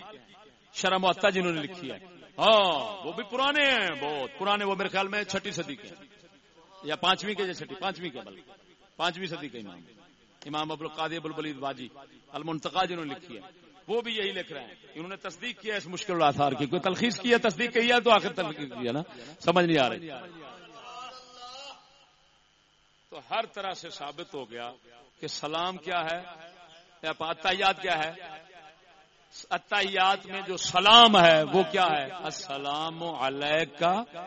شرم وتا جنہوں نے لکھی ہے۔ ہاں وہ بھی پرانے ہیں، بہت پرانے وہ میرے خیال میں چھٹی صدی کے یا پانچویں کے یا چھٹی، پانچویں کے بلکہ۔ پانچویں صدی کے امام۔ امام ابو القادی ابو الولید باجی المنتقا جنہوں نے لکھی ہے۔ وہ بھی یہی لکھ رہے ہیں۔ انہوں نے تصدیق کیا اس مشکل آثار کی۔ کوئی تلخیص کیا تصدیق کی ہے تو آخر تلخیص کیا نا؟ سمجھ نہیں آ رہی۔ تو ہر طرح سے ثابت ہو گیا کہ سلام کیا ہے اتحیات کیا ہے۔ اتحیات میں جو سلام ہے، وہ کیا ہے؟ السلام علیکہ۔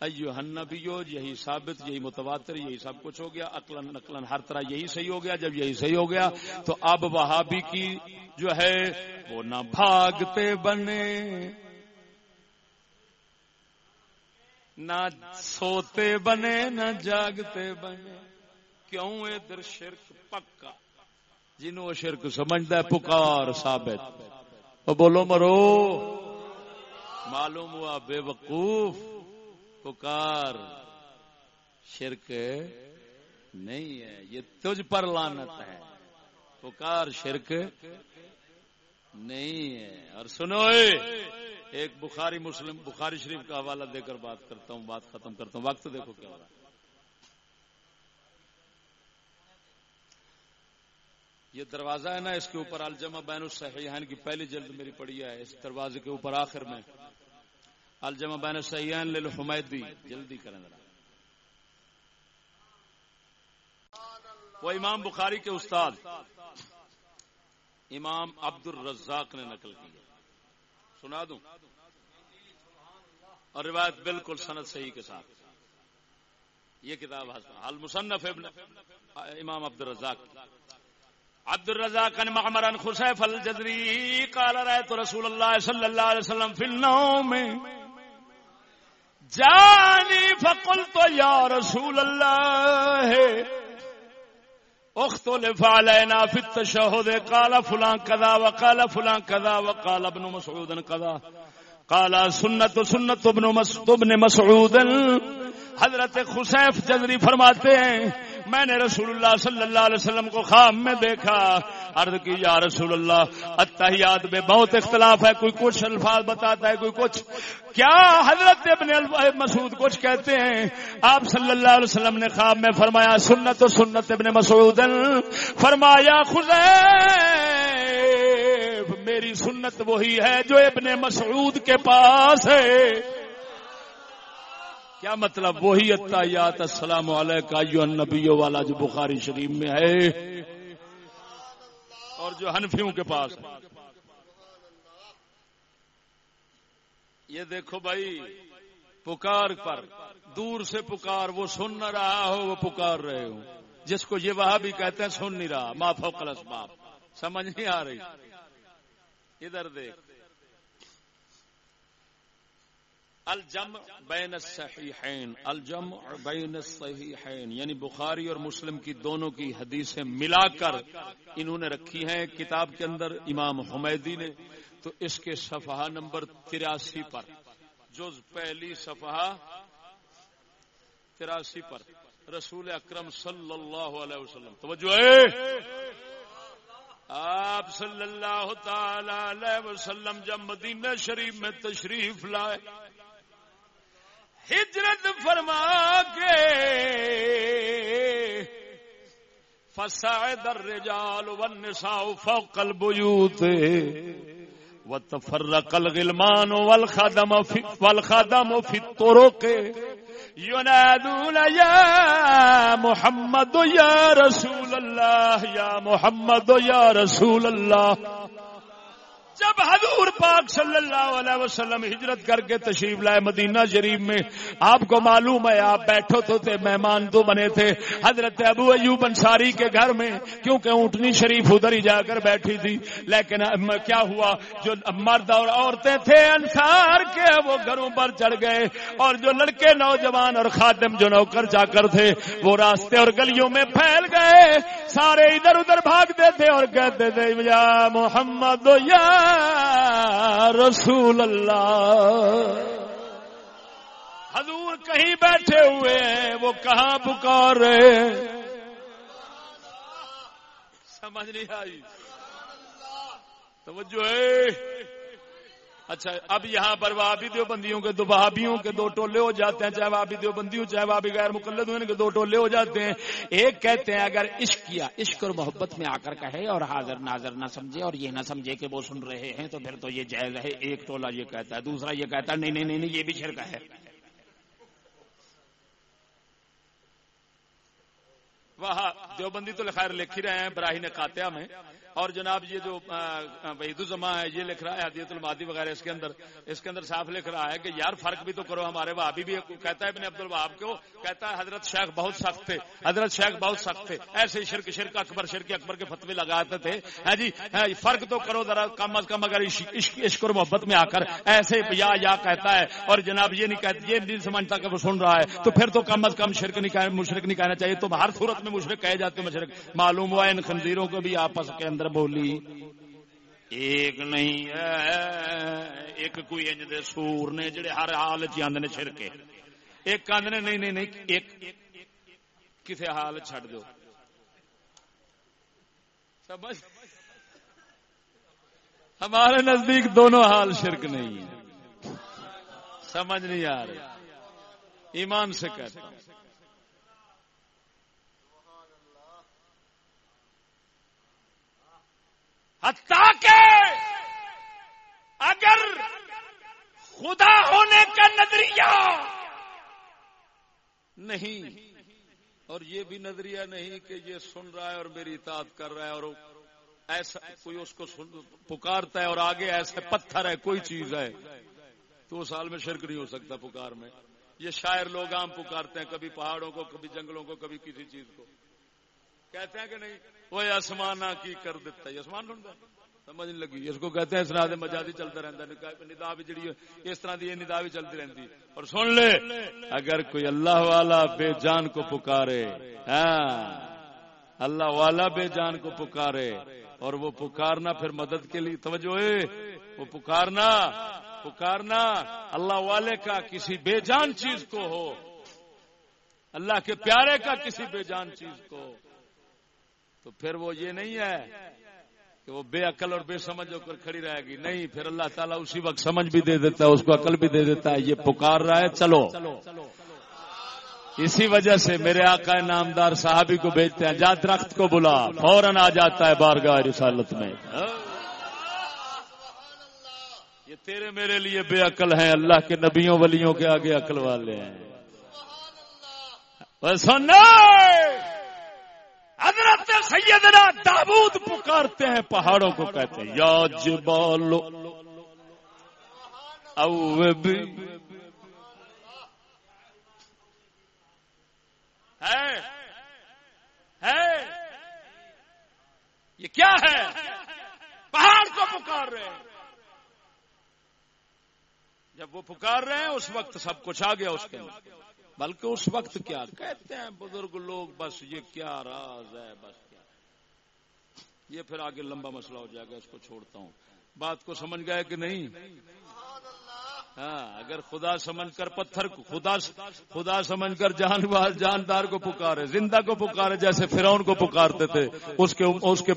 ایو یہی ثابت، یہی متواتر، یہی سب کچھ ہو گیا۔ اقلن نقلن ہر طرح یہی صحیح ہو گیا۔ جب یہی صحیح ہو گیا، تو اب وہابی کی جو ہے، وہ نہ بھاگتے بنے۔ نہ سوتے بنے، نہ جاگتے بنے۔ کیوں ادھر شرک پکا؟ جنہوں شرک سمجھتا ہے، پکار ثابت۔ بولو مرو، معلوم ہوا بے وقوف، پکار شرک نہیں ہے۔ یہ تجھ پر لانت ہے۔ پکار شرک نہیں ہے۔ اور سنو ایک بخاری مسلم، بخاری شریف کا حوالہ دے کر بات کرتا ہوں، بات ختم کرتا ہوں۔ وقت دیکھو کیا ہو رہا یہ دروازہ ہے نا، اس کے اوپر الجمہ بین الصحیحین کی پہلی جلد میری پڑی ہے، اس دروازے کے اوپر آخر میں۔ الجمہ بین الصحیحین للحمیدی۔ جلدی کریں ذرا۔ وہ امام بخاری کے استاد۔ امام عبد الرزاق نے نقل کی ہے۔ سنا دوں؟ اور روایت بالکل سند صحیح کے ساتھ۔ یہ کتاب حل مصنف ابن امام عبد الرزاق عبد الرزاق بن معمر بن خسيف الجزري قال رأيت رسول الله صلى الله عليه وسلم في النوم۔ جاني فقلت يا رسول الله اختلف علينا في التشهد، قال فلان كذا وقال فلان كذا وقال ابن مسعود كذا. قال سنت سنت ابن مسعود. حضرت خسیف جدری فرماتے ہیں، میں نے رسول اللہ صلی اللہ علیہ وسلم کو خواب میں دیکھا عرض کی، یا رسول اللہ اتحیات میں بہت اختلاف ہے، کوئی کچھ الفاظ بتاتا ہے، کوئی کچھ۔ کیا حضرت ابن مسعود کچھ کہتے ہیں؟ آپ صلی اللہ علیہ وسلم نے خواب میں فرمایا، سنت و سنت ابن مسعود، فرمایا خزے میری سنت وہی ہے جو ابن مسعود کے پاس ہے۔ کیا مطلب؟ وہی اتیات السلام علیکم نبی والا جو بخاری شریف میں ہے۔ اور جو ہنفیوں کے پاس یہ دیکھو بھائی، پکار پر، دور سے پکار، وہ سن نہ رہا ہو، وہ پکار رہے ہو جس کو یہ وہاں بھی کہتے ہیں، سن نہیں رہا، ما فوق الاسباب۔ سمجھ نہیں آ رہی۔ ادھر دیکھ۔ الجم بین الصحیحین الجم بین الصحیحین یعنی بخاری اور مسلم کی دونوں کی حدیثیں ملا کر انہوں نے رکھی ہیں کتاب کے اندر امام حمیدی نے، تو اس کے صفحہ نمبر تراسی پر، جو پہلی صفحہ تراسی پر، رسول اکرم صلی اللہ علیہ وسلم، توجہ ہے؟ آپ صلی اللہ تعالی علیہ وسلم جب مدینہ شریف میں تشریف لائے ہجرت فرما کے فسائد الرجال والنساء فوق البيوت وتفرق الغلمان والخدم في والخدم في الطرق. ينادون يا محمد يا رسول الله، يا محمد يا رسول الله. جب حضور پاک صلی اللہ علیہ وسلم ہجرت کر کے تشریف لائے مدینہ شریف میں، آپ کو معلوم ہے، آپ بیٹھو تو تھے، مہمان تو بنے تھے۔ حضرت ابو ایوب انصاری کے گھر میں، کیونکہ اونٹنی شریف ادھر ہی جا کر بیٹھی تھی۔ لیکن کیا ہوا، جو مرد اور عورتیں تھے انصار کے، وہ گھروں پر چڑھ گئے۔ اور جو لڑکے نوجوان اور خادم جو نوکر جا کر تھے، وہ راستے اور گلیوں میں پھیل گئے۔ سارے ادھر ادھر بھاگتے تھے اور کہتے تھے، یا محمد، یا رسول اللہ۔ حضور کہیں بیٹھے ہوئے ہیں، وہ کہاں پکار رہے ہیں؟ سمجھ نہیں آئی۔ توجہ ہے۔ اچھا اب یہاں پر وہابی دیو بندیوں کے، دو بہابیوں کے دو ٹولے ہو جاتے ہیں، چاہے وہابی دیو بندی ہو چاہے وہابی غیر مقلد ہونے کے دو ٹولے ہو جاتے ہیں۔ ایک کہتے ہیں، اگر عشق کیا، عشق اور محبت میں آ کر کہے اور حاضر ناظر نہ سمجھے اور یہ نہ سمجھے کہ وہ سن رہے ہیں، تو پھر تو یہ جائز ہے۔ ایک ٹولہ یہ کہتا ہے، دوسرا یہ کہتا ہے، نہیں نہیں نہیں یہ بھی شرک ہے۔ وہاں دیوبندی تو خیر لکھ ہی رہے ہیں، براہی نے میں۔ اور جناب یہ جو وحید الزما ہے، یہ لکھ رہا ہے حدیت المادی وغیرہ اس کے اندر، اس کے اندر صاف لکھ رہا ہے کہ یار فرق بھی تو کرو ہمارے وہابی بھی، کہتا ہے ابن عبد الوہاب کو، کہتا ہے حضرت شیخ بہت سخت تھے، حضرت شیخ بہت سخت تھے، ایسے شرک شرک اکبر شرک اکبر کے فتوی لگاتے تھے ہاں جی،, ہاں جی فرق تو کرو ذرا، کم از کم اگر عشق اور محبت میں آ کر ایسے یا یا کہتا ہے، اور جناب یہ نہیں کہتا، یہ نہیں سمجھتا کہ وہ سن رہا ہے، تو پھر تو کم از کم شرک نہیں مشرق نہیں کہنا چاہیے تو ہر صورت میں مشرق کہے جاتے مشرق معلوم ہوا ان خنزیروں کو بھی آپس کے اندر بولی۔ ایک نہیں ایک کوئی انج دے سور نے جڑے ہر حال چند نے چھڑکے۔ ایک کند نے، نہیں نہیں نہیں، ایک کسی حال چھڑ دو سمجھ؟ ہمارے نزدیک دونوں حال شرک نہیں۔ ہے سمجھ نہیں آ رہی ایمان سے کہتے کہ اگر خدا ہونے کا نظریہ نہیں، اور یہ بھی نظریہ نہیں کہ یہ سن رہا ہے اور میری اطاعت کر رہا ہے اور ایسا کوئی اس کو پکارتا ہے اور آگے ایسے پتھر ہے، کوئی چیز ہے۔ تو سال میں شرک نہیں ہو سکتا پکار میں۔ یہ شاعر لوگ عام پکارتے ہیں، کبھی پہاڑوں کو، کبھی جنگلوں کو، کبھی کسی چیز کو۔ کہتے ہیں کہ نہیں؟ وہ آسمان کی کر دیتا ہے۔ آسمان سنتا سمجھ نہیں لگی۔ اس کو کہتے ہیں اس طرح مجازی چلتا رہتا ہے۔ ندا بھی جڑی اس طرح کی ندا بھی چلتی رہتی اور سن لے، اگر کوئی اللہ والا بے جان کو پکارے ہاں اللہ والا بے جان کو پکارے اور وہ پکارنا پھر مدد کے لیے، توجہ ہے، وہ پکارنا پکارنا اللہ والے کا کسی بے جان چیز کو ہو، اللہ کے پیارے کا کسی بے جان چیز کو تو پھر وہ یہ نہیں ہے کہ وہ بے عقل اور بے سمجھ ہو کر کھڑی رہے گی۔ نہیں، پھر اللہ تعالیٰ اسی وقت سمجھ بھی دے دیتا ہے، اس کو عقل بھی دے دیتا ہے، یہ پکار رہا ہے، چلو۔ اسی وجہ سے میرے آقا نامدار صحابی کو بھیجتے ہیں جا درخت کو بلا، فوراً آ جاتا ہے بارگاہ رسالت میں۔ یہ تیرے میرے لیے بے عقل ہیں، اللہ کے نبیوں ولیوں کے آگے عقل والے ہیں۔ حضرت سیدنا داود پکارتے ہیں، پہاڑوں کو کہتے ہیں، یا جبالو او ہے یہ کیا ہے؟ پہاڑ کو پکار رہے ہیں۔ جب وہ پکار رہے ہیں، اس وقت سب کچھ آ گیا اس کے بلکہ اس وقت کیا کہتے ہیں بزرگ لوگ، بس یہ کیا راز ہے، بس کیا۔ یہ پھر آگے لمبا مسئلہ ہو جائے گا، اس کو چھوڑتا ہوں۔ بات کو سمجھ گئے کہ نہیں؟ ہاں اگر خدا سمجھ کر پتھر کو خدا خدا سمجھ کر جان جاندار کو پکارے، زندہ کو پکارے جیسے فرعون کو پکارتے تھے، اس کے اس کے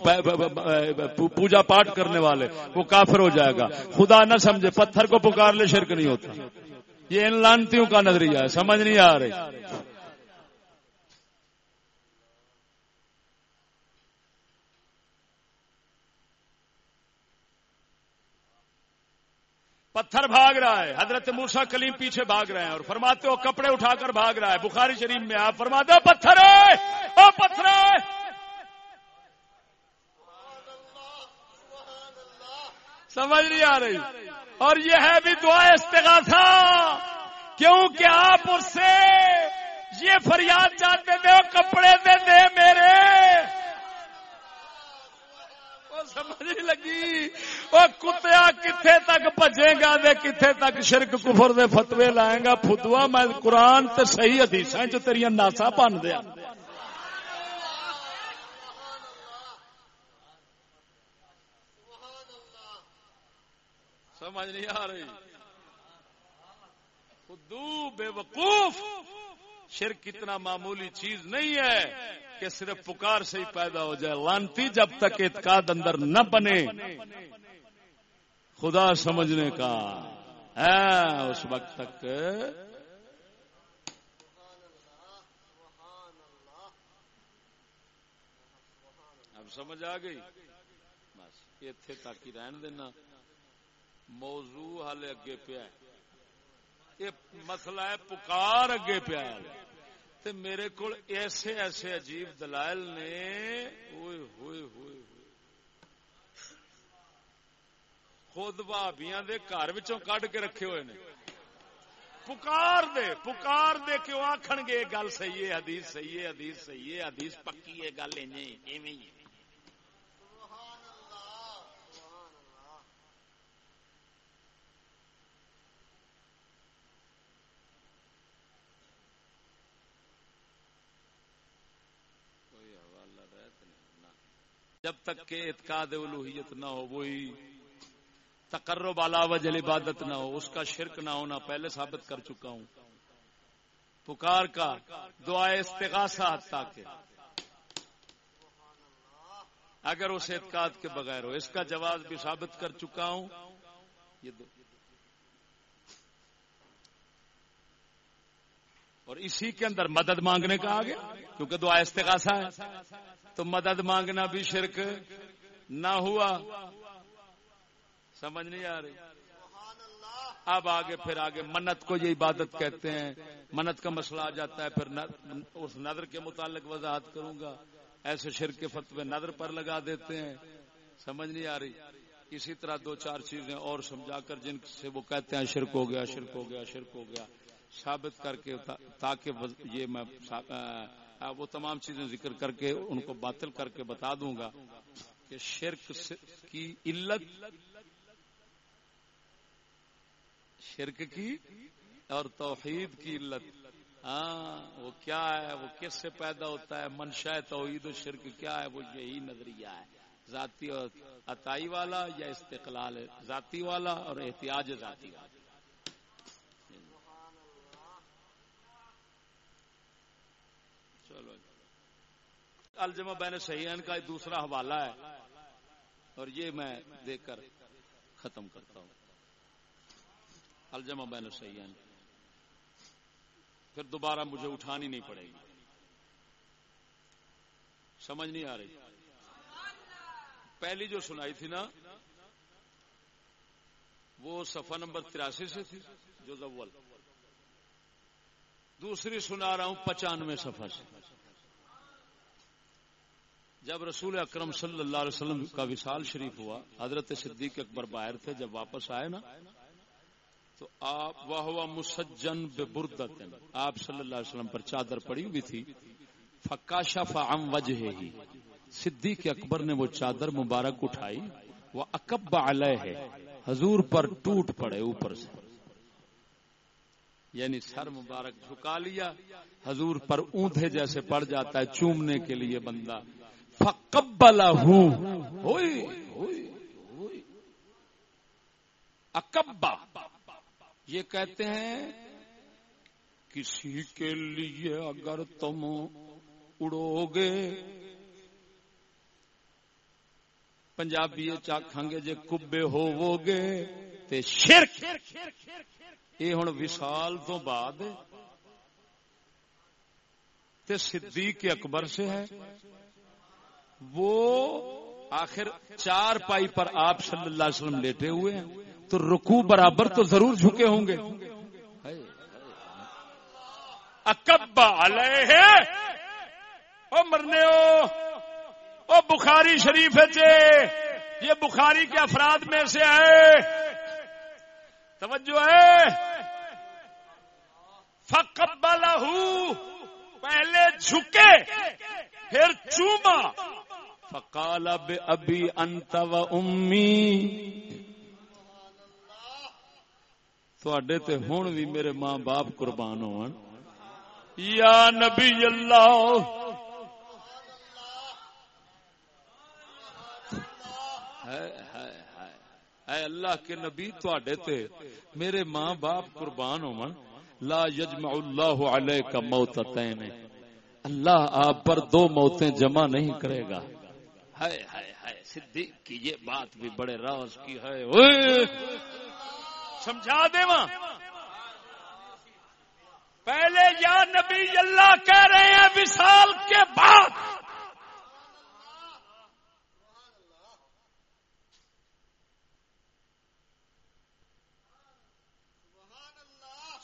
پوجا پاٹ کرنے والے، وہ کافر ہو جائے گا۔ خدا نہ سمجھے، پتھر کو پکار لے، شرک نہیں ہوتا۔ یہ ان لانتیوں کا نظریہ ہے، سمجھ نہیں آ رہی۔ پتھر بھاگ رہا ہے، حضرت موسا کلیم پیچھے بھاگ رہے ہیں اور فرماتے ہو کپڑے اٹھا کر بھاگ رہا ہے۔ بخاری شریف میں آپ فرماتے ہو، پتھر ہے پتھر سمجھ نہیں آ رہی۔ اور یہ ہے بھی دعا استغا تھا کیونکہ آپ اس سے یہ فریاد چاہتے تھے کپڑے دے دے میرے۔ سمجھ نہیں لگی۔ وہ کتیا کتنے تک بجے گا دے کتنے تک شرک کفر دے فتوے لائے گا۔ فتوا میں قرآن تے صحیح حدیث جو تیریا ناسا بن دیا۔ سمجھ نہیں آ رہی۔ خدو بے وقوف۔ شرک اتنا معمولی چیز نہیں ہے کہ صرف پکار سے ہی پیدا ہو جائے۔ لانتی جب تک اعتقاد اندر نہ بنے۔ خدا سمجھنے کا۔ ہے، اس وقت تک۔ اب سمجھ آ گئی۔ بس اتنے تک ہی رہن دینا۔ موضوع ہال اگے پیا یہ مسئلہ ہے پکار اگے پیا تے میرے کو ایسے ایسے عجیب دلائل نے۔ ہوئے ہوئے ہوئے۔ خود بھابیاں دے گھر کڈ کے رکھے ہوئے نے۔ پکار دے پکار دے کہ وہ آخ گے گل صحیح ہے، حدیث صحیح ہے، حدیث صحیح ہے، حدیث پکی ہے، گل ایویں جب تک کہ اعتقاد الوحیت نہ ہو، وہی تقرب بالا وجل عبادت نہ ہو، اس کا شرک نہ ہونا، پہلے ثابت کر چکا ہوں۔ پکار کا دعائے استغاثہ تاکہ اگر اس اعتقاد کے بغیر ہو، اس کا جواب بھی ثابت کر چکا ہوں۔ یہ دو اور اسی کے اندر مدد مانگنے کا آ گیا کیونکہ دعا استغاثہ ہے۔ تو مدد مانگنا بھی شرک نہ ہوا۔ سمجھ نہیں آ رہی؟ اب آگے پھر آگے۔ منت کو یہ عبادت کہتے ہیں۔ منت کا مسئلہ آ جاتا ہے۔ پھر اس نظر کے متعلق وضاحت کروں گا۔ ایسے شرک کے فتوے نظر پر لگا دیتے ہیں۔ سمجھ نہیں آ رہی؟ اسی طرح دو چار چیزیں اور سمجھا کر جن سے وہ کہتے ہیں شرک ہو گیا، شرک ہو گیا، شرک ہو گیا۔ ثابت کر کے تاکہ یہ میں وہ تمام چیزیں ذکر کر کے ان کو باطل کر کے بتا دوں گا کہ شرک کی علت شرک کی اور توحید کی علت۔ ہاں وہ کیا ہے؟ وہ کس سے پیدا ہوتا ہے؟ منشا توحید و شرک کیا ہے؟ وہ یہی نظریہ ہے۔ ذاتی اور عطائی والا یا استقلال ذاتی والا اور احتیاج ذاتی والا۔ چلو جی۔ الجمہ بین صحیحین کا دوسرا حوالہ ہے۔ اور یہ میں دیکھ کر ختم کرتا ہوں۔ الجمہ بین صحیحین پھر دوبارہ مجھے اٹھانی نہیں پڑے گی۔ سمجھ نہیں آ رہی۔ پہلی جو سنائی تھی نا، وہ صفحہ نمبر تراسی سے تھی، جو اول دوسری سنا رہا ہوں پچانوے صفحہ سے۔ جب رسول اکرم صلی اللہ علیہ وسلم کا وشال شریف ہوا، حضرت صدیق اکبر باہر تھے، جب واپس آئے نا، تو آپ وہ مسجن بے بردت آپ صلی اللہ علیہ وسلم پر چادر پڑی ہوئی تھی فکاشا فام وجہ ہی صدیق اکبر نے وہ چادر مبارک اٹھائی، وہ اکب علیہ ہے حضور پر ٹوٹ پڑے اوپر سے۔ یعنی سر مبارک جھکا لیا، حضور پر اونٹے جیسے پڑ جاتا ہے، چومنے کے لیے بندہ۔ فقبلہ اکبا۔ یہ کہتے ہیں، کسی کے لیے اگر تم اڑو گے پنجابی چاکھاں گے جے کبے ہوو گے تے شرک۔ یہ ہوں وشال تو بعد تے صدیق اکبر سے ہے وہ آخر چار پائی پر آپ صلی اللہ علیہ وسلم لیٹے ہوئے ہیں تو رکو برابر تو ضرور جھکے ہوں گے اکبا علیہ او مرنے او بخاری شریف ہے یہ بخاری کے افراد میں سے ہے توجہ ہے۔ فقبلہ پہلے جھکے، پھر چوما۔ فقال اب ابھی انت و امی تھوڑے تے ہون بھی میرے ماں باپ قربان ہون یا نبی اللہ۔ ہے۔ اے اللہ کے نبی تھوڑے تے میرے ماں باپ قربان ہون لا یجمع اللہ علیہ کا موت اللہ آپ پر دو موتیں جمع نہیں کرے گا۔ ہائے ہائے ہائے، صدیق کی یہ بات بھی بڑے راز کی ہے۔ سمجھا دے وہاں پہلے یا نبی اللہ کہہ رہے ہیں، وصال کے بعد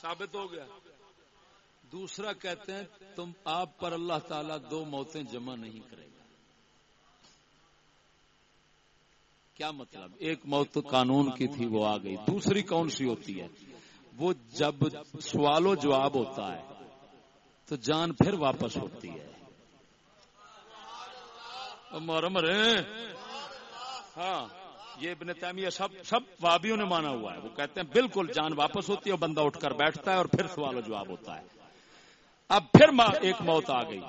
ثابت ہو گیا۔ دوسرا کہتے ہیں، تم آپ پر اللہ تعالیٰ دو موتیں جمع نہیں کرے گا کیا مطلب؟ ایک موت تو قانون کی تھی، وہ آ گئی۔ دوسری کون سی ہوتی ہے؟ وہ جب سوال و جواب ہوتا ہے، تو جان پھر واپس ہوتی ہے۔ مرم ہاں۔ یہ ابن تیمیہ سب سب وابیوں نے مانا ہوا ہے۔ وہ کہتے ہیں بالکل جان واپس ہوتی ہے بندہ اٹھ کر بیٹھتا ہے اور پھر سوال و جواب ہوتا ہے۔ اب پھر ایک موت آ گئی۔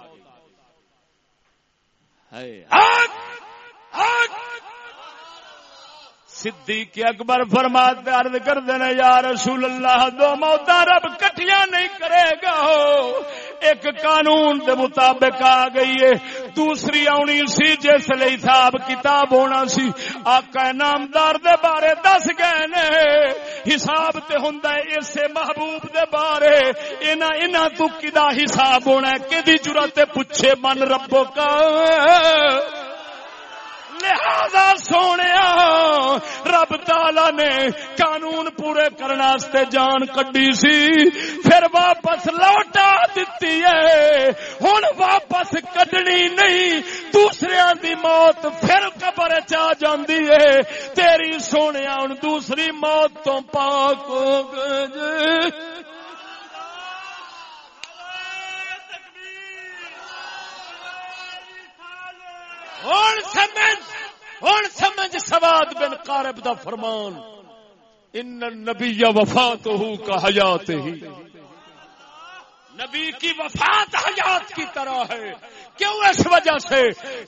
صدیق اکبر فرمات عرض کر دینا، یا رسول اللہ، دو موتا رب کٹیاں نہیں کرے گا۔ ایک قانون دے مطابق آ گئی ہے۔ دوسری آنی سی جس لیے حساب کتاب ہونا سی۔ آقا نامدار دے بارے دس گئے نے۔ حساب تے ہوندا ہے اس محبوب دے بارے۔ انہاں انہاں تو کدا حساب ہونا ہے؟ کدی جرات پوچھے من ربو کا لہذا سونے رب تالا نے قانون پورے کرنے جان کڈی سی پھر واپس لوٹا دیتی ہے ہوں واپس کڈنی نہیں دوسرے دی موت پھر قبر چا جاندی ہے تیری سونے ہوں دوسری موت تو پاک ہو گئے ہوں سمجھ ہوں سمجھ سواد بن قارب دا فرمان، ان نبی وفات ہو کا حیات ہی. نبی کی وفات حیات کی طرح ہے۔ کیوں اس وجہ سے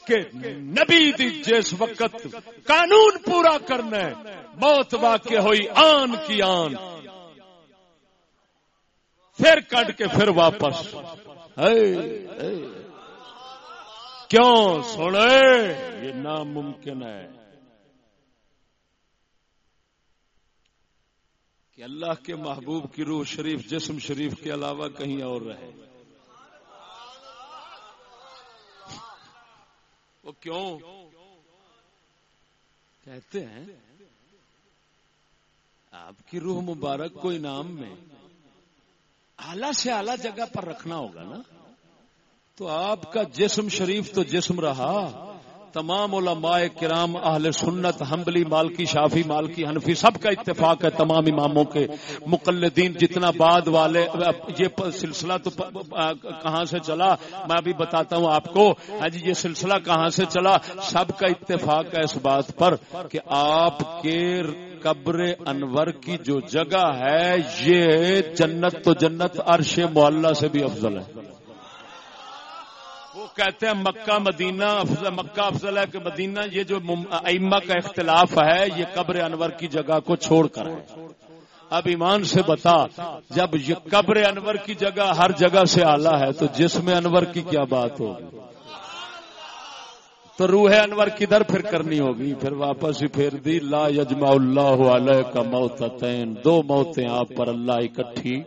کہ نبی دی جس وقت قانون پورا کرنا ہے، موت واقع ہوئی، آن کی آن۔ پھر کٹ کے پھر واپس۔ کیوں سنے؟ یہ ناممکن ہے کہ اللہ کے محبوب کی روح شریف، جسم شریف کے علاوہ کہیں اور رہے۔ وہ کیوں؟ کہتے ہیں، آپ کی روح مبارک کو انعام میں، اعلی سے اعلی جگہ پر رکھنا ہوگا نا۔ تو آپ کا جسم شریف تو جسم رہا۔ تمام علماء کرام، اہل سنت، حنبلی، مالکی، شافی، مالکی، حنفی، سب کا اتفاق ہے تمام اماموں کے۔ مقلدین جتنا بعد والے، یہ سلسلہ تو کہاں سے چلا؟ میں ابھی بتاتا ہوں آپ کو۔ ہاں جی یہ سلسلہ کہاں سے چلا؟ سب کا اتفاق ہے اس بات پر کہ آپ کے قبر انور کی جو جگہ ہے، یہ جنت تو جنت، عرش معلّہ سے بھی افضل ہے۔ وہ کہتے ہیں مکہ مدینہ افضل مکہ افضل ہے کہ مدینہ یہ جو ائمہ کا اختلاف ہے، یہ قبر انور کی جگہ کو چھوڑ کر ہے اب ایمان سے بتا، جب یہ قبر انور کی جگہ ہر جگہ سے آلہ ہے تو جسم انور کی کیا بات ہوگی؟ تو روح انور کدھر پھر کرنی ہوگی؟ پھر واپس ہی پھیر دی، لا یجمع اللہ علیہ کا موتتین۔ دو موتیں آپ پر اللہ اکٹھی۔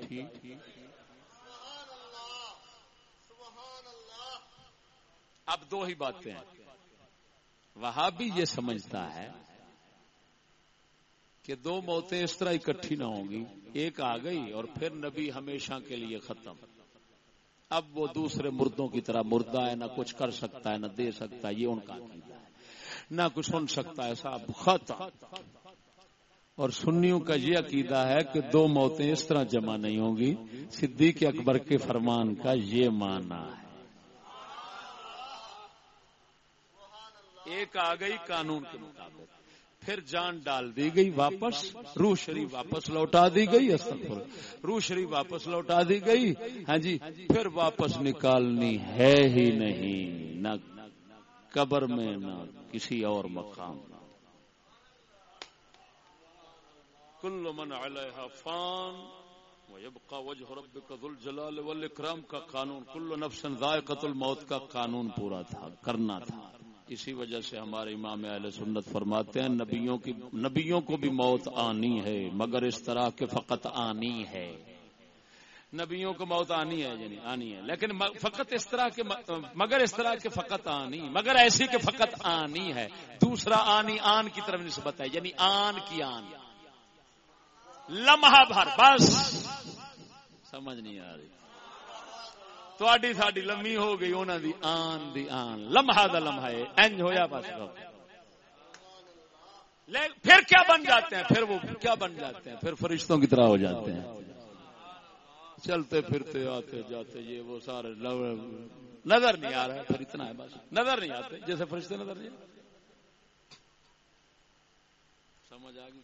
اب دو ہی باتیں ہیں۔ وہاں بھی یہ سمجھتا ہے کہ دو موتیں اس طرح اکٹھی نہ ہوں گی۔ ایک آ گئی اور پھر نبی ہمیشہ کے لیے ختم۔ اب وہ دوسرے مردوں کی طرح مردہ ہے، نہ کچھ کر سکتا ہے، نہ دے سکتا ہے، یہ ان کا عقیدہ ہے۔ نہ کچھ سن سکتا ہے، صاحب ختم اور سنیوں کا یہ عقیدہ ہے کہ دو موتیں اس طرح جمع نہیں ہوں گی۔ صدیق اکبر کے فرمان کا یہ معنی ہے۔ ایک آ گئی قانون کے مطابق۔ پھر جان ڈال دی گئی واپس، روح شریف واپس لوٹا دی گئی روح شریف واپس لوٹا دی گئی۔ ہاں جی پھر واپس نکالنی ہے ہی نہیں، نہ قبر میں، نہ کسی اور مقام۔ کل من علیہ فان ويبقى وجه ربك ذو الجلال والاکرام کا قانون۔ کل نفس ذائقۃ الموت کا قانون پورا تھا، کرنا تھا۔ اسی وجہ سے ہمارے امام اہل سنت فرماتے ہیں، نبیوں کی نبیوں کو بھی موت آنی ہے، مگر اس طرح کے فقط آنی ہے۔ نبیوں کو موت آنی ہے یعنی آنی ہے۔ لیکن فقط اس طرح کے مگر اس طرح کے فقط آنی، مگر ایسی کہ فقط آنی ہے۔ دوسرا آنی، آن کی طرف نسبت ہے یعنی آن کی آن۔ لمحہ بھر، بس۔ سمجھ نہیں آ رہی۔ تھوڑی ساری لمبی ہو گئی انہوں دی آن دی آن لمحہ دا لمحہ انج ہویا بس پھر کیا بن جاتے ہیں پھر وہ کیا بن جاتے ہیں پھر فرشتوں کی طرح ہو جاتے ہیں چلتے پھرتے آتے جاتے یہ وہ سارے نظر نہیں آ رہا پھر اتنا ہے بس نظر نہیں آتے جیسے فرشتے نظر نہیں سمجھ آ گئی